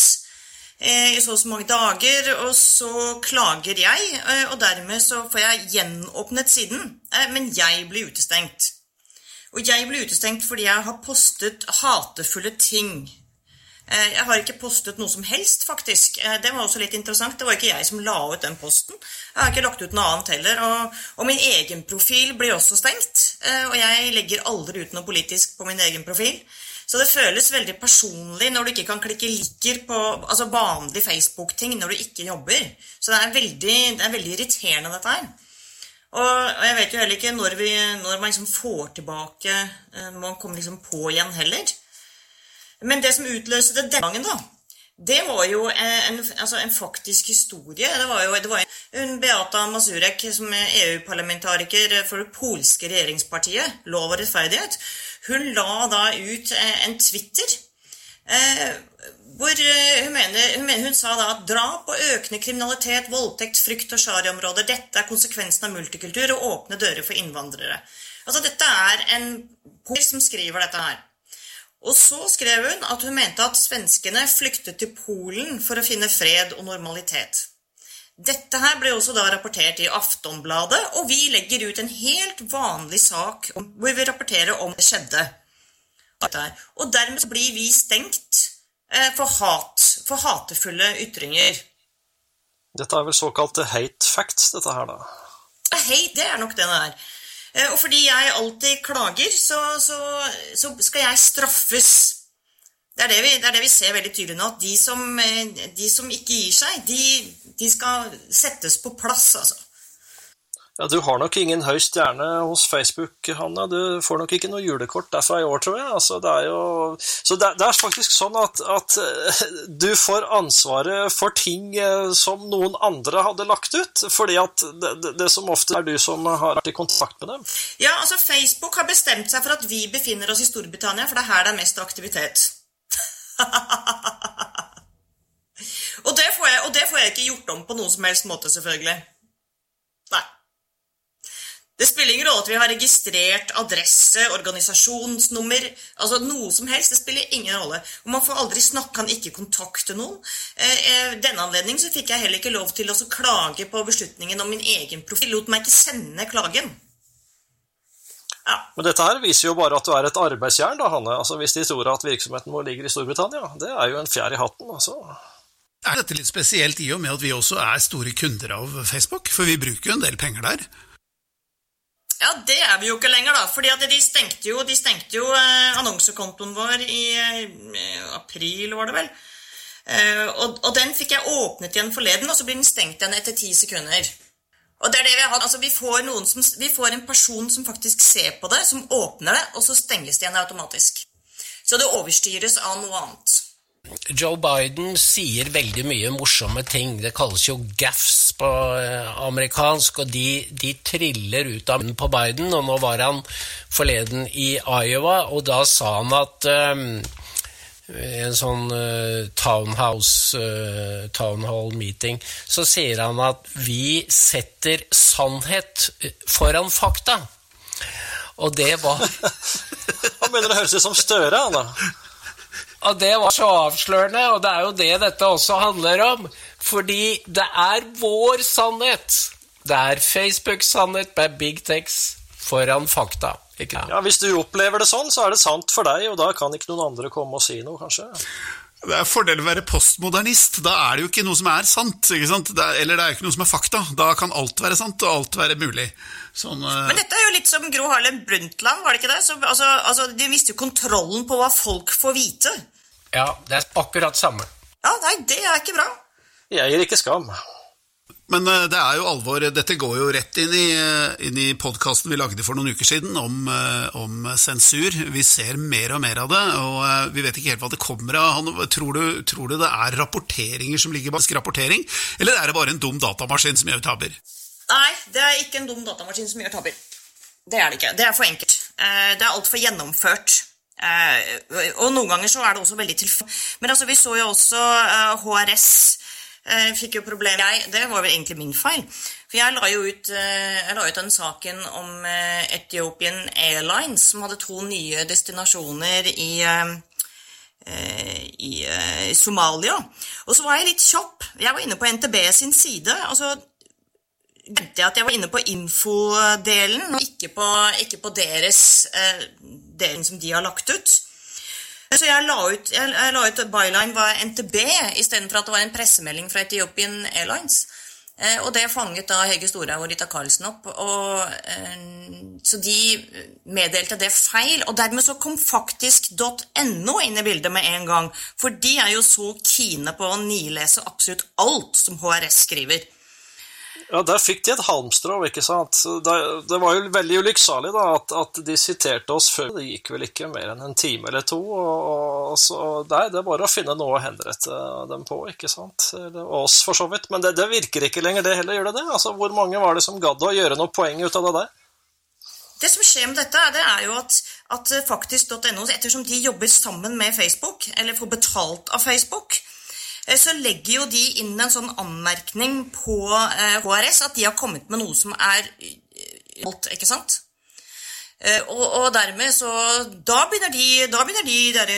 eh, i så og så mange dager. Og så klager jeg, og dermed så får jeg gjenåpnet siden. Men jeg blir utestengt. Og jeg blir utestengt fordi jeg har postet hatefulle ting jeg har ikke postet noe som helst, faktisk. Eh, det var også litt interessant. Det var ikke jeg som la ut den posten. Jeg har ikke lagt ut noe annet heller. Og, og min egen profil blir også stengt. Eh, og jeg legger aldri ut noe politisk på min egen profil. Så det føles veldig personlig når du ikke kan klikke liker på altså vanlig Facebook-ting når du ikke jobber. Så det er veldig, det er veldig irriterende, dette her. Og, jeg vet jo heller ikke når, vi, når man liksom får tilbake Når man kommer liksom på igjen heller. Men det som utløste det den gangen, da, det var jo en, altså en faktisk historie. Det var jo det var en Beata Mazurek, som er EU-parlamentariker for det polske regjeringspartiet, Lov og rettferdighet. Hun la da ut eh, en Twitter eh, hvor eh, hun, mener, hun, mener, hun sa da at drap og økende kriminalitet, voldtekt, frykt og shariaområder, dette er konsekvensen av multikultur og åpne dører for innvandrere. Altså Dette er en som skriver dette her. Og så skrev hun at hun mente at svenskene flyktet til Polen for å finne fred og normalitet. Dette her ble også da rapportert i Aftonbladet, og vi legger ut en helt vanlig sak hvor vi rapporterer om det skjedde. Og dermed blir vi stengt eh, for hat, for hatefulle ytringer. Dette er vel såkalte hate facts, dette her, da? Hate, det er nok det det er. Eh, og fordi jeg alltid klager, så, så, så skal jeg straffes. Det er det, vi, det er det, vi, ser veldig tydelig nå. At de som, eh, de som ikke gir seg, de, de, skal settes på plass, altså. Ja, Du har nok ingen høy stjerne hos Facebook, Hanne. Du får nok ikke noe julekort derfra i år, tror jeg. Altså, det er jo... Så det, det er faktisk sånn at, at, eh, du får ansvaret for ting eh, som noen andre hadde lagt ut. Fordi det, det, det som ofte er du som har vært i kontakt med dem. Ja, altså Facebook har bestemt seg for at vi befinner oss i Storbritannia, for det er her det er mest aktivitet. *laughs* og, får jeg, og det får jeg ikke gjort om på noen som helst måte, selvfølgelig. Det spiller ingen rolle at vi har registrert adresse, organisasjonsnummer, altså noe som helst. Det spiller ingen rolle. Og man får aldri snakke, kan ikke kontakte noen. Eh, denne anledning så fikk jeg heller ikke lov til å klage på beslutningen om min egen profil. Lot meg ikke sende klagen. Ja. Men dette her viser jo bare at du er et arbeidsjern, da, Hanne. Altså, hvis de tror at virksomheten vår ligger i Storbritannia. Det er jo en fjær i hatten, altså. Er dette litt spesielt i og med at vi også er store kunder av Facebook? For vi bruker jo en del penger der. Ja, det er vi jo ikke lenger, da. fordi de stengte jo, de stengte jo eh, annonsekontoen vår i eh, april, var det vel. Eh, og, og, den fikk jeg åpnet igjen forleden, og så blir den stengt igjen etter ti sekunder. Og det er det Vi har, altså vi får, som, vi får en person som faktisk ser på det, som åpner det, og så stenges det igjen automatisk. Så det overstyres av noe annet. Joe Biden sier veldig mye morsomme ting. Det kalles jo gaffs på eh, amerikansk, og de, de, triller ut av munnen på Biden. Og nå var han forleden i Iowa, og da sa han at um, en sånn uh, townhouse, uh, town hall meeting, så sier han at vi setter sannhet foran fakta. Og det var *laughs* Han mener det høres ut som Støre, han da. Og det var så avslørende, og det er jo det dette også handler om. Fordi det er vår sannhet. Det er Facebooks sannhet med big text foran fakta. Ja, Hvis du opplever det sånn, så er det sant for deg, og da kan ikke noen andre komme og si noe, kanskje. Det er fordel å være postmodernist. Da er det jo ikke noe som er sant. Det er, eller det er jo ikke noe som er fakta. Da kan alt være sant, og alt være mulig. Sånn, uh... Men dette er jo litt som Gro Harlem Brundtland, var det ikke det? Så, altså, altså, de mister jo kontrollen på hva folk får vite. Ja, det er akkurat samme. Ja, nei, det er ikke bra. Jeg gir ikke skam. Men uh, det er jo alvor. Dette går jo rett inn i, uh, inn i podkasten vi lagde for noen uker siden om, uh, om, sensur. Vi ser mer og mer av det, og vi vet ikke helt hva det kommer av. Tror du, tror du det er rapporteringer som ligger bak rapportering, eller er det bare en dum datamaskin som gjør tabber? Nei, det er ikke en dum datamaskin som gjør tabber. Det er det ikke. Det er for enkelt. Det er altfor gjennomført. Eh, og noen ganger så er det også veldig tilfeldig. Men altså, vi så jo også eh, HRS eh, fikk jo problemer. Det var vel egentlig min feil. For jeg la jo ut, jeg la ut den saken om Ethiopian Airlines, som hadde to nye destinasjoner i, i Somalia. Og så var jeg litt kjapp. Jeg var inne på NTB sin side. og så glemte jeg at jeg var inne på infodelen, og ikke på, ikke på deres eh, delen som de har lagt ut. Så jeg la ut, jeg, jeg la ut byline var NTB istedenfor at det var en pressemelding fra Ethiopian Airlines. Eh, og det fanget da Hege Storhaug og Rita Karlsen opp. Og, eh, så de meddelte det feil. Og dermed så kom faktisk .no inn i bildet med en gang. For de er jo så kine på å nilese absolutt alt som HRS skriver. Ja, der fikk de et halmstrå, ikke sant. Det, det var jo veldig ulykksalig at, at, de siterte oss før. Det gikk vel ikke mer enn en time eller to. Og, og så, nei, det er bare å finne noe å henrette dem på, ikke sant. Eller oss, for så vidt. Men det, det, virker ikke lenger, det heller, gjør det det? Altså, Hvor mange var det som gadd å gjøre noe poeng ut av det der? Det som skjer med dette, det er jo at, at faktisk.no, ettersom de jobber sammen med Facebook, eller får betalt av Facebook, så legger jo de inn en sånn anmerkning på HRS eh, at de har kommet med noe som er eh, alt, ikke sant? Og, og, dermed så Da begynner de, da begynner de der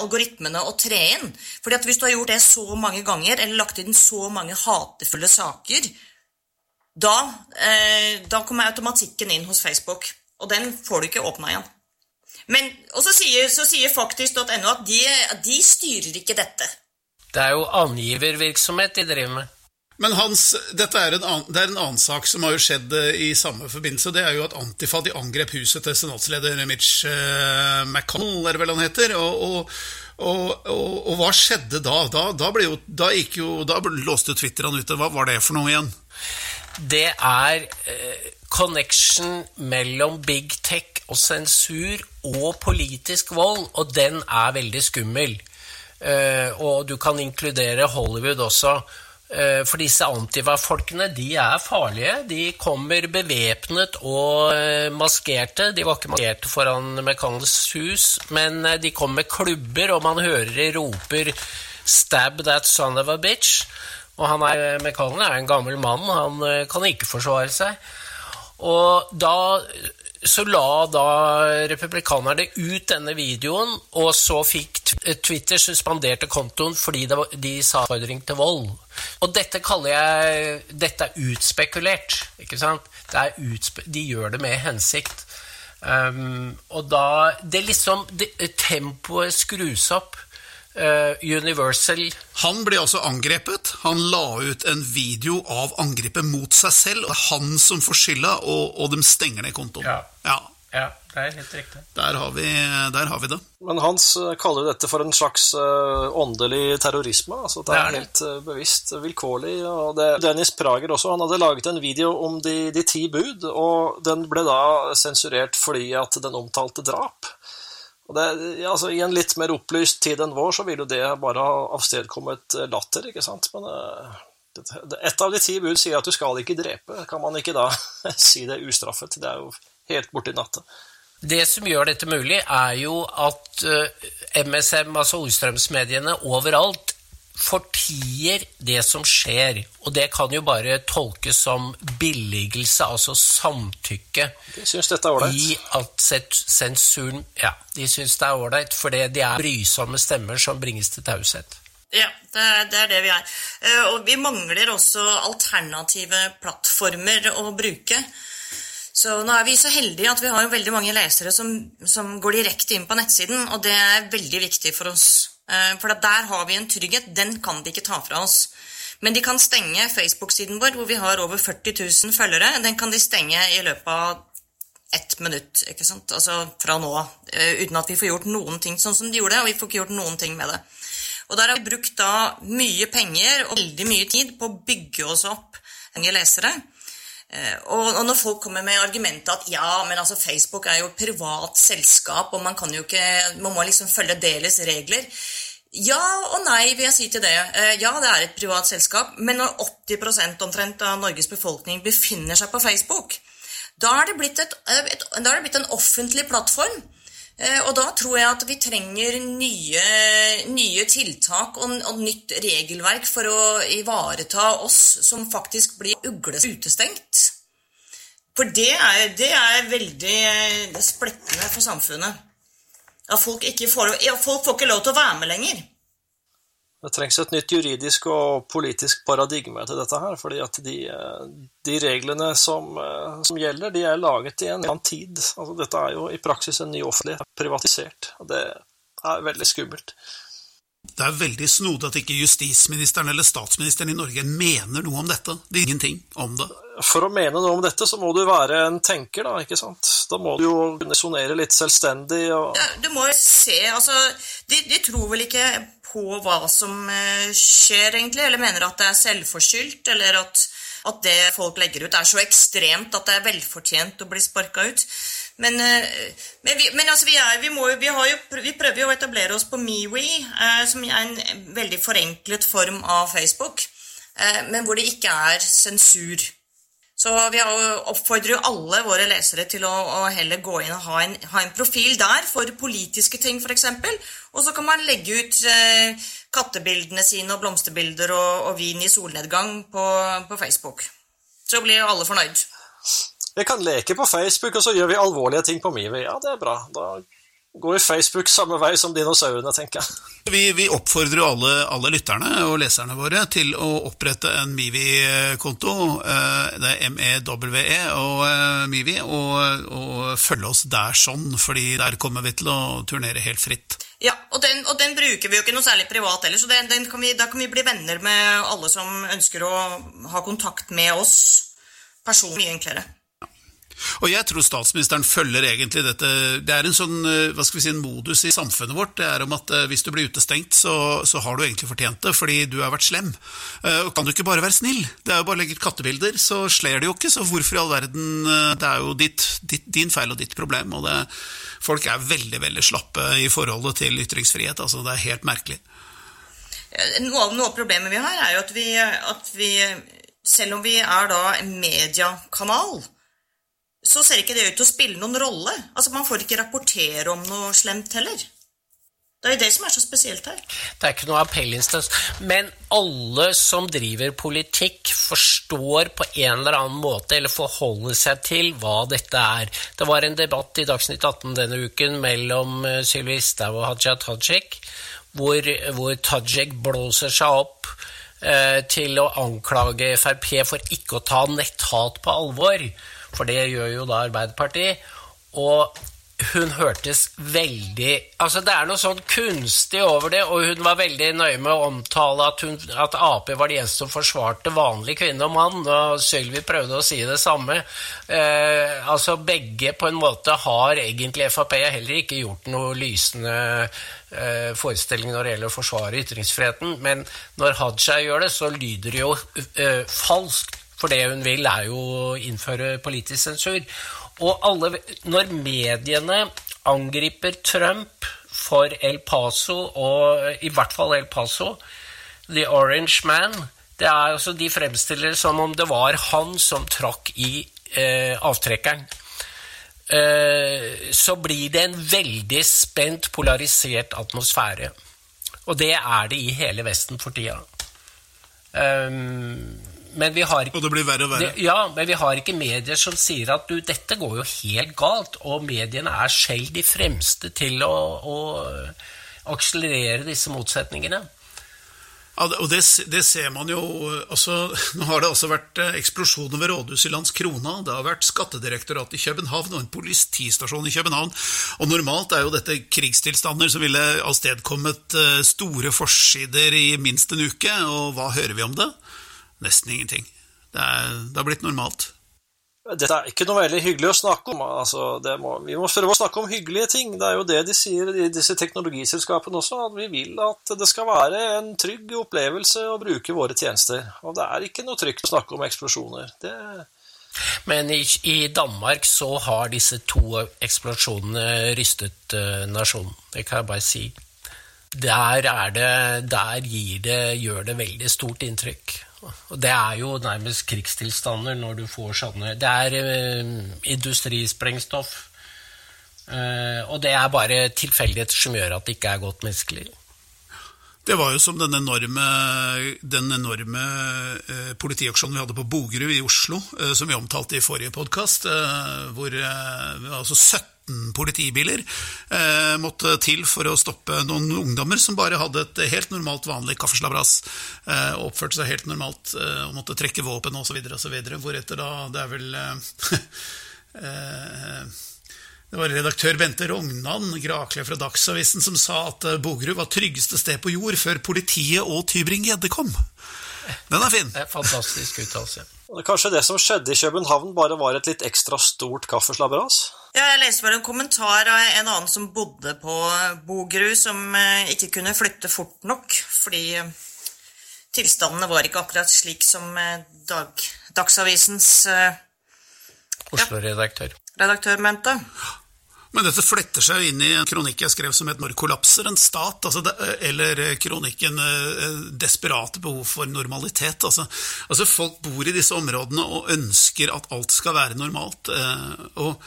algoritmene å tre inn. Fordi at hvis du har gjort det så mange ganger, eller lagt inn så mange hatefulle saker, da, eh, da kommer automatikken inn hos Facebook. Og den får du ikke åpna igjen. Men, og så sier, så sier faktisk.no at de, de styrer ikke dette. Det er jo angivervirksomhet de driver med. Men Hans, dette er en, annen, det er en annen sak som har jo skjedd eh, i samme forbindelse. Det er jo at Antifa de angrep huset til senatsleder Mitch uh, McConnell, er det vel han heter. Og, og, og, og, hva skjedde da? Da, da, jo, da, jo, da låste Twitter han ute. Hva var det for noe igjen? Det er uh, connection mellom big tech og sensur og politisk vold, og den er veldig skummel. Eh, og du kan inkludere Hollywood også. Eh, for disse antiva-folkene de er farlige. De kommer bevæpnet og eh, maskerte. De var ikke maskerte foran McConnells hus, men de kom med klubber, og man hører de roper 'Stab that son of a bitch'. Og han er, McConnell er en gammel mann, han kan ikke forsvare seg. Og da så la da republikanerne ut denne videoen, og så fikk Twitter suspenderte kontoen fordi var, de sa oppfordring til vold. Og dette kaller jeg Dette er utspekulert, ikke sant? Utspe, de gjør det med hensikt. Um, og da Det liksom det, Tempoet skrus opp. Uh, Universal Han ble altså angrepet. Han la ut en video av angrepet mot seg selv. Det er han som får skylda, og, og de stenger ned kontoen. Ja. ja. Ja, det er helt riktig. Der har, vi, der har vi det. Men Hans kaller kaller dette for en slags uh, åndelig terrorisme. altså Det er, det er helt uh, bevisst vilkårlig. og det, Dennis Prager også, han hadde laget en video om de, de ti bud, og den ble da sensurert fordi at den omtalte drap. Og det, altså, I en litt mer opplyst tid enn vår, så vil jo det bare ha avstedkommet eh, latter, ikke sant. Men uh, ett av de ti bud sier at du skal ikke drepe. Kan man ikke da *laughs* si det ustraffet? Det er jo helt borti natta. Det som gjør dette mulig, er jo at MSM, eh, altså ordstrømsmediene overalt, fortier det som skjer. Og det kan jo bare tolkes som billigelse, altså samtykke. De syns dette er ålreit? I at sensuren Ja, de syns det er ålreit, for det er brysomme stemmer som bringes til taushet. Ja, det er, det er, det vi er. Eh, og vi mangler også alternative plattformer å bruke. Så nå er vi så heldige at vi har veldig mange lesere som, som går direkte inn på nettsiden, og det er veldig viktig for oss. Eh, for der har vi en trygghet. Den kan de ikke ta fra oss. Men de kan stenge Facebook-siden vår, hvor vi har over 40 000 følgere. Den kan de stenge i løpet av ett minutt, ikke sant? altså fra nå av. Eh, uten at vi får gjort noen ting sånn som de gjorde, og vi får ikke gjort noen ting med det. Og der har vi brukt da mye penger og veldig mye tid på å bygge oss opp mange lesere. Eh, og når folk kommer med argumentet at ja, men altså Facebook er jo et privat selskap, og man kan jo ikke, man må liksom følge deres regler. Ja og nei, vil jeg si til det. Eh, ja, det er et privat selskap, men når 80 omtrent av Norges befolkning befinner seg på Facebook, da er det blitt, et, et, da er det blitt en offentlig plattform. Eh, og da tror jeg at vi trenger nye, nye tiltak og, og, nytt regelverk for å ivareta oss som faktisk blir ugles utestengt. For det er, det er veldig splittende splettende for samfunnet. At folk, får, folk får ikke lov til å være med lenger. Det trengs et nytt juridisk og politisk paradigme til dette her. fordi at de, de reglene som, som, gjelder, de er laget i en annen tid. Altså, dette er jo i praksis en ny offentlighet, privatisert. og Det er veldig skummelt. Det er veldig snodig at ikke justisministeren eller statsministeren i Norge mener noe om dette. Det er ingenting om det. For å mene noe om dette, så må du være en tenker, da. ikke sant? Da må du jo kunne sonere litt selvstendig. Og... Ja, du må jo se Altså, de, de, tror vel ikke på hva som eh, skjer, egentlig, eller mener at det er selvforskyldt, eller at, at det folk legger ut, er så ekstremt at det er velfortjent å bli sparka ut. Men, eh, men, vi, men altså, vi, er, vi, jo- jo, vi prøver jo å etablere oss på MeWe, eh, som er en veldig forenklet form av Facebook, eh, men hvor det ikke er sensur. Så vi oppfordrer jo alle våre lesere til å, å heller gå inn og ha en, ha en profil der for politiske ting, f.eks. Og så kan man legge ut eh, kattebildene sine og blomsterbilder og, og vin i solnedgang på, på Facebook. Så blir jo alle fornøyd. Vi kan leke på Facebook, og så gjør vi alvorlige ting på Mivi. Ja, det er bra. Da går Facebook samme vei som dinosaurene, tenker jeg. Vi, vi oppfordrer jo alle, alle lytterne og leserne våre til å opprette en Mivi-konto. eh, Det er MEWE og eh, Mivi, og, og følge oss der sånn, fordi der kommer vi til å turnere helt fritt. Ja, og den, og den bruker vi jo ikke noe særlig privat heller, så den, den kan vi, da kan vi bli venner med alle som ønsker å ha kontakt med oss personlig mye enklere. Og jeg tror statsministeren følger egentlig dette Det er en sånn, eh, hva skal vi si, en modus i samfunnet vårt. Det er om at eh, hvis du blir utestengt, så, så har du egentlig fortjent det, fordi du har vært slem. Eh, Og kan du ikke bare være snill? Det er jo bare å legge ut kattebilder, så sler det jo ikke. Så hvorfor i all verden Det er jo ditt, ditt, din feil og ditt problem. Og det, folk er veldig, veldig slappe i forholdet til ytringsfrihet. Altså, det er helt merkelig. Noe av, noe av problemet vi har, er jo at vi, at vi selv om vi er da en mediekanal, så ser ikke det ut til å spille noen rolle. Altså, Man får ikke rapportere om noe slemt heller. Det er jo det som er så spesielt her. Det er ikke noe appellinstans. Men alle som driver politikk, forstår på en eller annen måte, eller forholder seg til hva dette er. Det var en debatt i Dagsnytt 18 denne uken mellom eh, Sylvi Listhaug og Haja Tajik, hvor, hvor Tajik blåser seg opp eh, til å anklage Frp for ikke å ta netthat på alvor. For det gjør jo da Arbeiderpartiet. Og hun hørtes veldig Altså, det er noe sånn kunstig over det, og hun var veldig nøye med å omtale at, hun, at Ap var de eneste som forsvarte vanlig kvinne og mann, og Sylvi prøvde å si det samme. Eh, altså, begge på en måte har egentlig Frp heller ikke gjort noe lysende eh, forestilling når det gjelder å forsvare ytringsfriheten, men når Haja gjør det, så lyder det jo eh, falskt. For det hun vil, er jo å innføre politisk sensur. Og alle, når mediene angriper Trump for El Paso, og i hvert fall El Paso, The Orange Man det er altså De fremstiller det som om det var han som trakk i eh, avtrekkeren. Eh, så blir det en veldig spent, polarisert atmosfære. Og det er det i hele Vesten for tida. Um, men vi har Og det blir verre og verre. Det, ja, men vi har ikke medier som sier at du, dette går jo helt galt, og mediene er selv de fremste til å, å akselerere disse motsetningene. Ja, og det, det ser man jo altså, *laughs* Nå har det altså vært eh, eksplosjoner ved rådhuset i Landskrona. Det har vært Skattedirektoratet i København og en politistasjon i København. Og normalt er jo dette krigstilstander som ville avstedkommet eh, store forsider i minst en uke. Og hva hører vi om det? Nesten ingenting. Det, er, det har blitt normalt. Dette er ikke noe veldig hyggelig å snakke om. Altså, det må, vi må prøve å snakke om hyggelige ting. Det er jo det de sier i disse teknologiselskapene også, at vi vil at det skal være en trygg opplevelse å bruke våre tjenester. Og det er ikke noe trygt å snakke om eksplosjoner. Det, Men i, i Danmark så har disse to eksplosjonene rystet eh, nasjonen. Det kan jeg bare si. Der, er det, der gir det, gjør det veldig stort inntrykk. Og det er jo nærmest krigstilstander når du får sånne Det er eh, industrisprengstoff. Eh, og det er bare tilfeldigheter som gjør at det ikke er godt menneskelig. Det var jo som den enorme, den enorme eh, politiaksjonen vi hadde på Bogerud i Oslo, eh, som vi omtalte i forrige podkast, eh, hvor eh, altså 17 politibiler eh, måtte til for å stoppe noen ungdommer som bare hadde et helt normalt, vanlig kaffeslabras eh, og oppførte seg helt normalt eh, og måtte trekke våpen osv. osv. Hvoretter da Det er vel eh, *laughs* eh, det var redaktør Bente Rognan, Grakle fra Dagsavisen, som sa at eh, Bogerud var tryggeste sted på jord før politiet og Tybring-Gjedde kom. Den er fin. Det er Fantastisk uttalelse. kanskje det som skjedde i København, bare var et litt ekstra stort kaffeslabberas? Ja, jeg leste bare en kommentar av en annen som bodde på Bogerud, som eh, ikke kunne flytte fort nok, fordi eh, tilstandene var ikke akkurat slik som eh, dag, Dagsavisens Oslo-redaktør. redaktør mente. Men dette fletter seg inn i en kronikk jeg skrev som het 'Når kollapser en stat?' Altså det, eller kronikken 'Desperate behov for normalitet'. Altså, altså, Folk bor i disse områdene og ønsker at alt skal være normalt. og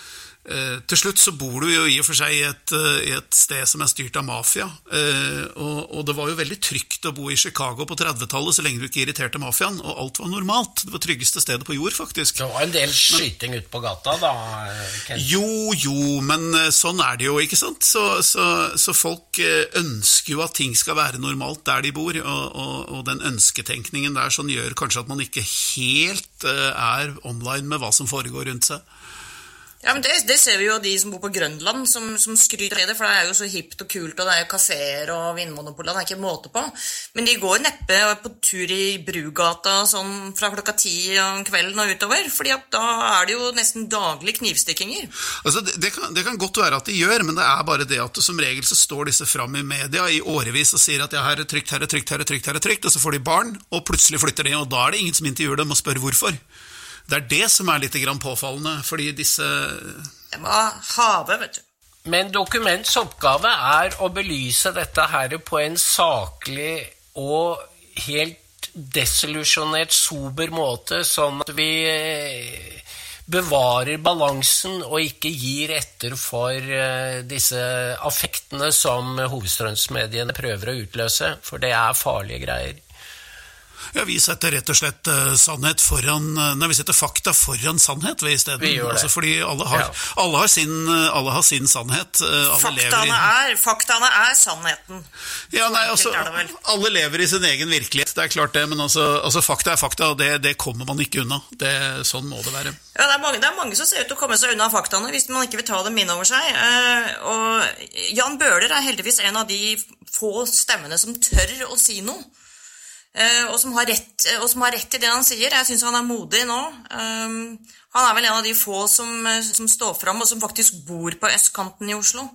til slutt så bor du jo i og for seg i et, eh, i et sted som er styrt av mafia. eh, og, og det var jo veldig trygt å bo i Chicago på 30-tallet så lenge du ikke irriterte mafiaen, og alt var normalt. Det var tryggeste stedet på jord, faktisk. Det var en del skyting ute på gata da, Kent. Jo, jo, men eh, sånn er det jo, ikke sant? Så, så, så folk eh, ønsker jo at ting skal være normalt der de bor, og, og, og den ønsketenkningen der sånn gjør kanskje at man ikke helt eh, er online med hva som foregår rundt seg. Ja, men det, det ser vi jo av de som bor på Grønland, som, som skryter av det. For det er jo så hipt og kult, og det er jo kafeer og Vinmonopolet. Det er ikke måte på. Men de går neppe på tur i Brugata sånn fra klokka ti om kvelden og utover. fordi da er det jo nesten daglig knivstikkinger. Altså, det, det, kan, det kan godt være at de gjør, men det er bare det at som regel så står disse fram i media i årevis og sier at ja, her er trygt, her er trygt, her er trygt, her er trygt, og så får de barn, og plutselig flytter de, og da er det ingen som intervjuer dem og spør hvorfor. Det er det som er litt grann påfallende, fordi disse Det må det, vet du. Men Dokuments oppgave er å belyse dette her på en saklig og helt desillusjonert, sober måte, sånn at vi eh, bevarer balansen og ikke gir etter for eh, disse affektene som hovedstrømsmediene prøver å utløse, for det er farlige greier. Ja, vi setter rett og slett eh, sannhet foran eh, Nei, vi setter fakta foran sannhet ved isteden. Altså, fordi alle har, Ja. alle, har sin, eh, alle har sin sannhet. Alle lever Faktaene i, er, faktaene er sannheten. ja, nei, altså, alle lever i sin egen virkelighet, det er klart det, men altså, altså fakta er fakta, og det, det kommer man ikke unna. Det, sånn må det være. Ja, det er, mange, det er mange som ser ut til å komme seg unna faktaene hvis man ikke vil ta dem inn over seg. Og Jan Bøhler er heldigvis en av de få stemmene som tør å si noe. Eh, og, som har rett, og som har rett i det han sier. Jeg syns han er modig nå. Eh, han er vel en av de få som, eh, som står fram, og som faktisk bor på østkanten i Oslo.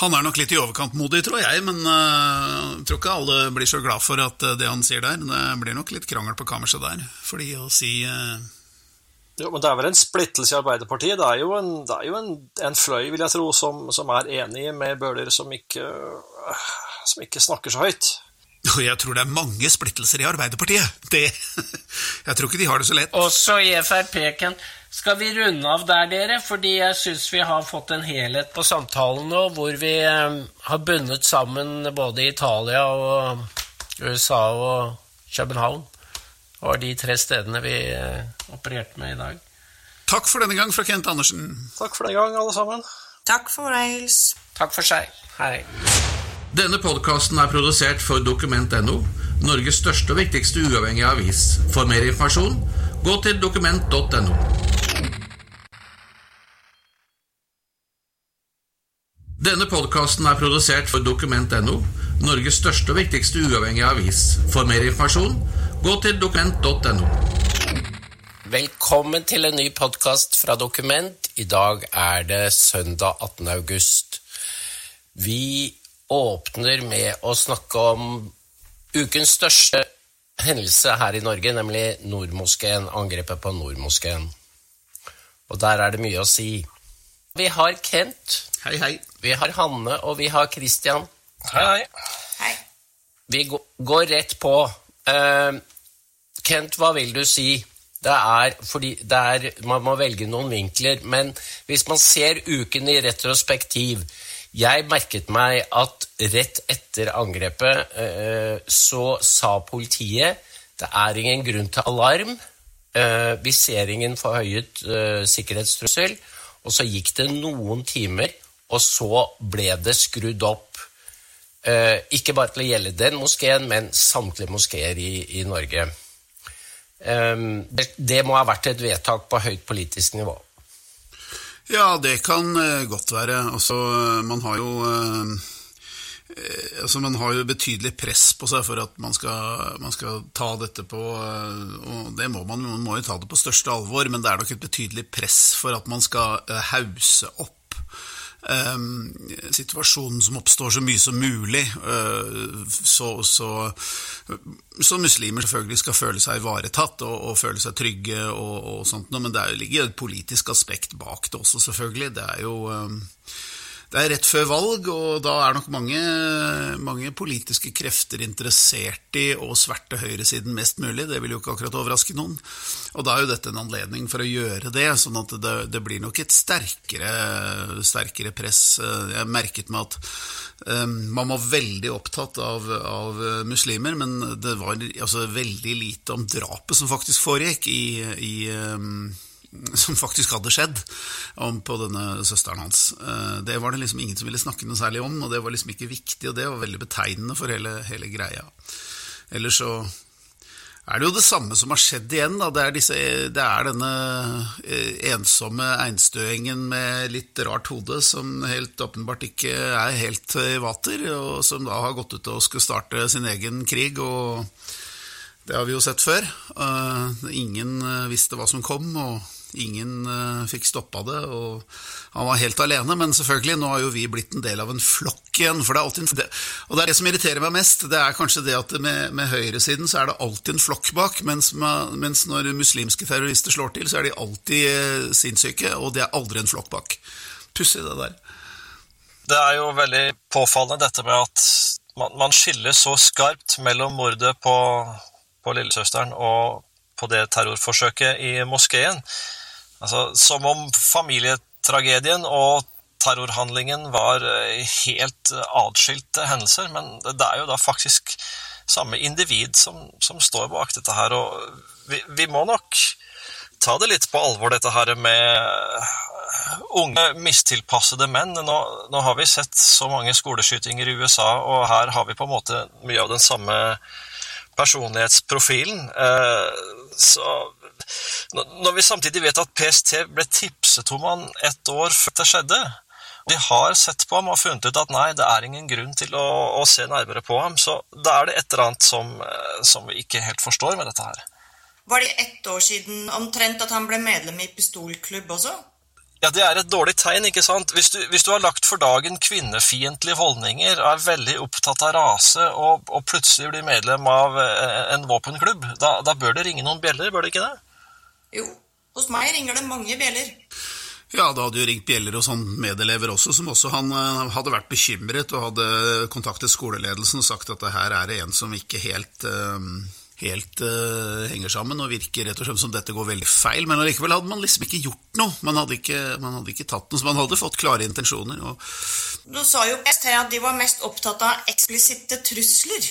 Han er nok litt i overkant modig, tror jeg, men eh, jeg tror ikke alle blir så glad for at eh, det han sier der. Det blir nok litt krangel på kammerset der, fordi å si uh... Jo, men det er vel en splittelse i Arbeiderpartiet. Det er jo en, det er jo en, en fløy, vil jeg tro, som, som er enig med Bøhler, som ikke, som ikke snakker så høyt. Og jeg tror det er mange splittelser i Arbeiderpartiet. Det, *laughs* jeg tror ikke de har det så lett. Også i Frp, Ken. Skal vi runde av der, dere? Fordi jeg syns vi har fått en helhet på samtalen nå, hvor vi eh, har bundet sammen både Italia og USA og København. Og var de tre stedene vi eh, opererte med i dag. Takk for denne gang fra Kent Andersen. Takk for denne gang, alle sammen. Takk for Rails. Takk for seg. Hei. Denne podkasten er produsert for Dokument.no, Norges største og viktigste uavhengige avis. For mer informasjon, gå til dokument.no. Denne podkasten er produsert for Dokument.no, Norges største og viktigste uavhengige avis. For mer informasjon, gå til dokument.no. Velkommen til en ny podkast fra Dokument. I dag er det søndag 18. august. Vi åpner med å snakke om ukens største hendelse her i Norge, nemlig Nordmoskeen, angrepet på Nordmoskeen. Og der er det mye å si. Vi har Kent. Hei, hei. Vi har Hanne, og vi har Christian. Hei, hei. Vi går rett på. Uh, Kent, hva vil du si? Det er fordi det er, Man må velge noen vinkler, men hvis man ser uken i retrospektiv Jeg merket meg at rett etter angrepet eh, så sa politiet det er ingen grunn til alarm. Eh, vi ser ingen forhøyet eh, sikkerhetstrussel. Og så gikk det noen timer, og så ble det skrudd opp. Ikke bare til å gjelde den moskeen, men samtlige moskeer i, i Norge. Det må ha vært et vedtak på høyt politisk nivå. Ja, det kan eh, godt være. Altså, man har jo eh, eh, altså, Man har jo betydelig press på seg for at man skal, man skal ta dette på Og det må man, man må jo ta det på største alvor, men det er nok et betydelig press for at man skal hause opp situasjonen som oppstår så mye som mulig, eh, så, så, så muslimer selvfølgelig skal føle seg ivaretatt og, og føle seg trygge og, og sånt, men det er, ligger jo et politisk aspekt bak det også, selvfølgelig. Det er jo eh, det er rett før valg, og da er nok mange, mange politiske krefter interessert i å sverte høyresiden mest mulig. Det vil jo ikke akkurat overraske noen. Og da er jo dette en anledning for å gjøre det, sånn at det, det blir nok et sterkere, sterkere, press. Jeg merket meg at um, man var veldig opptatt av, av, muslimer, men det var altså, veldig lite om drapet som faktisk foregikk i, i um, som faktisk hadde skjedd om på denne søsteren hans. Eh, det var det liksom ingen som ville snakke noe særlig om, og det var liksom ikke viktig, og det var veldig betegnende for hele, hele greia. Ellers så er det jo det samme som har skjedd igjen. Det, er disse, det er denne eh, ensomme einstøingen med litt rart hode som helt åpenbart ikke er helt i vater, og som da har gått ut og skulle starte sin egen krig. og det har vi jo sett før. Uh, ingen visste hva som kom, og ingen uh, fikk stoppa det. Og han var helt alene, men selvfølgelig, nå har jo vi blitt en del av en flokk igjen. For det er alltid en, og det er det som irriterer meg mest. Det er kanskje det at med, med høyresiden så er det alltid en flokk bak, mens, mens, når muslimske terrorister slår til, så er de alltid sinnssyke, og det er aldri en flokk bak. Pussig, det der. Det er jo veldig påfallende dette med at man, man skiller så skarpt mellom mordet på på lillesøsteren og på det terrorforsøket i moskeen. Altså, som om familietragedien og terrorhandlingen var eh, helt atskilte hendelser, men det er jo da faktisk samme individ som, som står bak dette her, og vi, vi, må nok ta det litt på alvor, dette her med unge, mistilpassede menn. Nå, nå har vi sett så mange skoleskytinger i USA, og her har vi på en måte mye av den samme personlighetsprofilen. Eh, så når vi samtidig vet at PST ble tipset om han ett år før det skjedde De har sett på ham og funnet ut at nei, det er ingen grunn til å, å se nærmere på ham. Så da er det et eller annet som, eh, som vi ikke helt forstår med dette her. Var det ett år siden omtrent at han ble medlem i pistolklubb også? Ja, Det er et dårlig tegn. ikke sant? Hvis du, hvis du har lagt for dagen kvinnefiendtlige holdninger, er veldig opptatt av rase og, og, plutselig blir medlem av eh, en våpenklubb, da, da, bør det ringe noen bjeller, bør det ikke det? Jo, hos meg ringer det mange bjeller. Ja, da hadde jo ringt bjeller hos han medelever også, som også han eh, hadde vært bekymret og hadde kontaktet skoleledelsen og sagt at det her er det en som ikke helt um helt uh, henger sammen og virker rett og slett som dette går veldig feil. Men allikevel hadde man liksom ikke gjort noe. Man hadde ikke, man hadde ikke tatt noe, så man hadde fått klare intensjoner. Og... Nå sa jo PST at de var mest opptatt av eksplisitte trusler.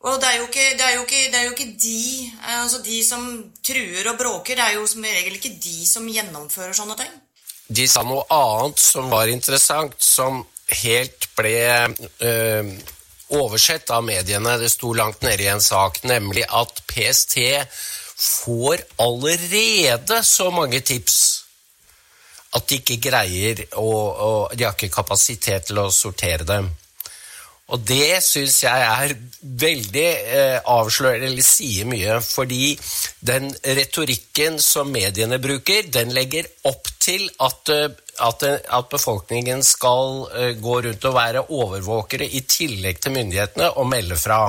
Og det er jo ikke, det er jo ikke, det er jo ikke de, altså de som truer og bråker, det er jo som regel ikke de som gjennomfører sånne ting. De sa noe annet som var interessant, som helt ble øh, oversett av mediene. Det sto langt nede i en sak, nemlig at PST får allerede så mange tips at de ikke greier å, å De har ikke kapasitet til å sortere dem. Og det syns jeg er veldig eh, avslørende, eller sier mye, fordi den retorikken som mediene bruker, den legger opp til at, eh, eh, at befolkningen skal gå rundt og være overvåkere i tillegg til myndighetene og melde fra.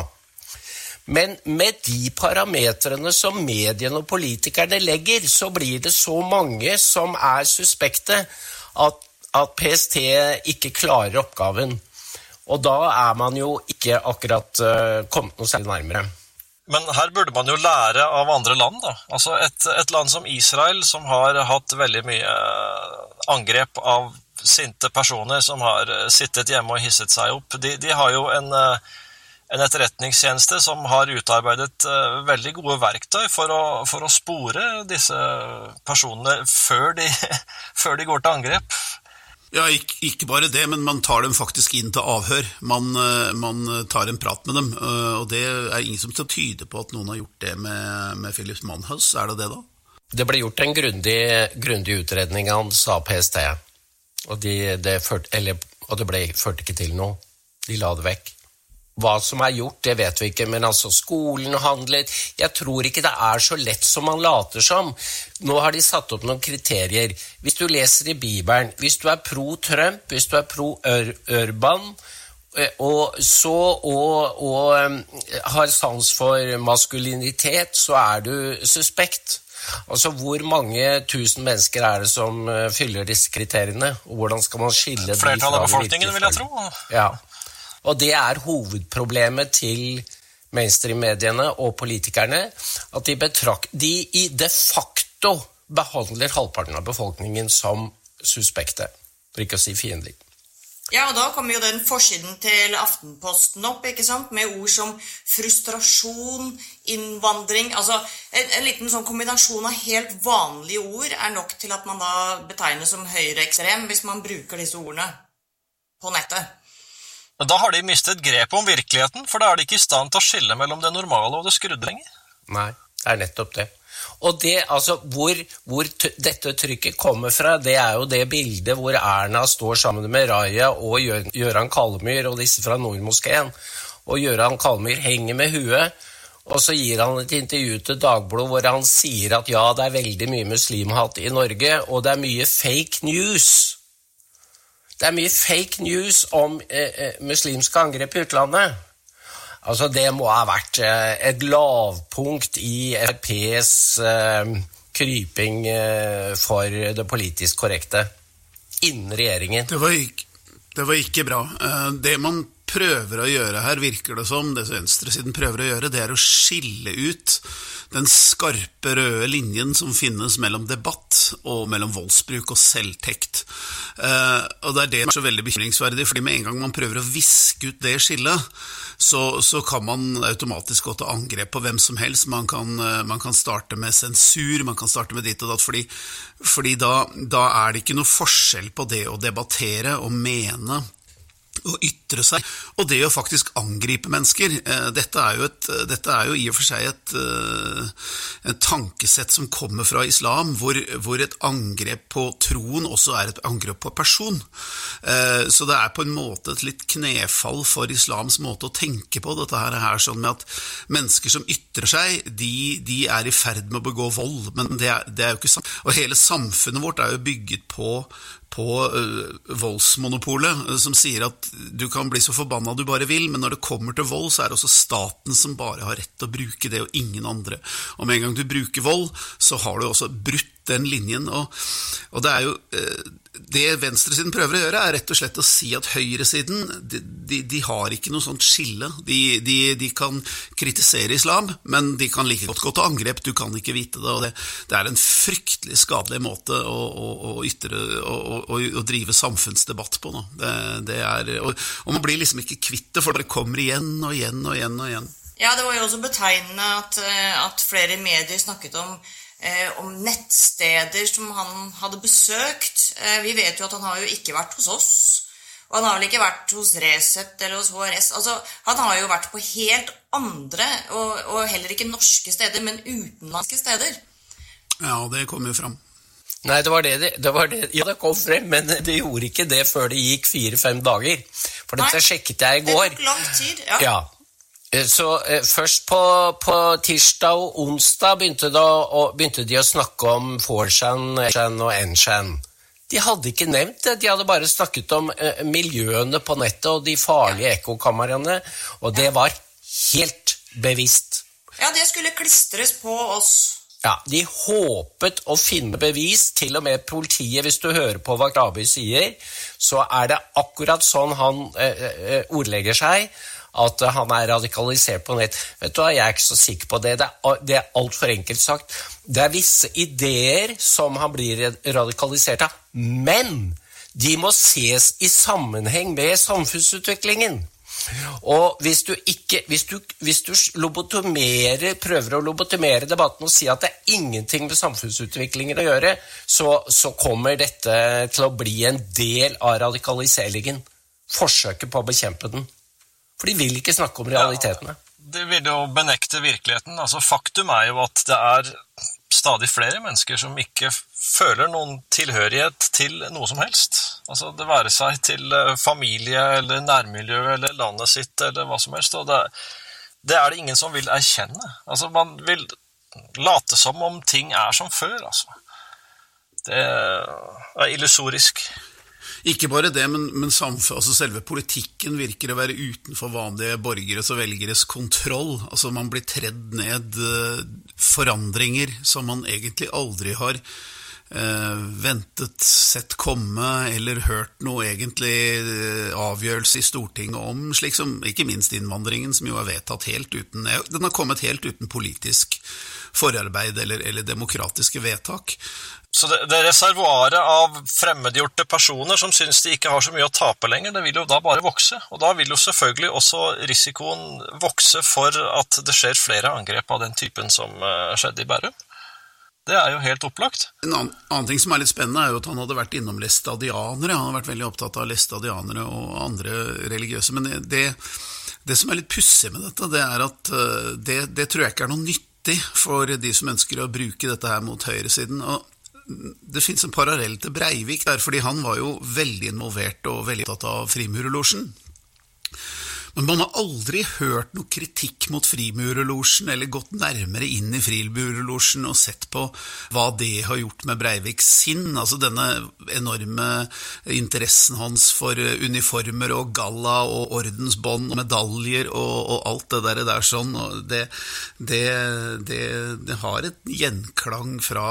Men med de parametrene som mediene og politikerne legger, så blir det så mange som er suspekte at, at PST ikke klarer oppgaven. Og da er man jo ikke akkurat uh, kommet noe særlig nærmere. Men her burde man jo lære av andre land. da. Altså et, et, land som Israel, som har hatt veldig mye eh, angrep av sinte personer som har eh, sittet hjemme og hisset seg opp, de, de har jo en, en, etterretningstjeneste som har utarbeidet veldig gode verktøy for å, for å spore disse personene før de, *laughs* før de går til angrep. Ja, ikke, ikke, bare det, men man tar dem faktisk inn til avhør. Man, eh, man, tar en prat med dem. Eh, og det er ingen som skal tyde på at noen har gjort det med, med Philip Manhaus. Er det det, da? Det ble gjort en grundig, grundig utredning av han, sa PST. Og, de, det førte, eller, og det ble, førte ikke til noe. De la det vekk. Hva som er gjort, det vet vi ikke, men altså skolen handlet Jeg tror ikke det er så lett som man later som. Nå har de satt opp noen kriterier. Hvis du leser i Bibelen, hvis du er pro Trump, hvis du er pro Ur Urban, eh, og så og, og har sans for maskulinitet, så er du suspekt. Altså, Hvor mange tusen mennesker er det som uh, fyller disse kriteriene? Og hvordan skal man skille Flertallet av befolkningen, vil jeg tro. Ja. Og det er hovedproblemet til mainstream-mediene og politikerne. At de, betrakt, de i de facto behandler halvparten av befolkningen som suspekte, for ikke å si fiendtlig. Ja, og da kommer jo den forsiden til Aftenposten opp, ikke sant? med ord som frustrasjon, innvandring Altså en, en liten sånn kombinasjon av helt vanlige ord er nok til at man da betegnes som høyreekstrem hvis man bruker disse ordene på nettet. Men da har de mistet grepet om virkeligheten, for da er de ikke i stand til å skille mellom det normale og det skrudde lenger. Nei, det er nettopp det. Og det, altså, hvor, hvor dette trykket kommer fra, det er jo det bildet hvor Erna står sammen med Raja og Gjør Gøran Kalmyr og disse fra Nordmoskeen. Og Gøran Kalmyr henger med huet, og så gir han et intervju til Dagbladet hvor han sier at ja, det er veldig mye muslimhat i Norge, og det er mye fake news. Det er mye fake news om eh, eh, muslimske angrep i utlandet. Altså, det må ha vært eh, et lavpunkt i FrPs eh, kryping eh, for det politisk korrekte innen regjeringen. Det var ikke, det var ikke bra. Eh, Det man prøver å gjøre her, virker det som, det venstresiden prøver å gjøre, det er å skille ut den skarpe røde linjen som finnes mellom debatt og mellom voldsbruk og selvtekt. Eh, og det er det som er så veldig bekymringsverdig, fordi med en gang man prøver å viske ut det skillet, så, så kan man automatisk gå til angrep på hvem som helst. Man kan, eh, man kan starte med sensur, man kan starte med ditt og datt, fordi, fordi da, da er det ikke noe forskjell på det å debattere og mene å ytre seg, og det å faktisk angripe mennesker. Eh, Dette er jo, et, dette er jo i og for seg et, eh, et tankesett som kommer fra islam, hvor, hvor et angrep på troen også er et angrep på person. Eh, Så det er på en måte et litt knefall for islams måte å tenke på dette her sånn med at mennesker som ytrer seg, de, de er i ferd med å begå vold, men det er, det er jo ikke sant. Og hele samfunnet vårt er jo bygget på på øh, voldsmonopolet, øh, som sier at du kan bli så forbanna du bare vil, men når det kommer til vold, så er det også staten som bare har rett til å bruke det, og ingen andre. Og med en gang du bruker vold, så har du også brutt den linjen. Og, og det er jo øh, Det venstresiden prøver å gjøre, er rett og slett å si at høyresiden de, de, de har ikke noe sånt skille. De, de, kan kritisere islam, men de kan like godt gå til angrep. Du kan ikke vite det. og Det, det er en fryktelig skadelig måte å, å, å ytre å, å, drive samfunnsdebatt på. Det, det er, og, og man blir liksom ikke kvitt det, for det kommer igjen og igjen og igjen. og igjen. Ja, det var jo også betegnende at, eh, at flere medier snakket om, eh, om nettsteder som han hadde besøkt. Eh, vi vet jo at han har jo ikke vært hos oss. Og han har vel ikke vært hos Resett eller hos HRS. Altså, han har jo vært på helt andre, og, og heller ikke norske steder, men utenlandske steder. Ja, det kom jo fram. Nei, det var det, det, det var det Ja, det kom frem, men det gjorde ikke det før det gikk fire-fem dager. For dette Nei, sjekket jeg i går. Det tok lang tid. Ja. Ja. Eh, Så eh, først på, på tirsdag og onsdag begynte, da, og begynte de å snakke om 4chan, og N-chan. De hadde ikke nevnt det, de hadde bare snakket om eh, miljøene på nettet og de farlige ekkokameraene, og det var helt bevisst. ja, det skulle klistres på oss. Ja, De håpet å finne bevis, til og med politiet, hvis du hører på hva Krabi sier, så er det akkurat sånn han eh, ordlegger seg, at han er radikalisert på nett. Vet du hva, Jeg er ikke så sikker på det. Det er, det er altfor enkelt sagt. Det er visse ideer som han blir radikalisert av, men de må ses i sammenheng med samfunnsutviklingen. Og hvis du ikke Hvis du, hvis du prøver å lobotomere debatten og si at det er ingenting med samfunnsutviklingen å gjøre, så, så kommer dette til å bli en del av radikaliseringen. Forsøket på å bekjempe den. For de vil ikke snakke om realitetene. De vil jo benekte virkeligheten. Altså, faktum er jo at det er stadig flere mennesker som ikke føler noen tilhørighet til noe som helst. Altså Det være seg til eh, familie eller nærmiljø eller landet sitt eller hva som helst. og det, det er det ingen som vil erkjenne. Altså Man vil late som om ting er som før, altså. Det er illusorisk. Ikke bare det, men, men samfunn, altså selve politikken virker å være utenfor vanlige borgeres og velgeres kontroll. Altså Man blir tredd ned eh, forandringer som man egentlig aldri har eh, ventet, sett komme, eller hørt noe egentlig eh, avgjørelse i Stortinget om, slik som ikke minst innvandringen, som jo er vedtatt helt uten Den har kommet helt uten politisk forarbeid eller, eller demokratiske vedtak. Så det, det reservoaret av fremmedgjorte personer som syns de ikke har så mye å tape lenger, det vil jo da bare vokse. Og da vil jo selvfølgelig også risikoen vokse for at det skjer flere angrep av den typen som eh, skjedde i Bærum. Det er jo helt opplagt. En annen, annen ting som er litt spennende, er jo at han hadde vært innom læstadianere. Han har vært veldig opptatt av læstadianere og andre religiøse. Men det, det som er litt pussig med dette, det er at eh, det, det tror jeg ikke er noe nyttig for de som ønsker å bruke dette her mot høyresiden. Og det fins en parallell til Breivik der, fordi han var jo veldig involvert og veldig opptatt av Frimurerlosjen. Men man har aldri hørt noe kritikk mot Frimurerlosjen eller gått nærmere inn i Frimurerlosjen og sett på hva det har gjort med Breiviks sinn. Altså denne enorme interessen hans for uniformer og galla og ordensbånd og medaljer og, og alt det der, der sånn. det, det, det, det har et gjenklang fra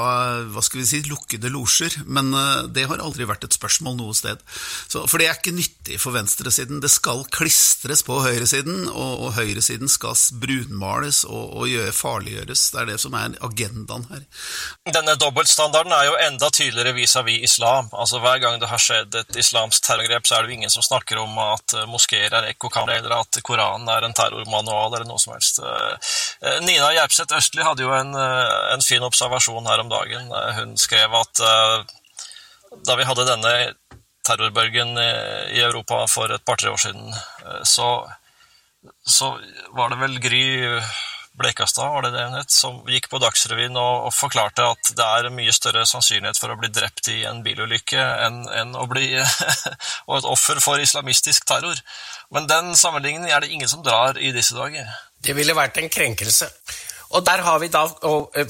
hva skal vi si, lukkede losjer, men eh, det har aldri vært et spørsmål noe sted. Så, for det er ikke nyttig for venstresiden. Det skal klistres på høyresiden, og, og høyresiden skal brunmales og, og gjøre, farliggjøres. Det er det som er agendaen her. Denne dobbeltstandarden er jo enda tydeligere vis-à-vis islam. Altså Hver gang det har skjedd et islamsk terrorangrep, så er det jo ingen som snakker om at eh, moskeer er ekkokamre, eller at Koranen er en terrormanual, eller noe som helst. Eh, Nina Gjerpseth Østli hadde jo en, eh, en fin observasjon her om dagen. Hun skrev at da vi hadde denne terrorbølgen i Europa for et par-tre år siden, så, så var det vel Gry Blekastad var det det hun het, som gikk på Dagsrevyen og, og, forklarte at det er mye større sannsynlighet for å bli drept i en bilulykke enn, enn å bli *laughs* og et offer for islamistisk terror. Men den sammenligningen er det ingen som drar i disse dager. Det ville vært en krenkelse. Og der har vi da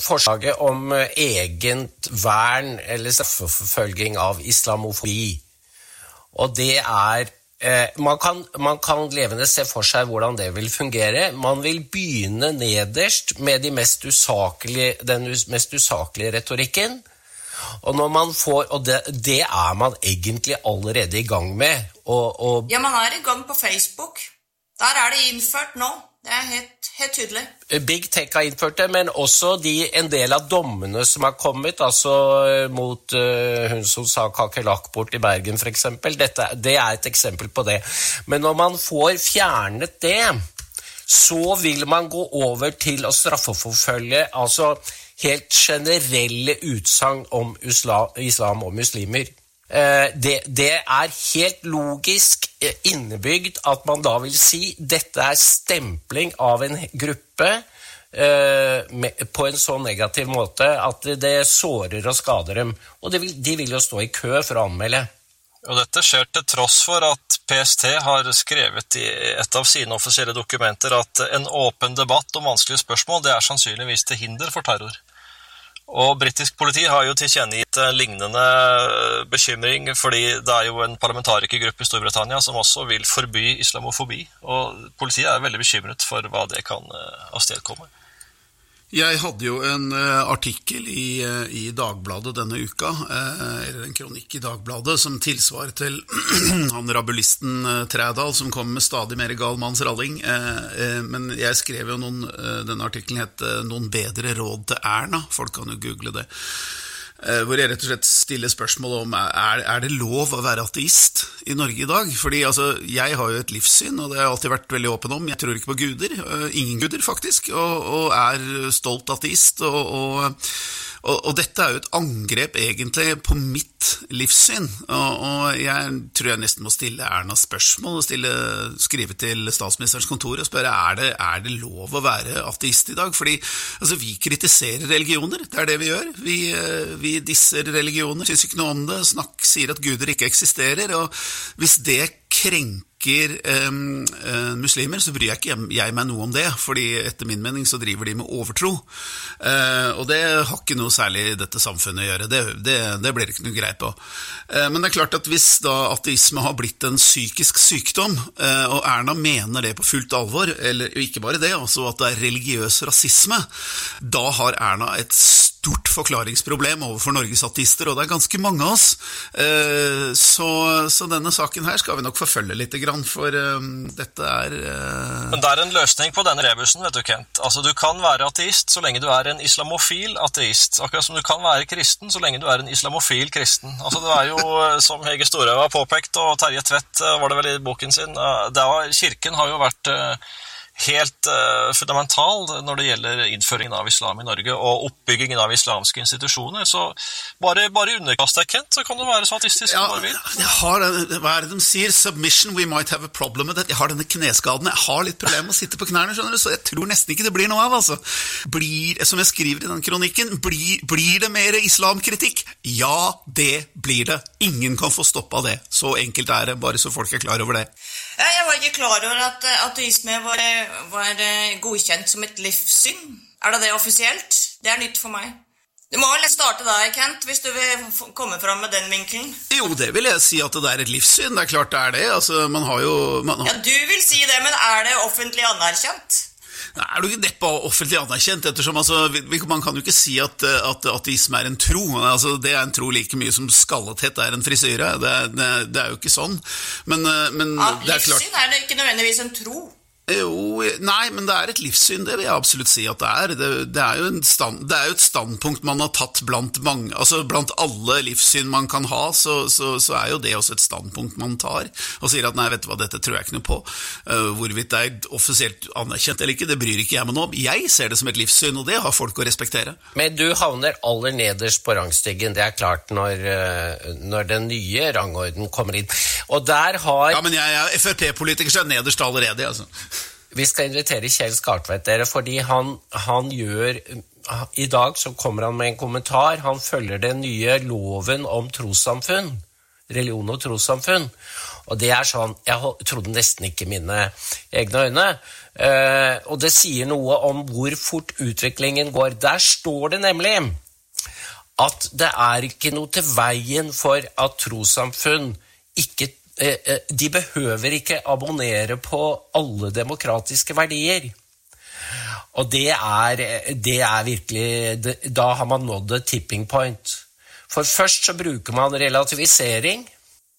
forslaget om eget vern eller straffeforfølging av islamofobi. Og det er eh, man, kan, man kan levende se for seg hvordan det vil fungere. Man vil begynne nederst med de mest usaklige, den mest usaklige retorikken. Og, får, og det, det er man egentlig allerede i gang med. Og, og Ja, man er i gang på Facebook. Der er det innført nå. Det er helt, helt tydelig. Big Tech har innført det, men også de, en del av dommene som har kommet, altså mot uh, hun som sa kakerlakkbort i Bergen f.eks. Det er et eksempel på det. Men når man får fjernet det, så vil man gå over til å straffeforfølge altså helt generelle utsagn om islam og muslimer. Det, det, er helt logisk innebygd at man da vil si dette er stempling av en gruppe eh, på en så negativ måte at det sårer og skader dem. Og de vil jo stå i kø for å anmelde. Og dette skjer til tross for at PST har skrevet i et av sine offisielle dokumenter at en åpen debatt om vanskelige spørsmål det er sannsynligvis til hinder for terror. Og britisk politi har jo tilkjennegitt lignende bekymring, fordi det er jo en parlamentarikergruppe i Storbritannia som også vil forby islamofobi. Og politiet er veldig bekymret for hva det kan avstedkomme. Jeg hadde jo en uh, artikkel i, uh, i, Dagbladet denne uka, uh, eller en kronikk i Dagbladet, som tilsvarer til *clears throat* han rabulisten Trædal, som kom med stadig mer gal manns ralling. men jeg skrev jo noen Denne artikkelen het 'Noen bedre råd til Erna'. Folk kan jo google det. Eh, hvor jeg rett og slett stiller spørsmål om er, er det lov å være ateist i Norge i dag. Fordi altså, Jeg har jo et livssyn, og det har jeg alltid vært veldig åpen om. Jeg tror ikke på guder. eh, Ingen guder, faktisk. Og, og er stolt ateist. og, og og, og dette er jo et angrep egentlig på mitt livssyn. Og, og jeg tror jeg nesten må stille Erna spørsmål og stille, skrive til statsministerens kontor og spørre er det er det lov å være ateist i dag. Fordi altså, vi kritiserer religioner, det er det vi gjør. Vi, eh, vi disser religioner, syns ikke noe om det, snakk, sier at guder ikke eksisterer. Og hvis det krenker em, eh, muslimer, så bryr jeg ikke jeg meg noe om det, fordi etter min mening så driver de med overtro. Eh, og det har ikke noe særlig i dette samfunnet å gjøre, det, det, det blir det ikke noe greit på. Eh, men det er klart at hvis da ateisme har blitt en psykisk sykdom, eh, og Erna mener det på fullt alvor, eller ikke bare det, altså at det er religiøs rasisme, da har Erna et stort forklaringsproblem overfor Norges ateister, og det er ganske mange av oss. Eh, Så, så denne saken her skal vi nok forfølge litt, grann, for um, dette er uh... Men det er en løsning på denne rebusen, vet du, Kent. Altså, Du kan være ateist så lenge du er en islamofil ateist. Akkurat som du kan være kristen så lenge du er en islamofil kristen. Altså, Det er jo, eh, som Hege Storhaug har påpekt, og Terje Tvedt eh, var det vel i boken sin er, Kirken har jo vært eh, helt uh, fundamental når det gjelder innføringen av islam i Norge og oppbyggingen av islamske institusjoner. Så bare, bare underkast deg, Kent, så kan du være så ateistisk Ja, du bare vil. jeg har hva er det de sier? Submission, we might have a problem with that. Jeg har denne kneskaden. Jeg har litt problemer med å sitte på knærne, skjønner du, så jeg tror nesten ikke det blir noe av, altså. Blir, som jeg skriver i den kronikken, blir, blir det mer islamkritikk? Ja, det blir det. Ingen kan få stoppa det. Så enkelt er det, bare så folk er klar over det. Ja, Jeg var ikke klar over at eh, ateisme var, var eh, godkjent som et livssyn. Er det det offisielt? Det er nytt for meg. Du må vel starte der, Kent, hvis du vil komme fram med den vinkelen. Jo, det vil jeg si at det er et livssyn. Det er klart det er det. Altså, man har jo man har, Ja, Du vil si det, men er det offentlig anerkjent? Nei, er du ikke neppe offentlig anerkjent, ettersom altså, man kan jo ikke si at, eh, at ateisme er en tro. Altså, det er en tro like mye som skallethet er en frisyre. Det, det, det er jo ikke sånn. Men, eh, men Ja, det er klart livssyn er det ikke nødvendigvis en tro. Jo, nei, men det er et livssyn, det vil jeg absolutt si at det er. Det, det, er, jo stand, det er jo et standpunkt man har tatt blant mange Altså blant alle livssyn man kan ha, så, så, så er jo det også et standpunkt man tar. Og sier at nei, vet du hva, dette tror jeg ikke noe på. Uh, hvorvidt det er offisielt anerkjent eller ikke, det bryr ikke jeg meg noe om. Jeg ser det som et livssyn, og det har folk å respektere. Men du havner aller nederst på rangstigen. Det er klart når, eh, når den nye rangorden kommer inn. Og der har Ja, men jeg er Frp-politiker, så er jeg nederst allerede, altså. Vi skal invitere Kjell Skartvedt, dere, fordi han, han gjør I dag så kommer han med en kommentar. Han følger den nye loven om trossamfunn. Religion og trossamfunn. Og det er sånn Jeg trodde nesten ikke mine egne øyne. Eh, og det sier noe om hvor fort utviklingen går. Der står det nemlig at det er ikke noe til veien for at trossamfunn ikke De behøver ikke abonnere på alle demokratiske verdier. Og det er, eh, det er virkelig Da har man nådd et tipping point. For først så bruker man relativisering,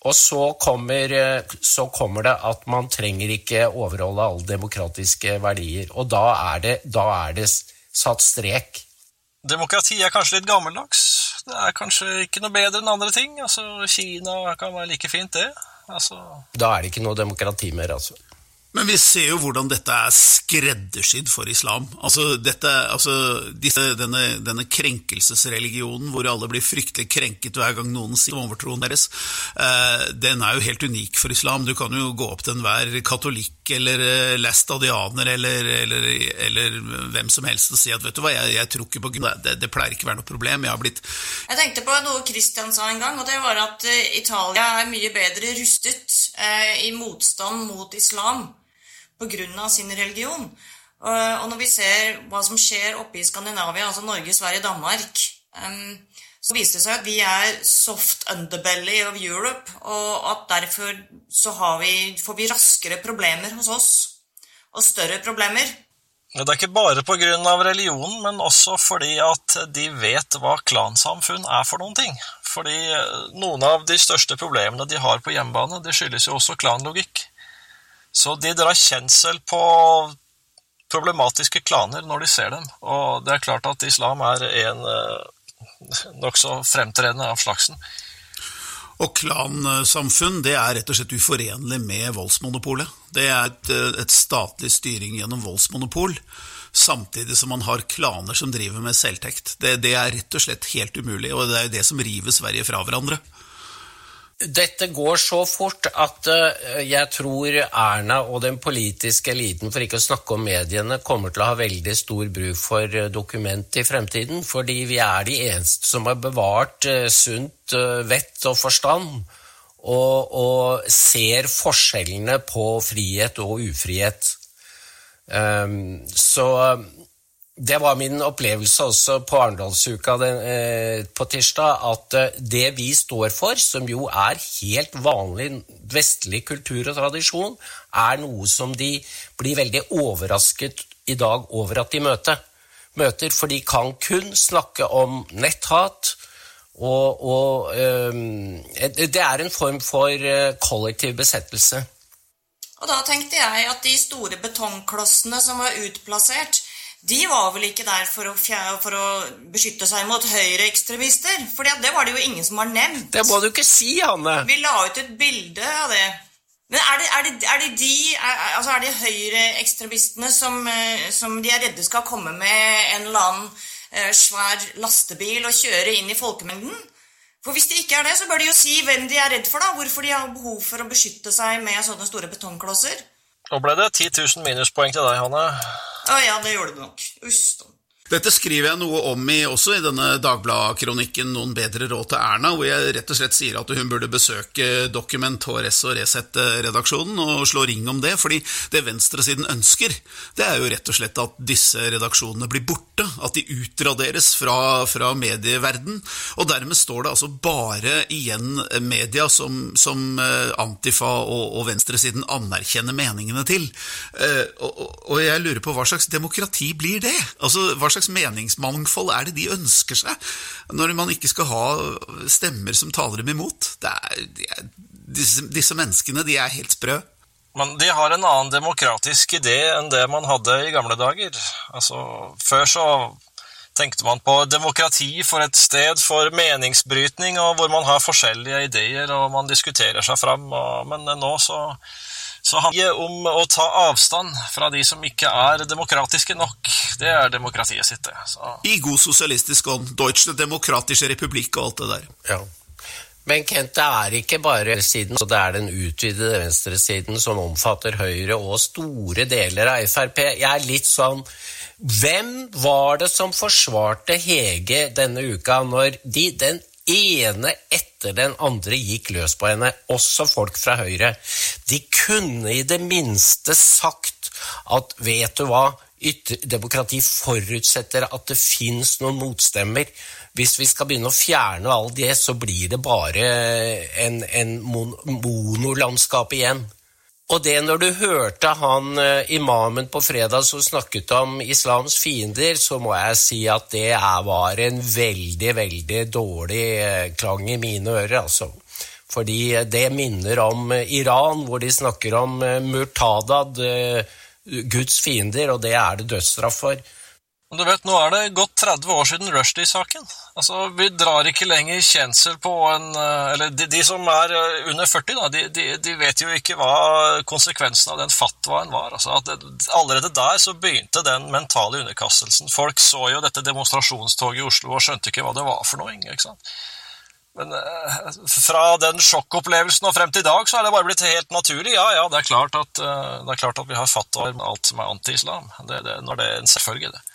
og så kommer, eh, så kommer det at man trenger ikke overholde alle demokratiske verdier. Og da er det, da er det satt strek. Demokrati er kanskje litt gammeldags. Det er kanskje ikke noe bedre enn andre ting. Altså, Kina kan være like fint, det. Altså, Da er det ikke noe demokrati mer, altså. Men vi ser jo hvordan dette er skreddersydd for islam. Altså, dette, altså disse, denne, denne krenkelsesreligionen hvor alle blir fryktelig krenket hver gang noen sier overtroen deres, eh, den er jo helt unik for islam. Du kan jo gå opp til enhver katolikk eller eh, læstadianer eller, eller, eller hvem som helst og si at vet du hva, jeg, jeg tror ikke på Gud. Det, det pleier ikke å være noe problem. Jeg har blitt Jeg tenkte på noe Christian sa en gang, og det var at eh, Italia er mye bedre rustet eh, i motstand mot islam pga. sin religion. Og, og når vi ser hva som skjer oppe i Skandinavia, altså Norge, Sverige, Danmark, så viser det seg at vi er soft underbelly of Europe, og at derfor så vi, får vi raskere problemer hos oss. Og større problemer. det er ikke bare pga. religionen, men også fordi at de vet hva klansamfunn er for noen ting. Fordi eh, noen av de største problemene de har på hjemmebane, det skyldes jo også klanlogikk. Så de drar kjensel på problematiske klaner når de ser dem. Og det er klart at islam er en, eh, nokså fremtredende av slagsen. Og klansamfunn det er rett og slett uforenlig med voldsmonopolet. Det er et, et statlig styring gjennom voldsmonopol, samtidig som man har klaner som driver med selvtekt. Det, det er rett og slett helt umulig, og det er jo det som river Sverige fra hverandre. Dette går så fort at eh, jeg tror Erna og den politiske eliten, for ikke å snakke om mediene, kommer til å ha veldig stor bruk for eh, dokument i fremtiden. Fordi vi er de eneste som har bevart eh, sunt vett og forstand. Og, og ser forskjellene på frihet og ufrihet. Um, så det var min opplevelse også på Arendalsuka eh, på tirsdag, at eh, det vi står for, som jo er helt vanlig vestlig kultur og tradisjon, er noe som de blir veldig overrasket i dag over at de møter. møter for de kan kun snakke om netthat. Og, og um, det er en form for kollektiv besettelse. Og da tenkte jeg at de store betongklossene som var utplassert, de var vel ikke der for å, for å beskytte seg mot høyreekstremister? For det var det jo ingen som har nevnt. Det må du ikke si, Hanne. Vi la ut et bilde av det. Men er det, er det, er det de er, altså er det høyreekstremistene som, eh, som de er redde skal komme med en eller annen eh, svær lastebil og kjøre inn i folkemengden? For Hvis de ikke er det, så bør de jo si hvem de er redd for. da, Hvorfor de har behov for å beskytte seg med sånne store betongklosser. Nå ble det 10 000 minuspoeng til deg, Hanne. Å ja, det gjorde det nok. Uff da. Dette skriver jeg noe om i også i denne Dagbladet-kronikken 'Noen bedre råd til Erna', hvor jeg rett og slett sier at hun burde besøke Dokument, HRS og Resett-redaksjonen og slå ring om det, fordi det venstresiden ønsker, det er jo rett og slett at disse redaksjonene blir borte, at de utraderes fra, fra medieverden, og dermed står det altså bare igjen media som, som eh, Antifa og, og venstresiden anerkjenner meningene til. Og, og, og jeg lurer på hva slags demokrati blir det? Altså, hva slags slags meningsmangfold er det de ønsker seg, når man ikke skal ha stemmer som taler dem imot? Er, er, disse, disse menneskene de er helt sprø. Men de har en annen demokratisk idé enn det man hadde i gamle dager. Altså, før så tenkte man på demokrati for et sted for meningsbrytning, og hvor man har forskjellige ideer og man diskuterer seg fram, og, men nå så så handler det om å ta avstand fra de som ikke er demokratiske nok. Det er demokratiet sitt, det. Så. I god sosialistisk ånd. Deutsche Demokratische Republikk og alt det der. Ja. Men Kent, det er ikke bare siden, så det er den utvidede venstresiden som omfatter Høyre og store deler av Frp. Jeg er litt sånn Hvem var det som forsvarte Hege denne uka, når de, den ene etter den andre gikk løs på henne, også folk fra Høyre. De kunne i det minste sagt at vet du hva, demokrati forutsetter at det fins noen motstemmer. Hvis vi skal begynne å fjerne all det, så blir det bare en, en mon monolandskap igjen. Og det når du hørte han eh, imamen på fredag som snakket om islams fiender, så må jeg si at det var en veldig, veldig dårlig eh, klang i mine ører, altså. Fordi det minner om eh, Iran, hvor de snakker om murtadad, Guds fiender, og det er det dødsstraff for. Men du vet, Nå er det gått 30 år siden Rushdie-saken. Altså, Vi drar ikke lenger kjensel på en eh, Eller de, de som er eh, under 40, da, de, de, de, vet jo ikke hva konsekvensen av den fatwaen var. Altså, at det, allerede der så begynte den mentale underkastelsen. Folk så jo dette demonstrasjonstoget i Oslo og skjønte ikke hva det var for noe. ikke sant? Men eh, fra den sjokkopplevelsen og frem til i dag, så er det bare blitt helt naturlig. Ja, ja, det er klart at, det er klart at vi har fatwaer med alt som er anti-islam. Det, det, når det er en selvfølge, det.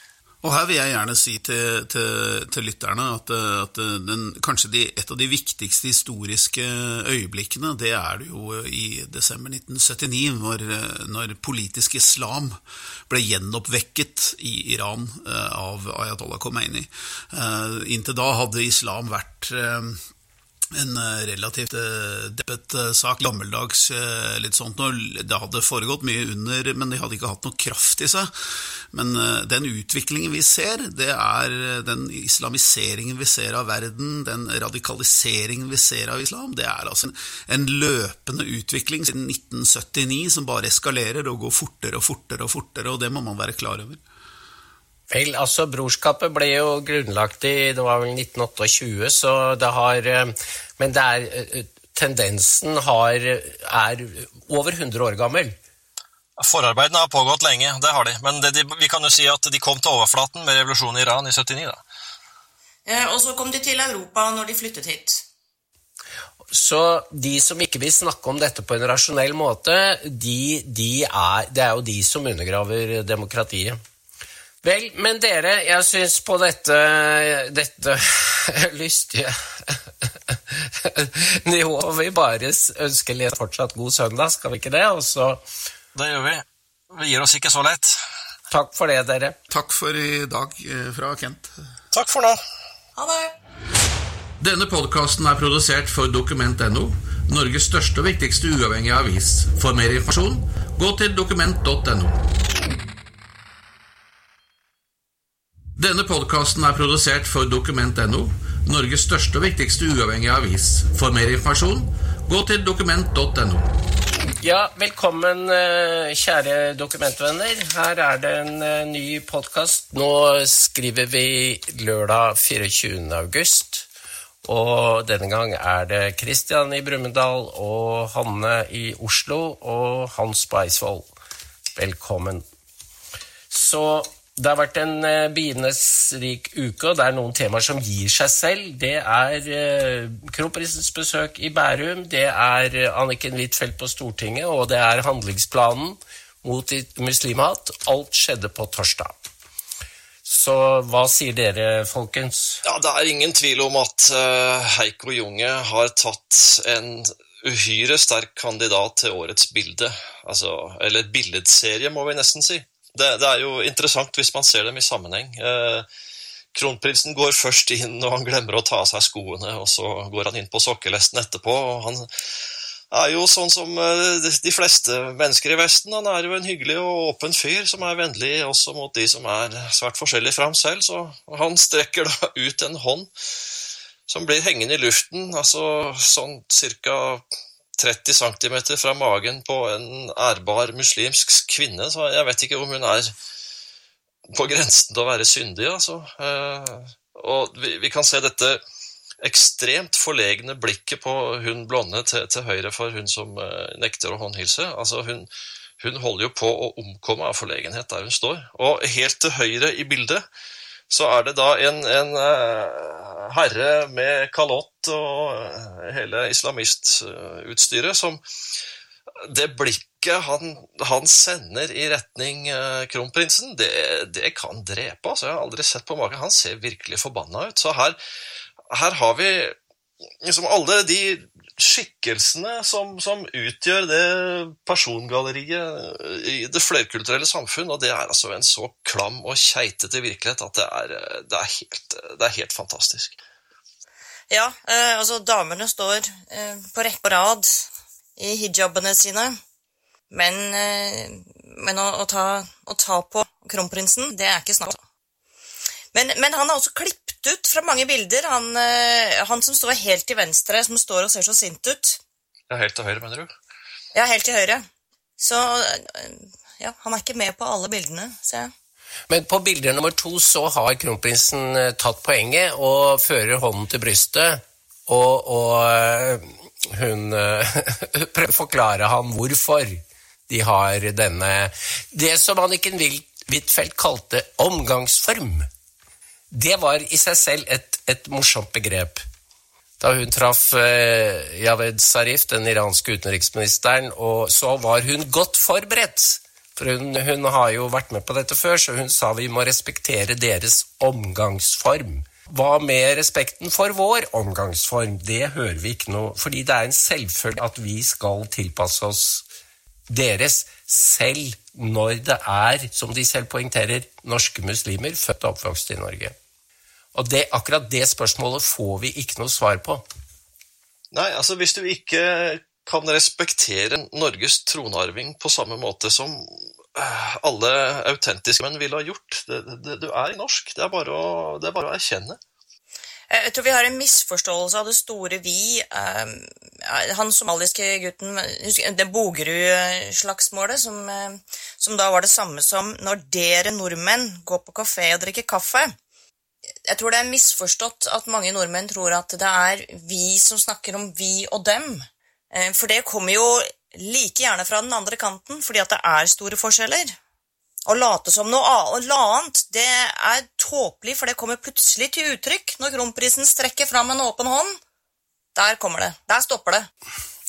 Og her vil jeg gjerne si til, til, til lytterne at, at den, kanskje de, et av de viktigste historiske øyeblikkene, det er det jo i desember 1979, når, når politisk islam ble gjenoppvekket i Iran eh, av Ayatollah Khomeini. Eh, inntil da hadde islam vært eh, en eh, relativt eh, deppet eh, sak, gammeldags litt sånt noe. Det hadde foregått mye under, men de hadde ikke hatt noe kraft i seg. Men den utviklingen vi ser, det er den islamiseringen vi ser av verden, den radikaliseringen vi ser av islam, det er altså en, en løpende utvikling siden 1979 som bare eskalerer og går fortere og fortere og fortere, og det må man være klar over. Vel, altså Brorskapet ble jo grunnlagt i det var vel 1928, så det har eh, Men det er eh, tendensen har, er over 100 år gammel. Forarbeidene har pågått lenge, det har de. Men det, de, vi kan jo si at de kom til overflaten med revolusjonen i Iran i 79. da. Eh, Og så kom de til Europa når de flyttet hit. Så de som ikke vil snakke om dette på en rasjonell måte, de, de er, det er jo de som undergraver demokratiet. Vel, men dere, jeg syns på dette, dette *laughs* lystige *laughs* nivået vi bare ønsker litt fortsatt god søndag, skal vi ikke det? Og så Det gjør vi. Vi gir oss ikke så lett. Takk for det, dere. Takk for i dag eh, fra Kent. Takk for nå. Ha det. Denne podkasten er produsert for Dokument.no, Norges største og viktigste uavhengige avis. For mer informasjon, gå til dokument.no. Denne podkasten er produsert for Dokument.no, Norges største og viktigste uavhengige avis. For mer informasjon, gå til dokument.no. Ja, velkommen, eh, kjære dokumentvenner. Her er det en eh, ny podkast. Nå skriver vi lørdag 24. august. Og denne gang er det Kristian i Brumunddal og Hanne i Oslo og Hans på Eidsvoll. Velkommen. Så det har vært en eh, rik uke, og det er noen temaer som gir seg selv. Det er eh, kronprinsens besøk i Bærum, det er eh, Anniken Huitfeldt på Stortinget, og det er handlingsplanen mot muslimhat. Alt skjedde på torsdag. Så hva sier dere, folkens? Ja, Det er ingen tvil om at Heiko Junge har tatt en uhyre sterk kandidat til årets bilde. Altså, eller billedserie, må vi nesten si. Det, det er jo interessant hvis man ser dem i sammenheng. Eh, Kronprinsen går først inn og han glemmer å ta av seg skoene, og så går han inn på sokkelesten etterpå. og Han er jo sånn som eh, de- fleste mennesker i Vesten. Han er jo en hyggelig og åpen fyr som er vennlig også mot de som er svært forskjellige fra ham selv. Så han strekker da ut en hånd som blir hengende i luften, altså sånn ca. 30 cm fra magen på en ærbar muslimsk kvinne. Så jeg vet ikke om hun er på grensen til å være syndig, altså. Eh, Og vi, vi kan se dette ekstremt forlegne blikket på hun blonde til, til høyre for hun som eh, nekter å håndhilse. Altså hun, hun holder jo på å omkomme av forlegenhet der hun står. Og helt til høyre i bildet så er det da en, en eh, herre med kalott og eh, hele islamistutstyret som det blikket han, han sender i retning eh, kronprinsen, det, det kan drepe. Altså. Jeg har aldri sett på maken. Han ser virkelig forbanna ut. Så her, her har vi liksom alle de skikkelsene som, som utgjør det persongalleriet i det flerkulturelle samfunn, og det er altså en så klam og keitete virkelighet at det er, det er, helt, det er helt fantastisk. Ja, eh, altså damene står eh, på rekke og rad i hijabene sine. Men, eh, men å, å, ta, å ta på kronprinsen, det er ikke snakk om. Men, men han er også klippet ut fra mange bilder. Han, eh, han som står helt til venstre, som står og ser så sint ut. Ja, helt til høyre, mener du? Ja, helt til høyre. Så eh, ja, han er ikke med på alle bildene, ser jeg. Men på bilde nummer to så har kronprinsen eh, tatt poenget og fører hånden til brystet, og, og hun *laughs* prøver å forklare ham hvorfor de har denne Det som Anniken Huitfeldt kalte omgangsform, det var i seg selv et, et morsomt begrep. Da hun traff eh, Javed Zarif, den iranske utenriksministeren, og så var hun godt forberedt. For hun, hun har jo vært med på dette før, så hun sa vi må respektere deres omgangsform. Hva med respekten for vår omgangsform? Det hører vi ikke noe Fordi det er en selvfølge at vi skal tilpasse oss deres, selv når det er, som de selv poengterer, norske muslimer født og oppvokst i Norge. Og det, akkurat det spørsmålet får vi ikke noe svar på. Nei, altså hvis du ikke kan respektere Norges tronarving på samme måte som øh, alle autentiske menn ville ha gjort det, det, Du er norsk. Det er å, det er bare å erkjenne. Eh, Jeg tror vi har en misforståelse av det store vi. Eh, Han somaliske gutten, det Bogerud-slagsmålet, som, eh, som da var det samme som når dere nordmenn går på kafé og drikker kaffe. Jeg tror det er misforstått at mange nordmenn tror at det er vi som snakker om vi og dem. For det kommer jo like gjerne fra den andre kanten, fordi at det er store forskjeller. Å late som noe annet, det er tåpelig, for det kommer plutselig til uttrykk når kronprisen strekker fram en åpen hånd. Der kommer det. Der stopper det.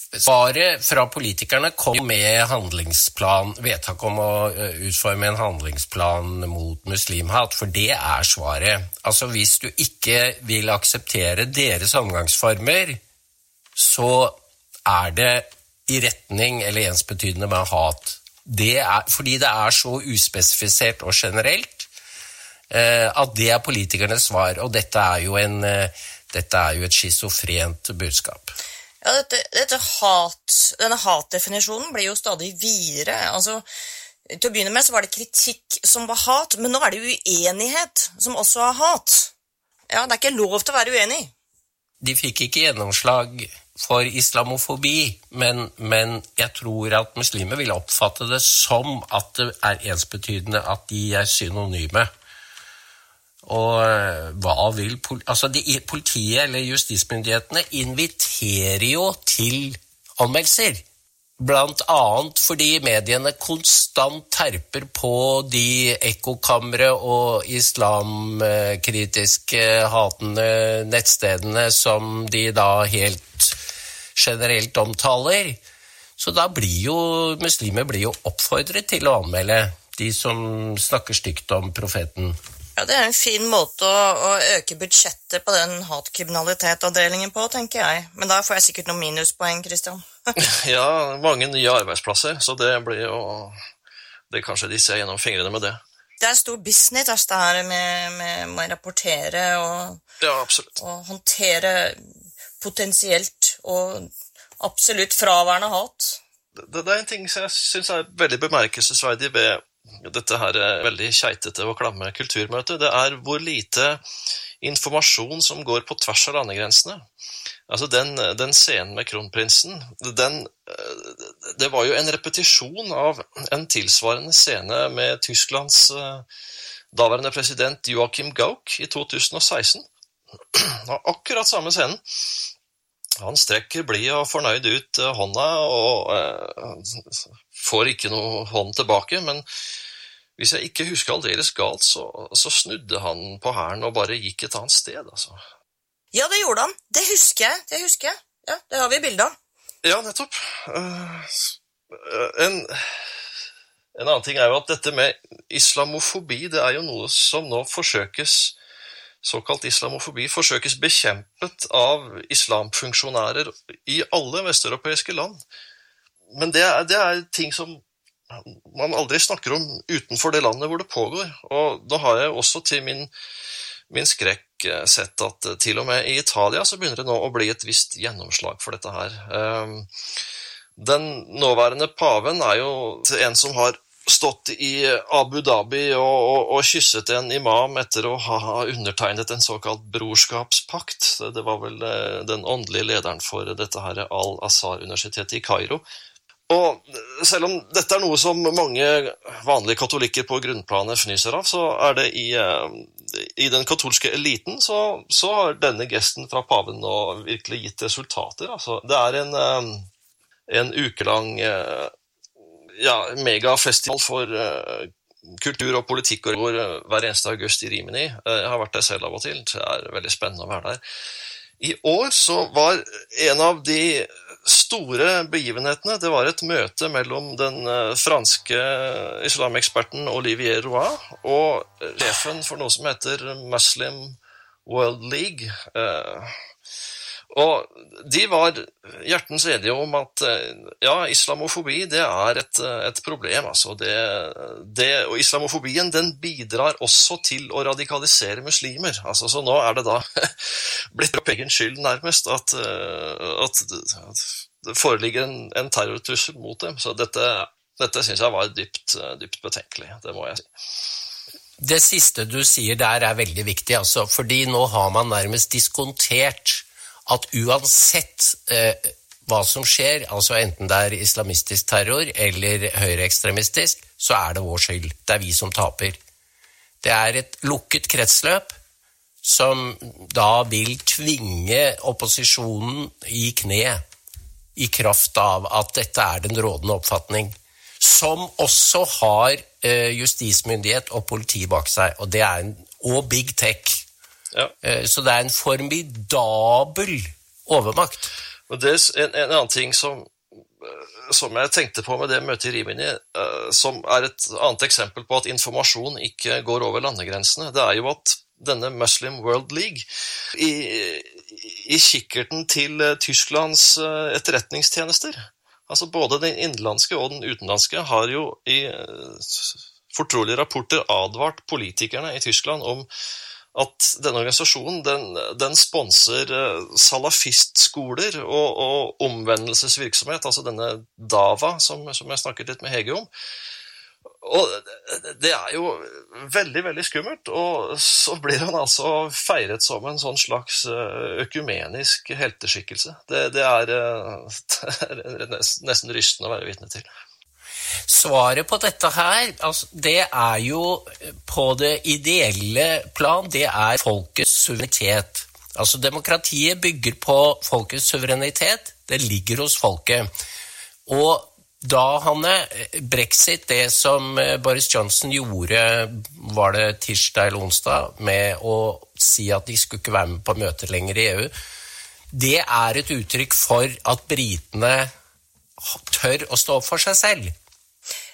Svaret fra politikerne kom med handlingsplan, vedtak om å eh, utforme en handlingsplan mot muslimhat, for det er svaret. Altså hvis du ikke vil akseptere deres omgangsformer, så er det i retning eller ensbetydende med hat. Det er, fordi det er så uspesifisert og generelt eh, at det er politikernes svar, og dette er jo, en, eh, dette er jo et schizofrent budskap. Ja, dette, dette hat, denne hatdefinisjonen blir jo stadig videre. Altså, til å begynne med så var det kritikk som var hat, men nå er det uenighet som også er hat. Ja, det er ikke lov til å være uenig. De fikk ikke gjennomslag for islamofobi, men, men jeg tror at muslimer vil oppfatte det som at det er ensbetydende at de er synonyme. Og eh, hva vil altså de, Politiet eller justismyndighetene inviterer jo til anmeldelser. Blant annet fordi mediene konstant terper på de ekkokamre og islamkritiske hatende nettstedene som de da helt generelt omtaler. Så da blir jo muslimer blir jo oppfordret til å anmelde de som snakker stygt om profeten. Ja, Det er en fin måte å, å øke budsjettet på den hatkriminalitetavdelingen på, tenker jeg. Men da får jeg sikkert noen minuspoeng, Christian. *laughs* Ja, mange nye arbeidsplasser, så det blir jo det Kanskje de ser gjennom fingrene med det. Det er stor business altså, det her med, med, med å rapportere og, Ja, og håndtere potensielt og absolutt fraværende hat. Det, det er en ting som jeg syns er veldig bemerkelsesverdig ved dette her eh, veldig keitete og klamme kulturmøtet. Det er hvor lite informasjon som går på tvers av landegrensene. Altså den, den scenen med kronprinsen, den, eh, det var jo en repetisjon av en tilsvarende scene med Tysklands eh, daværende president Joachim Gauck i 2016. *clears throat* Akkurat samme scenen. Han strekker blid og fornøyd ut eh, hånda og eh, får ikke noe hånd tilbake, men hvis jeg ikke husker aldeles galt, så, så snudde han på hælen og bare gikk et annet sted, altså. Ja, det gjorde han. Det husker jeg. Det husker jeg. Ja, Det har vi bilde av. Ja, nettopp. Eh, En, en annen ting er jo at dette med islamofobi, det er jo noe som nå forsøkes Såkalt islamofobi forsøkes bekjempet av islamfunksjonærer i alle vesteuropeiske land. Men det er, det er ting som man aldri snakker om utenfor det landet hvor det pågår. Og da har jeg også til min, min skrekk eh, sett at eh, til og med i Italia så begynner det nå å bli et visst gjennomslag for dette her. Ehm, Den nåværende paven er jo en som har stått i Abu Dhabi og, og, og kysset en imam etter å ha undertegnet en såkalt brorskapspakt. Det- var vel eh, den åndelige lederen for dette her Al-Azhar-universitetet i Kairo. Og selv om dette er noe som mange vanlige katolikker på grunnplanet fnyser av, så er det i, eh, i den katolske eliten så, så har denne gesten fra paven nå virkelig gitt resultater. Altså, det er en, eh, en ukelang eh, ja, megafestival for uh, kultur og politikk og går eh, hver eneste august i Rimini. Eh, Jeg har vært der selv av og til, så det er veldig spennende å være der. I år så var en av de store begivenhetene det var et møte mellom den franske islameksperten Olivier Roy og sjefen for noe som heter Muslim World League. Og de var hjertens enige om at eh, ja, islamofobi det er et, eh, et problem. Altså. Det, det, og islamofobien den bidrar også til å radikalisere muslimer. Altså, så nå er det da *laughs* blitt opp egen skyld nærmest at, eh, at det foreligger en, en terrortrussel mot dem. Så dette, dette syns jeg var dypt, dypt betenkelig. Det må jeg si. Det siste du sier der er veldig viktig, altså, fordi nå har man nærmest diskontert at uansett eh, hva som skjer, altså enten det er islamistisk terror eller høyreekstremistisk, så er det vår skyld. Det er vi som taper. Det er et lukket kretsløp som da vil tvinge opposisjonen i kne i kraft av at dette er den rådende oppfatning. Som også har eh, justismyndighet og politi bak seg, og, det er en, og big tech. Eh, så det er en formidabel overmakt. Og det er en, en annen ting som, eh, som jeg tenkte på med det møtet i Rimini, eh, som er et annet eksempel på at informasjon ikke går over landegrensene, det er jo at denne Muslim World League i, i kikkerten til Tysklands etterretningstjenester Altså Både den innenlandske og den utenlandske har jo i fortrolige rapporter advart politikerne i Tyskland om at denne organisasjonen den, den sponser eh, salafistskoler og, og omvendelsesvirksomhet, altså denne DAVA, som, som jeg snakket litt med Hege om. Og det er jo veldig, veldig skummelt. Og så blir han altså feiret som en sånn slags eh, økumenisk helteskikkelse. Det, det, er, eh, *laughs* det er nesten rystende å være vitne til. Svaret på dette her, altså, det er jo på det ideelle plan, det er folkets suverenitet. Altså Demokratiet bygger på folkets suverenitet. Det ligger hos folket. Og da, Hanne, brexit, det som eh, Boris Johnson gjorde, var det tirsdag eller onsdag, med å si at de skulle ikke være med på møter lenger i EU, det er et uttrykk for at britene tør å stå opp for seg selv.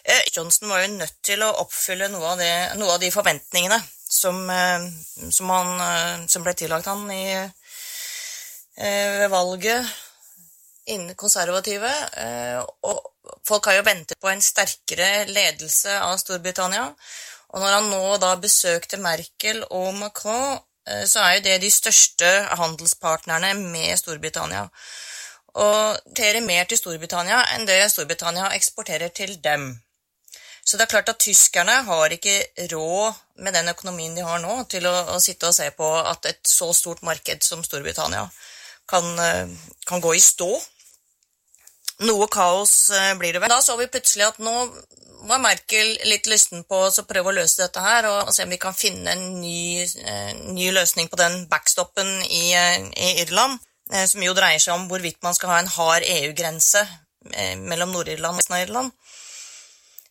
Eh, Johnson var jo nødt til å oppfylle noe av, det, noe av de forventningene som, eh, som, han, som, ble tillagt han i, ved valget innen konservative. Og folk har jo ventet på en sterkere ledelse av Storbritannia. Og når han nå da besøkte Merkel og Macron, eh, så er jo det de største handelspartnerne med Storbritannia. Og eksporterer mer til Storbritannia enn det Storbritannia eksporterer til dem. Så det er klart at tyskerne har ikke råd med den økonomien de har nå, til å, å sitte og se på at et så stort marked som Storbritannia kan, eh, kan gå i stå. Noe kaos eh, blir det vel. Da så vi plutselig at nå var Merkel litt lysten på å prøve å løse dette her, og se om vi kan finne en ny, eh, ny løsning på den backstoppen i, i, Irland. Som jo dreier seg om hvorvidt man skal ha en hard EU-grense mellom Nord-Irland og Irland.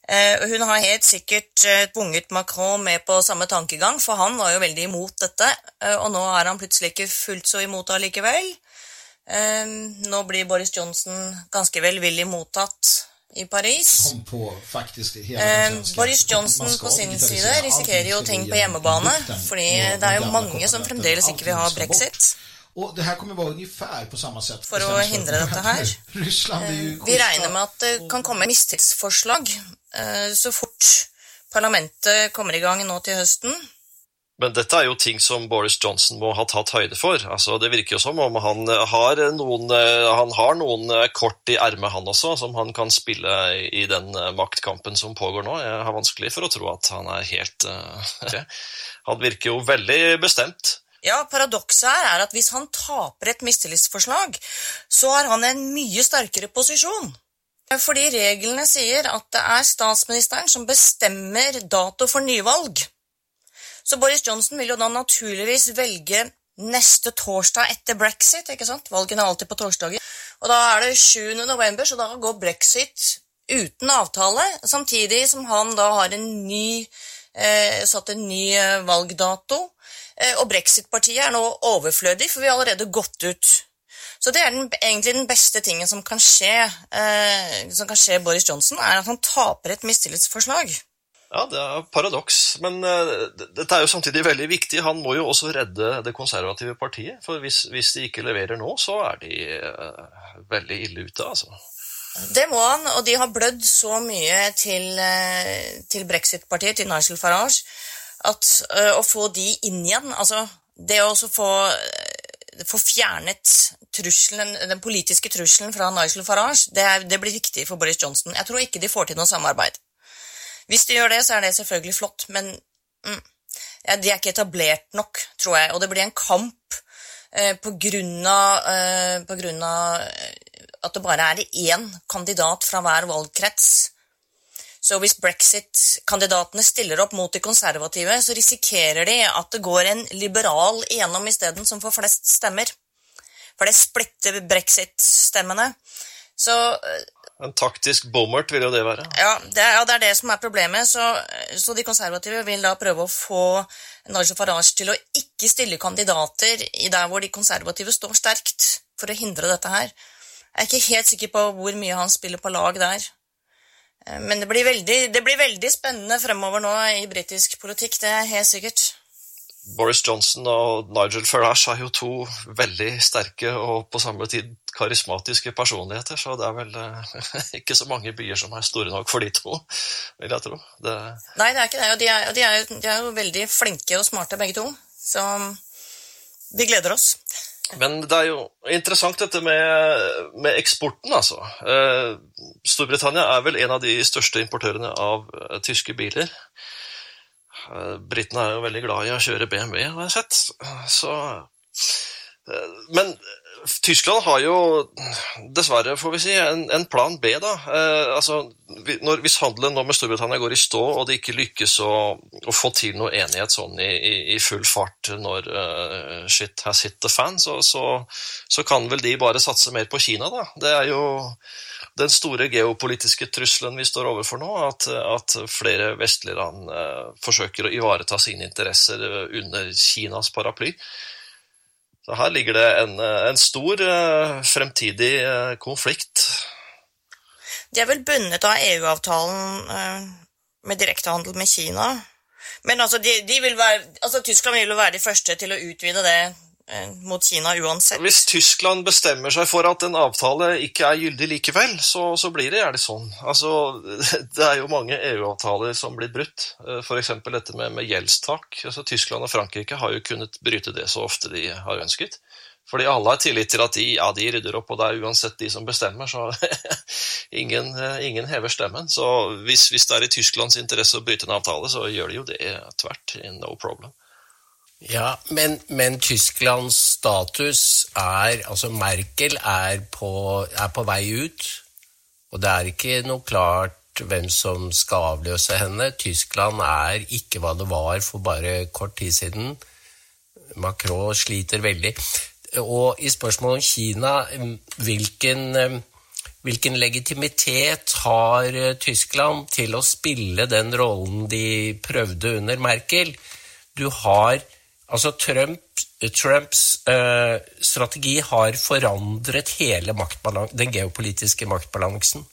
Hun har helt sikkert tvunget Macron med på samme tankegang, for han var jo veldig imot dette, og nå er han plutselig ikke fullt så imot allikevel. Nå blir Boris Johnson ganske velvillig mottatt i Paris. Boris Johnson på sin side risikerer jo ting på hjemmebane, fordi det er jo mange som fremdeles ikke vil ha brexit. Og det her kommer være ungefär på samme sett. For å hindre dette her. *laughs* Ehm, vi regner med at det kan komme mistillitsforslag eh, så fort parlamentet kommer i gang nå til høsten. Men dette er jo ting som Boris Johnson må ha tatt høyde for. Altså, det virker jo som om han har noen, han har noen kort i ermet, han også, som han kan spille i den maktkampen som pågår nå. Jeg har vanskelig for å tro at han er helt uh, *laughs* Han virker jo veldig bestemt. Ja, Paradokset her er at hvis han taper et mistillitsforslag, så har han en mye sterkere posisjon. Fordi reglene sier at det er statsministeren som bestemmer dato for nyvalg. Så Boris Johnson vil jo da naturligvis velge neste torsdag etter brexit. ikke sant? Valgene er alltid på torsdager. Og da er det 7. november, så da går brexit uten avtale, samtidig som han da har en ny, eh, satt en ny eh, valgdato. Eh, og brexit-partiet er nå overflødig, for vi har allerede gått ut. Så det er den, egentlig den beste tingen som kan skje, eh, som kan skje Boris Johnson, er at han taper et mistillitsforslag. Ja, det er paradoks, men uh, dette er jo samtidig veldig viktig. Han må jo også redde det konservative partiet, for hvis, hvis de ikke leverer nå, så er de uh, veldig ille ute, altså. Det må han, og de har blødd så mye til, til brexit-partiet, til Nigel Farage, at å få de inn igjen Altså, det å få, få fjernet trusselen, den politiske trusselen fra Nigel Farage, det, er, det blir viktig for Boris Johnson. Jeg tror ikke de får til noe samarbeid. Hvis de gjør det, så er det selvfølgelig flott, men Ja, de er ikke etablert nok, tror jeg, og det blir en kamp uh, på grunn eh, på grunn av eh, at det bare er én kandidat fra hver valgkrets. Så hvis brexit-kandidatene stiller opp mot de konservative, så risikerer de at det går en liberal igjennom isteden, som får flest stemmer. For det splitter brexit-stemmene. Så eh, En taktisk bommert vil jo det være. ja det, er, ja, det er det som er problemet. Så, så de konservative vil da prøve å få Nigel Farage til å ikke stille kandidater i der hvor de konservative står sterkt, for å hindre dette her. Jeg er ikke helt sikker på hvor mye han spiller på lag der. Eh, Men det blir veldig, det blir veldig spennende fremover nå i britisk politikk, det er helt sikkert. Boris Johnson og Nigel Farage er jo to veldig sterke og på samme tid karismatiske personligheter, så det er vel eh, *laughs* ikke så mange byer som er store nok for de to, vil jeg tro. Det, Nei, det er ikke det, og de er, de er, de er jo veldig flinke og smarte begge to. Så vi gleder oss. Men det er jo interessant dette med, med eksporten, altså. Eh, Storbritannia er vel en av de største importørene av eh, tyske biler. Eh, Britene er jo veldig glad i å kjøre BMW, har jeg sett. Så, eh, men Tyskland har jo dessverre, får vi si, en, en plan B, da. Eh, altså, når, hvis handelen nå med Storbritannia går i stå, og det ikke lykkes å, å få til noe enighet sånn i, i, i full fart når uh, shit has hit the fan, så, så, så kan vel de bare satse mer på Kina, da. Det er jo den store geopolitiske trusselen vi står overfor nå, at, at flere vestlige land uh, forsøker å ivareta sine interesser eh, under Kinas paraply. Så her ligger det en, eh, en stor eh, fremtidig eh, konflikt. De er vel bundet av EU-avtalen med direktehandel med Kina. Men altså, de, de vil være, altså, Tyskland vil jo være de første til å utvide det mot Kina uansett. Hvis Tyskland bestemmer seg for at en avtale ikke er gyldig likevel, så, så blir det gjerne sånn. Altså, *laughs* det er jo mange EU-avtaler som blir brutt. F.eks. dette med, med gjeldstak. Altså, Tyskland og Frankrike har jo kunnet bryte det så ofte de har ønsket. Fordi alle har tillit til at de, ja, de rydder opp, og det er uansett de som bestemmer, så *laughs* ingen, eh, ingen hever stemmen. Så hvis, hvis det er i Tysklands interesse å bryte en avtale, så gjør de jo det tvert. No problem. Ja, men, men Tysklands status er Altså, Merkel er på, er på vei ut, og det er ikke noe klart hvem som skal avløse henne. Tyskland er ikke hva det var for bare kort tid siden. Macron sliter veldig. Og i spørsmålet om Kina, hvilken, hvilken legitimitet har Tyskland til å spille den rollen de prøvde under Merkel? Du har Altså, Trump, Trumps eh, strategi har forandret hele den geopolitiske maktbalansen.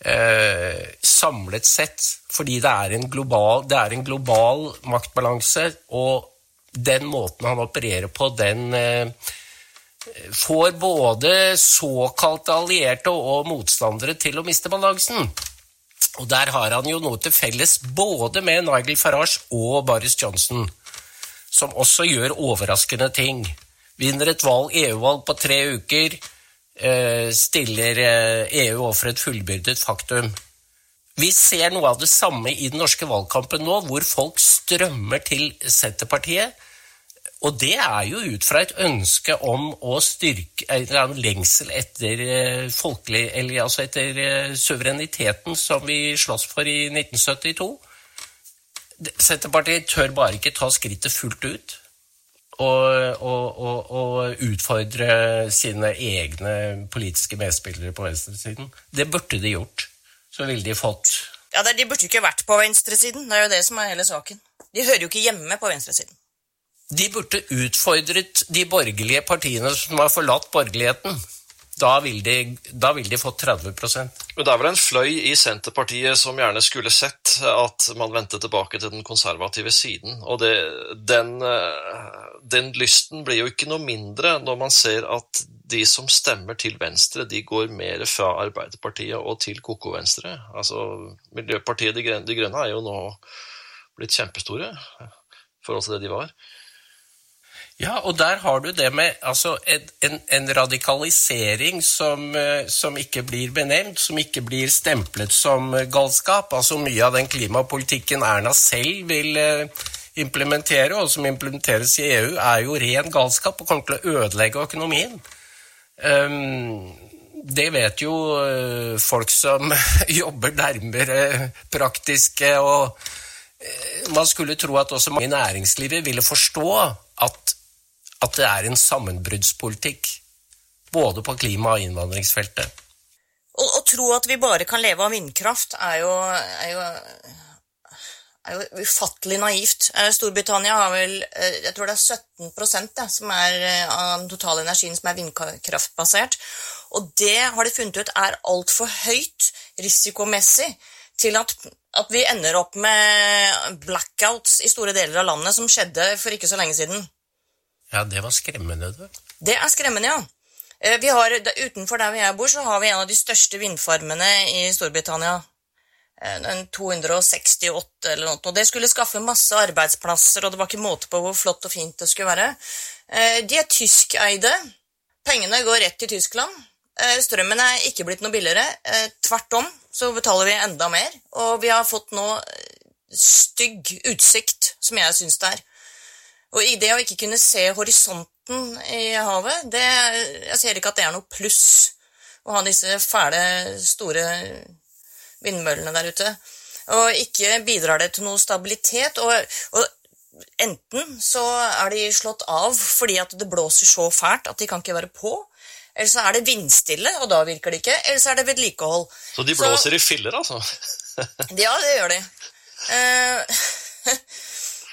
Eh, samlet sett, fordi det er, global, det er en global maktbalanse, og den måten han opererer på, den eh, får både såkalte allierte og motstandere til å miste balansen. Og der har han jo noe til felles både med Nigel Farage og Boris Johnson som også gjør overraskende ting. Vinner et valg, EU-valg på tre uker, eh, stiller eh, EU overfor et fullbyrdet faktum. Vi ser noe av det samme i den norske valgkampen nå, hvor folk strømmer til Senterpartiet. Og det er jo ut fra et ønske om å styrke en lengsel etter eh, folkelig, eller altså etter suvereniteten som vi slåss for i 1972. Senterpartiet tør bare ikke ta skrittet fullt ut og, og, og, og utfordre sine egne politiske medspillere på venstresiden. Det burde de gjort. Så ville de fått Ja, De burde jo ikke vært på venstresiden. Det er jo det som er hele saken. De hører jo ikke hjemme på venstresiden. De burde utfordret de borgerlige partiene som har forlatt borgerligheten. Da ville de, da vil de fått 30% Men det er vel en fløy i Senterpartiet som gjerne skulle sett at man vendte tilbake til den konservative siden. Og det, den, eh, den lysten blir jo ikke noe mindre når man ser at de som stemmer til venstre, de går mer fra Arbeiderpartiet og til koko-venstre. Altså, Miljøpartiet De Grønne, de Grønne er jo nå blitt kjempestore i forhold til det de var. Ja, og der har du det med altså, en, en, radikalisering som, eh, som ikke blir benevnt, som ikke blir stemplet som eh, galskap. Altså Mye av den klimapolitikken Erna selv vil eh, implementere, og som implementeres i EU, er jo ren galskap og kommer til å ødelegge økonomien. Um, det vet jo folk som *laughs* jobber nærmere praktiske, og man skulle tro at også mange i næringslivet ville forstå at, at det er en sammenbruddspolitikk. Både på klima- og innvandringsfeltet. Å, tro at vi bare kan leve av vindkraft, er jo, er jo, er jo ufattelig naivt. Eh, Storbritannia har vel eh, jeg tror det er 17 det, som er eh, av den totale energien som er vindkraftbasert. Og det har de funnet ut er altfor høyt risikomessig til at, at vi ender opp med blackouts i store deler av landet, som skjedde for ikke så lenge siden. Ja, det var skremmende, du. Det er skremmende, ja. Eh, har, utenfor der jeg bor, så har vi en av de største vindfarmene i Storbritannia. Eh, En 268 eller noe. Og det skulle skaffe masse arbeidsplasser, og det var ikke måte på hvor flott og fint det skulle være. Eh, De er tyskeide. Pengene går rett til Tyskland. Eh, Strømmen er ikke blitt noe billigere. Eh, Tvert om så betaler vi enda mer. Og vi har fått nå eh, stygg utsikt, som jeg syns det er. Og i det å ikke kunne se horisonten i havet, det, jeg ser ikke at det er noe pluss å ha disse fæle, store vindmøllene der ute. Og ikke bidrar det til noe stabilitet. Og, og enten så er de slått av fordi at det blåser så fælt at de kan ikke være på, eller så er det vindstille, og da virker det ikke, eller så er det vedlikehold. Så de blåser i filler, altså? *laughs* Ja, det gjør de. Eh, *laughs*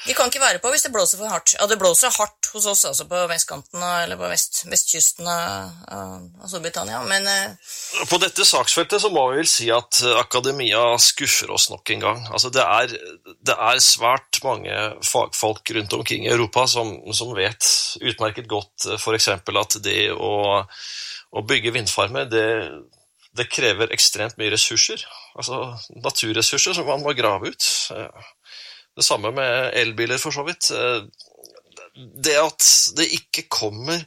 de kan ikke være på hvis det blåser for hardt. Ja, det blåser hardt hos oss, altså på vestkanten eller på vest, vestkysten av, av, Storbritannia, men eh, På dette saksfeltet så må vi vel si at eh, akademia skuffer oss nok en gang. Altså det, er, det er svært mange fagfolk rundt omkring i Europa som, som vet utmerket godt f.eks. at det å, å bygge vindfarmer, det, det krever ekstremt mye ressurser. Altså naturressurser som man må grave ut. Det samme med elbiler, for så vidt. Eh, Det at det ikke kommer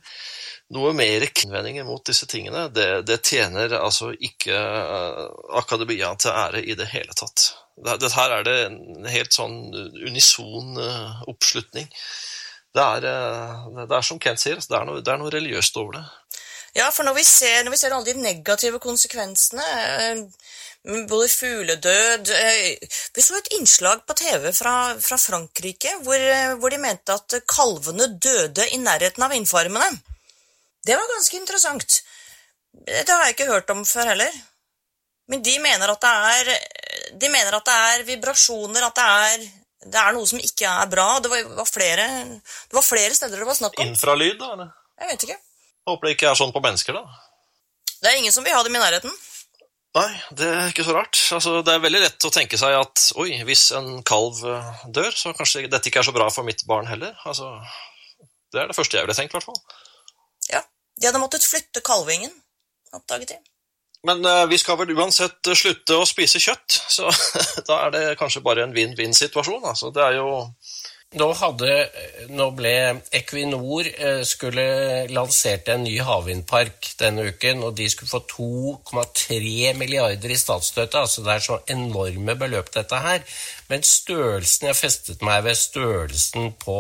noe mer innvendinger mot disse tingene, det, det tjener altså ikke eh, akademia til ære i det hele tatt. Det, det her er det en helt sånn unison eh, oppslutning. Det er, det er som Kent sier, det er noe, det er noe religiøst over det. Ja, for når vi ser, når vi ser alle de negative konsekvensene, både fugledød eh, Vi så et innslag på TV fra, fra Frankrike hvor, eh, hvor de mente at kalvene døde i nærheten av vindfarmene. Det var ganske interessant. Det har jeg ikke hørt om før heller. Men de mener at det er, de mener at det er vibrasjoner, at det er, det er noe som ikke er bra. Det var, var flere, det var flere steder det var snakk om. Infralyd, da? eller? Jeg vet ikke. Håper det ikke er sånn på mennesker, da. Det er ingen som vil ha dem i nærheten. Nei, det er ikke så rart. Altså, det er veldig lett å tenke seg at oi, hvis en kalv eh, dør, så kanskje dette ikke er så bra for mitt barn heller. Altså, det er det første jeg ville tenkt, i hvert fall. Ja. De hadde måttet flytte kalvingen, oppdaget de. Men uh, vi skal vel uansett eh, slutte å spise kjøtt, så *laughs* da er det kanskje bare en vinn-vinn-situasjon. Altså, det er jo Nå, hadde, nå ble Equinor eh, skulle lansert en ny havvindpark denne uken, og de skulle få 2,3 milliarder i statsstøtte. altså Det er så enorme beløp, dette her. Men størrelsen Jeg festet meg ved størrelsen på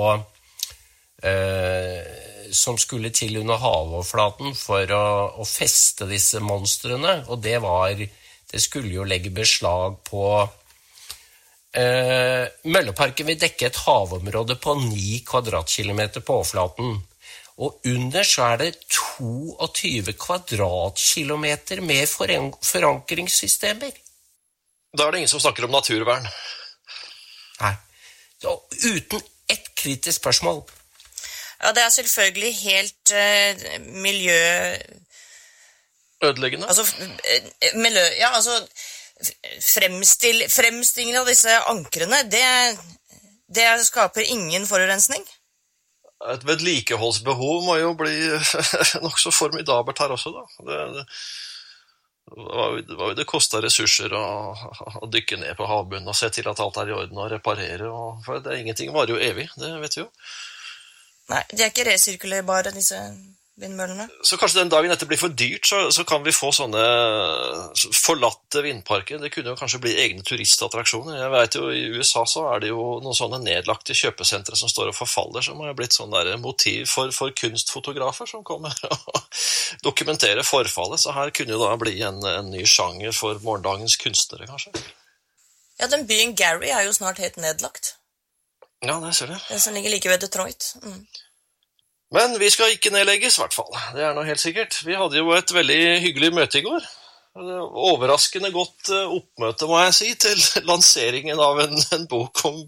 eh, Som skulle til under havoverflaten for å, å feste disse monstrene, og det var Det skulle jo legge beslag på Eh, Mølleparken vil dekke et havområde på 9 kvadratkilometer på overflaten. Og under så er det 22 kvadratkilometer med forankringssystemer. Da er det ingen som snakker om naturvern. Nei. Så uten ett kritisk spørsmål. Ja, det er selvfølgelig helt eh, miljø... Ødeleggende? Altså, eh, miljø... Ja, altså fremstill, Fremstillingen av disse ankrene, det, det skaper ingen forurensning. Et vedlikeholdsbehov må jo bli *laughs* nokså formidabelt her også, da. Det, det, vil- det koste ressurser å, å dykke ned på havbunnen og se til at alt er i orden og reparere? Og, for det, er Ingenting varer jo evig, det vet vi jo. Nei, de er ikke resirkulerbare, disse vindmøllene. Så kanskje den dagen dette blir for dyrt, så, så kan vi få sånne forlatte vindparker. Det kunne jo kanskje bli egne turistattraksjoner. Jeg vet jo I USA så er det jo noen sånne nedlagte kjøpesentre som står og forfaller, som har blitt sånn der motiv for, for kunstfotografer som kommer *laughs* og dokumenterer forfallet. Så her kunne jo da bli en, en ny sjanger for morgendagens kunstnere, kanskje. Ja, den byen Gary er jo snart helt nedlagt. Ja, det ser du. Den som ligger like ved Detroit. Mm. Men vi skal ikke nedlegges, i hvert fall. Det er noe helt sikkert. Vi hadde jo et veldig hyggelig møte i går. Overraskende godt eh, oppmøte, må jeg si, til *laughs* lanseringen av en, en, bok om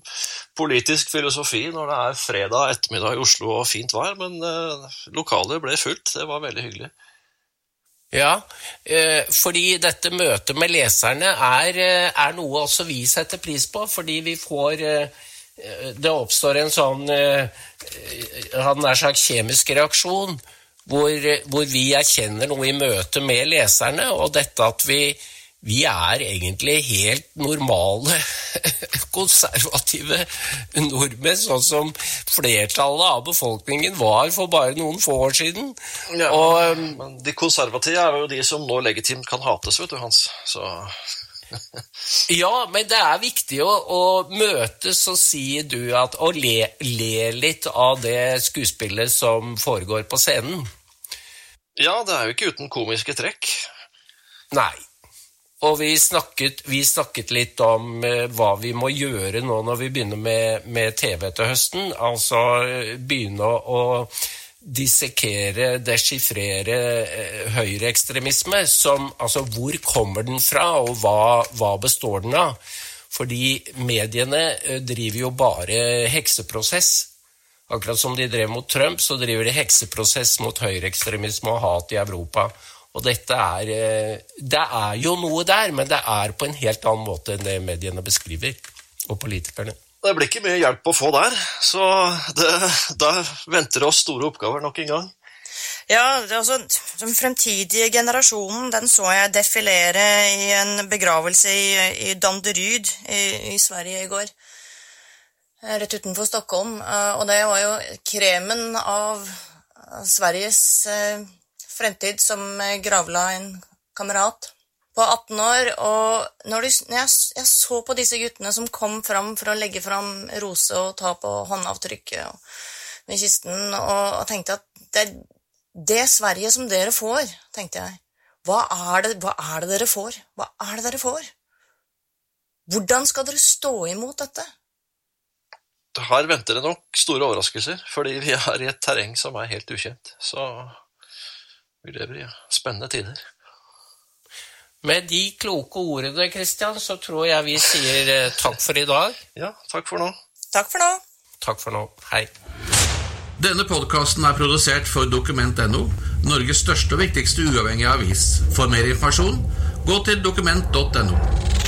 politisk filosofi når det er fredag ettermiddag i Oslo og fint vær. Men eh, lokalet ble fullt. Det var veldig hyggelig. Ja, eh, fordi dette møtet med leserne er, er noe også vi setter pris på, fordi vi får det oppstår en sånn hadde nær sagt kjemisk reaksjon hvor, hvor, vi erkjenner noe i møte med leserne, og dette at vi, vi er egentlig helt normale, *laughs* konservative nordmenn, sånn som flertallet av befolkningen var for bare noen få år siden. Ja, og, men de konservative er jo de som nå legitimt kan hates, vet du, Hans. Så ja, men det er viktig å, å møtes og si du at Og le, le, litt av det skuespillet som foregår på scenen. Ja, det er jo ikke uten komiske trekk. Nei. Og vi snakket, vi snakket litt om uh, hva vi må gjøre nå når vi begynner med, med TV til høsten. Altså uh, begynne å, å dissekere, deschiffrere eh, høyreekstremisme. Altså hvor kommer den fra, og hva, hva består den av? Fordi mediene eh, driver jo bare hekseprosess. Akkurat som de drev mot Trump, så driver de hekseprosess mot høyreekstremisme og hat i Europa. Og dette er eh, Det er jo noe der, men det er på en helt annen måte enn det mediene beskriver, og politikerne. Det blir ikke mye hjelp å få der, så det, der venter oss store oppgaver nok en gang. Ja, altså, Den fremtidige generasjonen den så jeg defilere i en begravelse i, i Danderyd i, i, Sverige i går. Eh, rett utenfor Stockholm. Eh, og det var jo kremen av Sveriges eh, fremtid som gravla en kamerat på 18 år, og når, du, når jeg, jeg, så på disse guttene som kom fram for å legge fram rose og ta på håndavtrykket med kisten, og, og tenkte at det, det Sverige som dere får, tenkte jeg, hva er, det, hva er det dere får? Hva er det dere får? Hvordan skal dere stå imot dette? Her venter det nok store overraskelser, fordi vi er i et terreng som er helt ukjent. Så vi lever i spennende tider. Med de kloke ordene, Kristian, så tror jeg vi sier eh, takk for i dag. Ja, takk for nå. Takk for nå. Takk for nå. Hei. Denne podkasten er produsert for dokument.no, Norges største og viktigste uavhengige avis. For mer informasjon, gå til dokument.no.